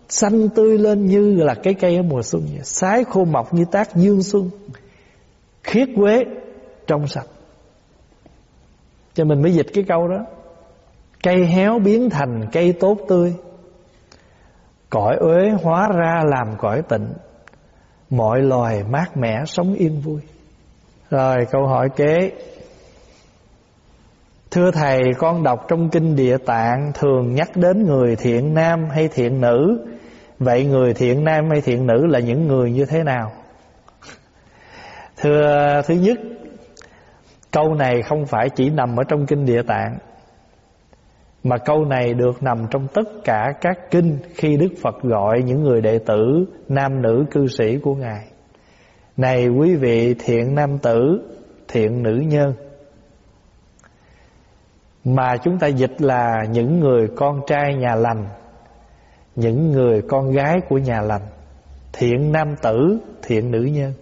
xanh tươi lên như là cái cây ở mùa xuân vậy. sái khô mọc như tác dương xuân. Khiết quế trong sạch. Cho mình mới dịch cái câu đó. Cây héo biến thành cây tốt tươi. Cõi uế hóa ra làm cõi tịnh mọi loài mát mẻ sống yên vui. Rồi câu hỏi kế. Thưa Thầy, con đọc trong kinh địa tạng Thường nhắc đến người thiện nam hay thiện nữ. Vậy người thiện nam hay thiện nữ là những người như thế nào? Thưa, thứ nhất, Câu này không phải chỉ nằm ở trong kinh địa tạng. Mà câu này được nằm trong tất cả các kinh Khi Đức Phật gọi những người đệ tử, Nam nữ cư sĩ của Ngài. Này quý vị thiện nam tử, Thiện nữ nhân. Mà chúng ta dịch là những người con trai nhà lành, Những người con gái của nhà lành. Thiện nam tử, Thiện nữ nhân.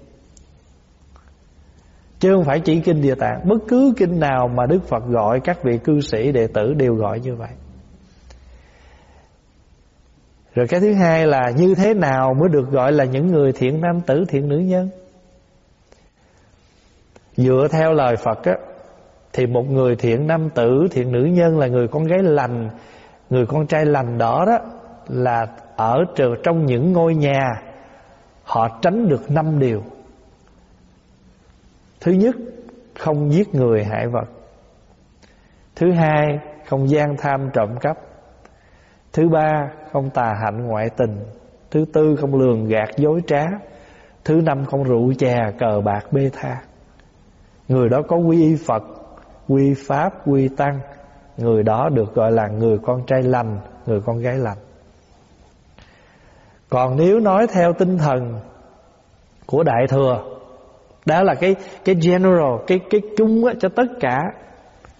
Chứ không phải chỉ kinh địa tạng. Bất cứ kinh nào mà Đức Phật gọi, Các vị cư sĩ, đệ tử đều gọi như vậy. Rồi cái thứ hai là Như thế nào mới được gọi là những người thiện nam tử, thiện nữ nhân? Dựa theo lời Phật á, Thì một người thiện nam tử, thiện nữ nhân Là người con gái lành, Người con trai lành đó đó, Là ở trong những ngôi nhà, Họ tránh được năm điều. Thứ nhất Không giết người hại vật. Thứ hai Không gian tham trộm cắp. Thứ ba Không tà hạnh ngoại tình. Thứ tư không lường gạt dối trá. Thứ năm không rượu chè cờ bạc bê tha. Người đó có quy y Phật Quy Pháp, quy Tăng. Người đó được gọi là người con trai lành Người con gái lành. Còn nếu nói theo tinh thần Của Đại Thừa đó là cái cái general cái cái chung á, cho tất cả.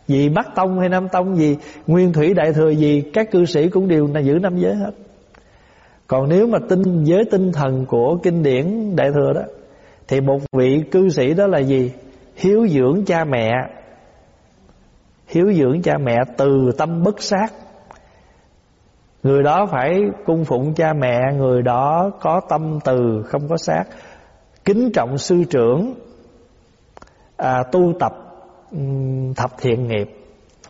Gì bắc tông hay nam tông gì nguyên thủy đại thừa gì các cư sĩ cũng đều là giữ năm giới hết. Còn nếu mà tinh giới tinh thần của kinh điển đại thừa đó thì một vị cư sĩ đó là gì? Hiếu dưỡng cha mẹ. Hiếu dưỡng cha mẹ từ tâm bất sát. Người đó phải cung phụng cha mẹ người đó có tâm từ không có sát kính trọng sư trưởng à, tu tập thập thiện nghiệp.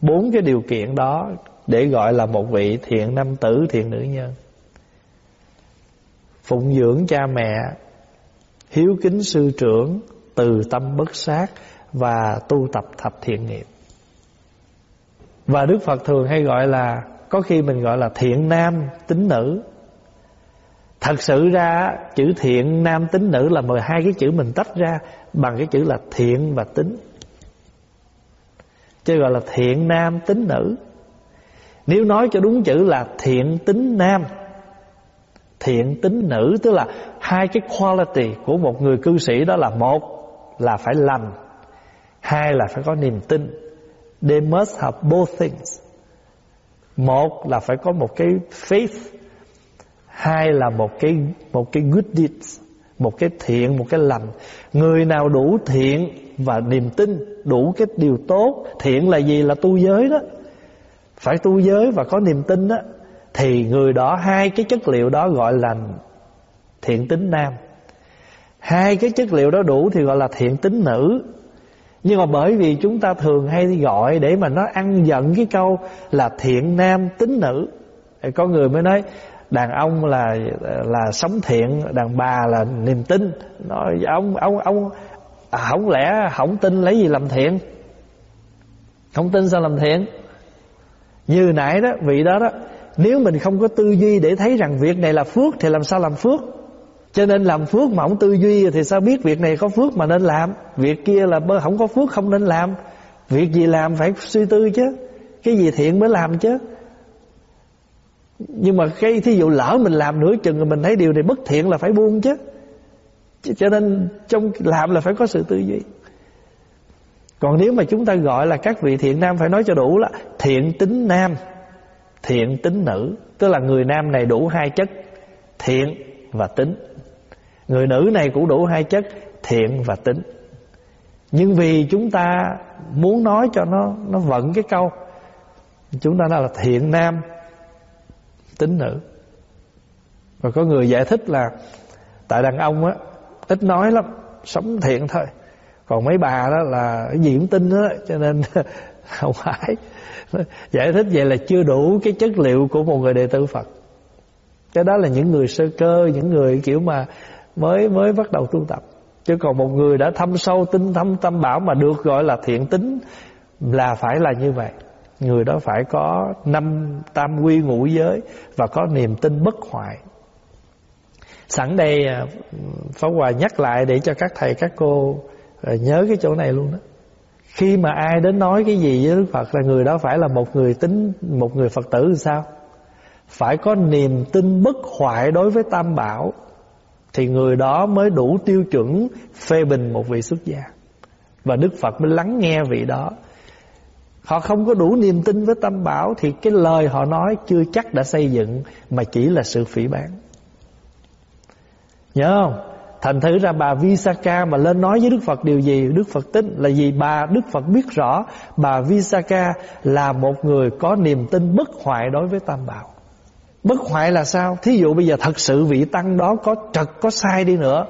Bốn cái điều kiện đó để gọi là một vị thiện nam tử thiện nữ nhân. Phụng dưỡng cha mẹ hiếu kính sư trưởng từ tâm bất sát và tu tập thập thiện nghiệp. Và đức phật thường hay gọi là có khi mình gọi là thiện nam tính nữ. Thật sự ra, chữ thiện nam tính nữ là mười hai cái chữ mình tách ra bằng cái chữ là thiện và tính. Chứ gọi là thiện nam tính nữ. Nếu nói cho đúng chữ là thiện tính nam, Thiện tính nữ, Tức là hai cái quality của một người cư sĩ đó là Một là phải lành, Hai là phải có niềm tin They must have both things Một là phải có một cái faith hai là một cái một cái good deeds, một cái thiện, một cái lành. Người nào đủ thiện và niềm tin, đủ cái điều tốt, thiện là gì? Là tu giới đó. Phải tu giới và có niềm tin đó. Thì người đó, hai cái chất liệu đó gọi là thiện tính nam. Hai cái chất liệu đó đủ thì gọi là thiện tính nữ. Nhưng mà bởi vì chúng ta thường hay gọi để mà nó ăn giận cái câu là thiện nam tính nữ. Thì có người mới nói đàn ông là là sống thiện đàn bà là niềm tin. Nói ông ông ông à, không lẽ không tin lấy gì làm thiện? Không tin sao làm thiện? Như nãy đó vị đó đó nếu mình không có tư duy để thấy rằng việc này là phước thì làm sao làm phước? Cho nên làm phước mà không tư duy thì sao biết việc này có phước mà nên làm? Việc kia là không có phước không nên làm. Việc gì làm phải suy tư chứ. Cái gì thiện mới làm chứ? Nhưng mà cái thí dụ lỡ mình làm nửa chừng rồi mình thấy điều này bất thiện là phải buông chứ. Cho nên trong làm là phải có sự tư duy. Còn nếu mà chúng ta gọi là các vị thiện nam phải nói cho đủ là thiện tính nam, thiện tính nữ, tức là người nam này đủ hai chất, thiện và tính. Người nữ này cũng đủ hai chất, thiện và tính. Nhưng vì chúng ta muốn nói cho nó nó vận cái câu, chúng ta nói là thiện nam tính nữ. Và có người giải thích là tại đàn ông á, ít nói lắm, sống thiện thôi. Còn mấy bà đó là cái gì cũng tin đó cho nên không phải. Giải thích vậy là chưa đủ cái chất liệu của một người đệ tử Phật. Cái đó là những người sơ cơ, những người kiểu mà mới mới bắt đầu tu tập. Chứ còn một người đã thâm sâu, tinh thâm, tâm bảo mà được gọi là thiện tính là phải là như vậy người đó phải có năm tam quy ngũ giới và có niềm tin bất hoại. Sẵn đây à, Pháp Hòa nhắc lại để cho các thầy, các cô à, nhớ cái chỗ này luôn đó. Khi mà ai đến nói cái gì với Đức Phật là người đó phải là một người tính một người Phật tử thì sao? Phải có niềm tin bất hoại đối với Tam Bảo thì người đó mới đủ tiêu chuẩn phê bình một vị xuất gia. Và Đức Phật mới lắng nghe vị đó Họ không có đủ niềm tin với Tam Bảo Thì cái lời họ nói chưa chắc đã xây dựng, Mà chỉ là sự phỉ bán Nhớ không? Thành thử ra bà Visaka mà lên nói với Đức Phật điều gì? Đức Phật tính là gì? Bà, Đức Phật biết rõ Bà Visaka là một người có niềm tin bất hoại đối với Tam Bảo. Bất hoại là sao? Thí dụ bây giờ thật sự vị tăng đó có trật, có sai đi nữa,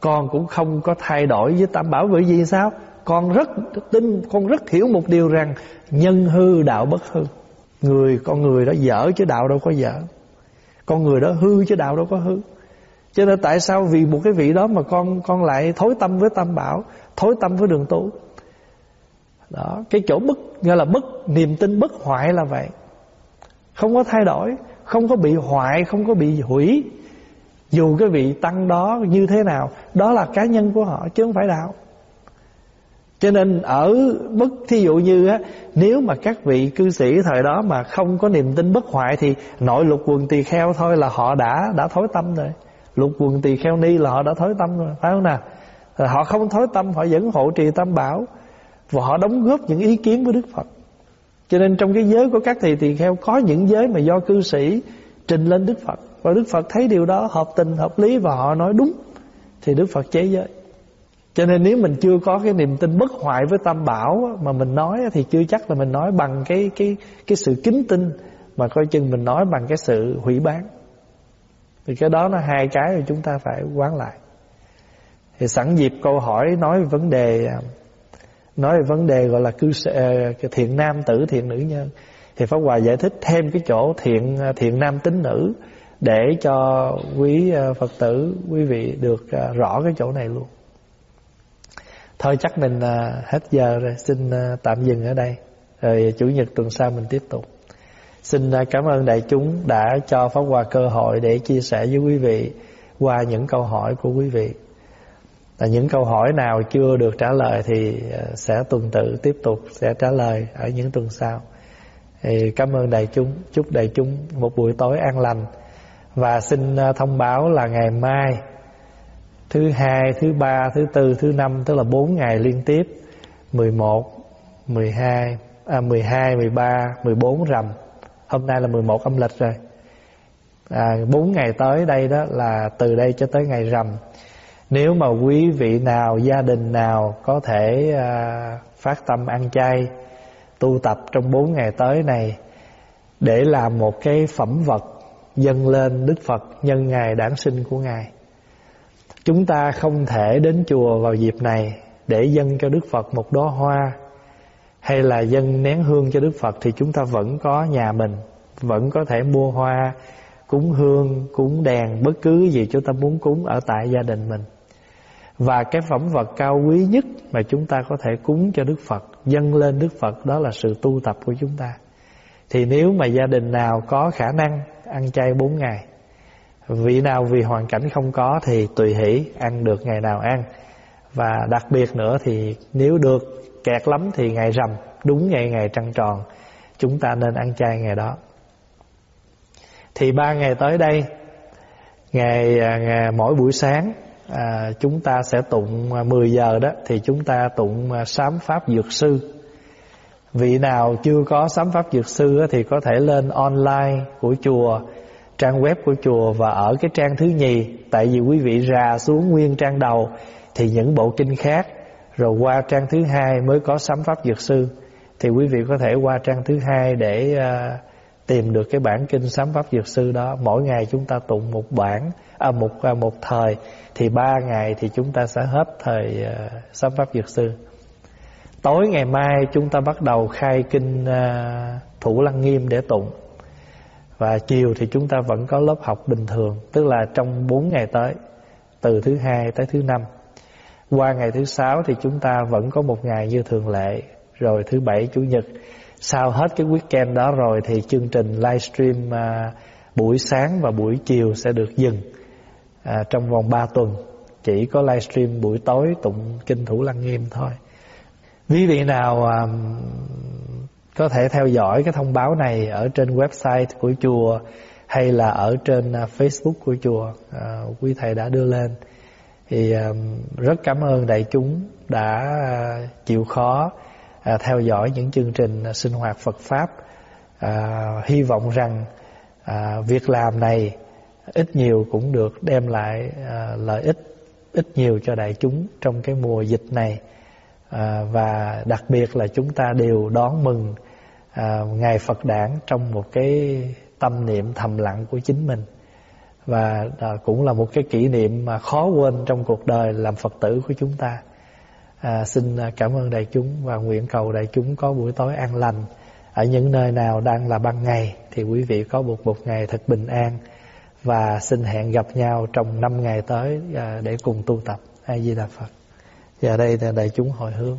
Con cũng không có thay đổi với Tam Bảo. Bởi vì sao? Con rất tin, con rất hiểu một điều rằng nhân hư đạo bất hư. Người, con người đó dở chứ đạo đâu có dở. Con người đó hư chứ đạo đâu có hư. Cho nên tại sao vì một cái vị đó mà con con lại thối tâm với tam bảo, thối tâm với đường tu đó, cái chỗ bất nghĩa là bất, niềm tin bất hoại là vậy. Không có thay đổi, không có bị hoại, không có bị hủy. Dù cái vị tăng đó như thế nào, đó là cá nhân của họ, chứ không phải đạo cho nên ở bất thí dụ như á, nếu mà các vị cư sĩ thời đó mà không có niềm tin bất hoại thì nội lục quần tỳ kheo thôi là họ đã đã thối tâm rồi. Lục quần tỳ kheo ni là họ đã thối tâm rồi, phải không nào? Họ không thối tâm, họ vẫn hộ trì tam bảo và họ đóng góp những ý kiến của đức phật. Cho nên trong cái giới của các thầy tỳ kheo có những giới mà do cư sĩ trình lên đức phật và đức phật thấy điều đó hợp tình, hợp lý và họ nói đúng thì đức phật chế giới cho nên nếu mình chưa có cái niềm tin bất hoại với tam bảo mà mình nói thì chưa chắc là mình nói bằng cái cái cái sự kính tin, mà coi chừng mình nói bằng cái sự hủy bán. Thì cái đó nó hai cái mà chúng ta phải quán lại. Thì sẵn dịp câu hỏi nói về vấn đề à, nói về vấn đề gọi là cư à, thiện nam tử, thiện nữ nhân, thì pháp hòa giải thích thêm cái chỗ thiện à, thiện nam tính nữ để cho quý phật tử, quý vị được rõ cái chỗ này luôn. Thôi chắc mình à, hết giờ rồi. Xin à, tạm dừng ở đây. Rồi Chủ nhật tuần sau mình tiếp tục. Xin à, cảm ơn đại chúng đã cho Pháp Hòa cơ hội để chia sẻ với quý vị qua những câu hỏi của quý vị. Và những câu hỏi nào chưa được trả lời thì sẽ tuần tự tiếp tục sẽ trả lời ở những tuần sau. Thì cảm ơn đại chúng, chúc đại chúng một buổi tối an lành. Và xin thông báo là ngày mai Thứ hai, thứ ba, thứ tư, thứ năm Tức là bốn ngày liên tiếp. 11, 12 à, 12, 13, 14 rằm. Hôm nay là 11 âm lịch rồi. À, 4 ngày tới đây đó là từ đây cho tới ngày rằm. Nếu mà quý vị nào gia đình nào có thể à, phát tâm ăn chay tu tập trong bốn ngày tới này để làm một cái phẩm vật dâng lên Đức Phật nhân ngày đản sinh của Ngài. Chúng ta không thể đến chùa vào dịp này để dâng cho Đức Phật một đóa hoa hay là dâng nén hương cho Đức Phật thì chúng ta vẫn có nhà mình, vẫn có thể mua hoa, cúng hương, cúng đèn, bất cứ gì chúng ta muốn cúng ở tại gia đình mình. Và cái phẩm vật cao quý nhất mà chúng ta có thể cúng cho Đức Phật, dâng lên Đức Phật đó là sự tu tập của chúng ta. Thì nếu mà gia đình nào có khả năng ăn chay bốn ngày, vị nào vì hoàn cảnh không có thì tùy hỷ ăn được ngày nào ăn. Và đặc biệt nữa thì nếu được kẹt lắm thì ngày rằm, đúng ngày ngày trăng tròn, chúng ta nên ăn chay ngày đó. Thì ba ngày tới đây, ngày, à, ngày mỗi buổi sáng à, chúng ta sẽ tụng à, 10 giờ đó thì chúng ta tụng à, sám pháp dược sư vị nào chưa có sám pháp dược sư thì có thể lên online của chùa trang web của chùa và ở cái trang thứ nhì. Tại vì quý vị rà xuống nguyên trang đầu thì những bộ kinh khác rồi qua trang thứ hai mới có sấm pháp dược sư. Thì quý vị có thể qua trang thứ hai để uh, tìm được cái bản kinh sấm pháp dược sư đó. Mỗi ngày chúng ta tụng một bản à, một à, một thời. Thì ba ngày thì chúng ta sẽ hết thời uh, sấm pháp dược sư. Tối ngày mai chúng ta bắt đầu khai kinh uh, thủ lăng nghiêm để tụng và chiều thì chúng ta vẫn có lớp học bình thường tức là trong bốn ngày tới từ thứ hai tới thứ năm. Qua ngày thứ sáu thì chúng ta vẫn có một ngày như thường lệ. Rồi thứ bảy chủ nhật sau hết cái weekend đó rồi thì chương trình livestream à, buổi sáng và buổi chiều sẽ được dừng à, trong vòng 3 tuần. Chỉ có livestream buổi tối tụng kinh thủ lăng nghiêm thôi. Quý vị nào à, có thể theo dõi cái thông báo này ở trên website của chùa hay là ở trên à, Facebook của chùa. À, quý thầy đã đưa lên. Thì à, rất cảm ơn đại chúng đã à, chịu khó à, theo dõi những chương trình à, sinh hoạt Phật pháp. À, hy vọng rằng à, việc làm này ít nhiều cũng được đem lại à, lợi ích ít nhiều cho đại chúng trong cái mùa dịch này. À, và đặc biệt là chúng ta đều đón mừng à, ngày Phật đản trong một cái tâm niệm thầm lặng của chính mình. Và à, cũng là một cái kỷ niệm mà khó quên trong cuộc đời làm Phật tử của chúng ta. À, xin à, cảm ơn đại chúng và nguyện cầu đại chúng có buổi tối an lành. Ở những nơi nào đang là ban ngày thì quý vị có một một ngày thật bình an. Và xin hẹn gặp nhau trong năm ngày tới à, để cùng tu tập. A di đà phật. Và đây là đại chúng hồi hướng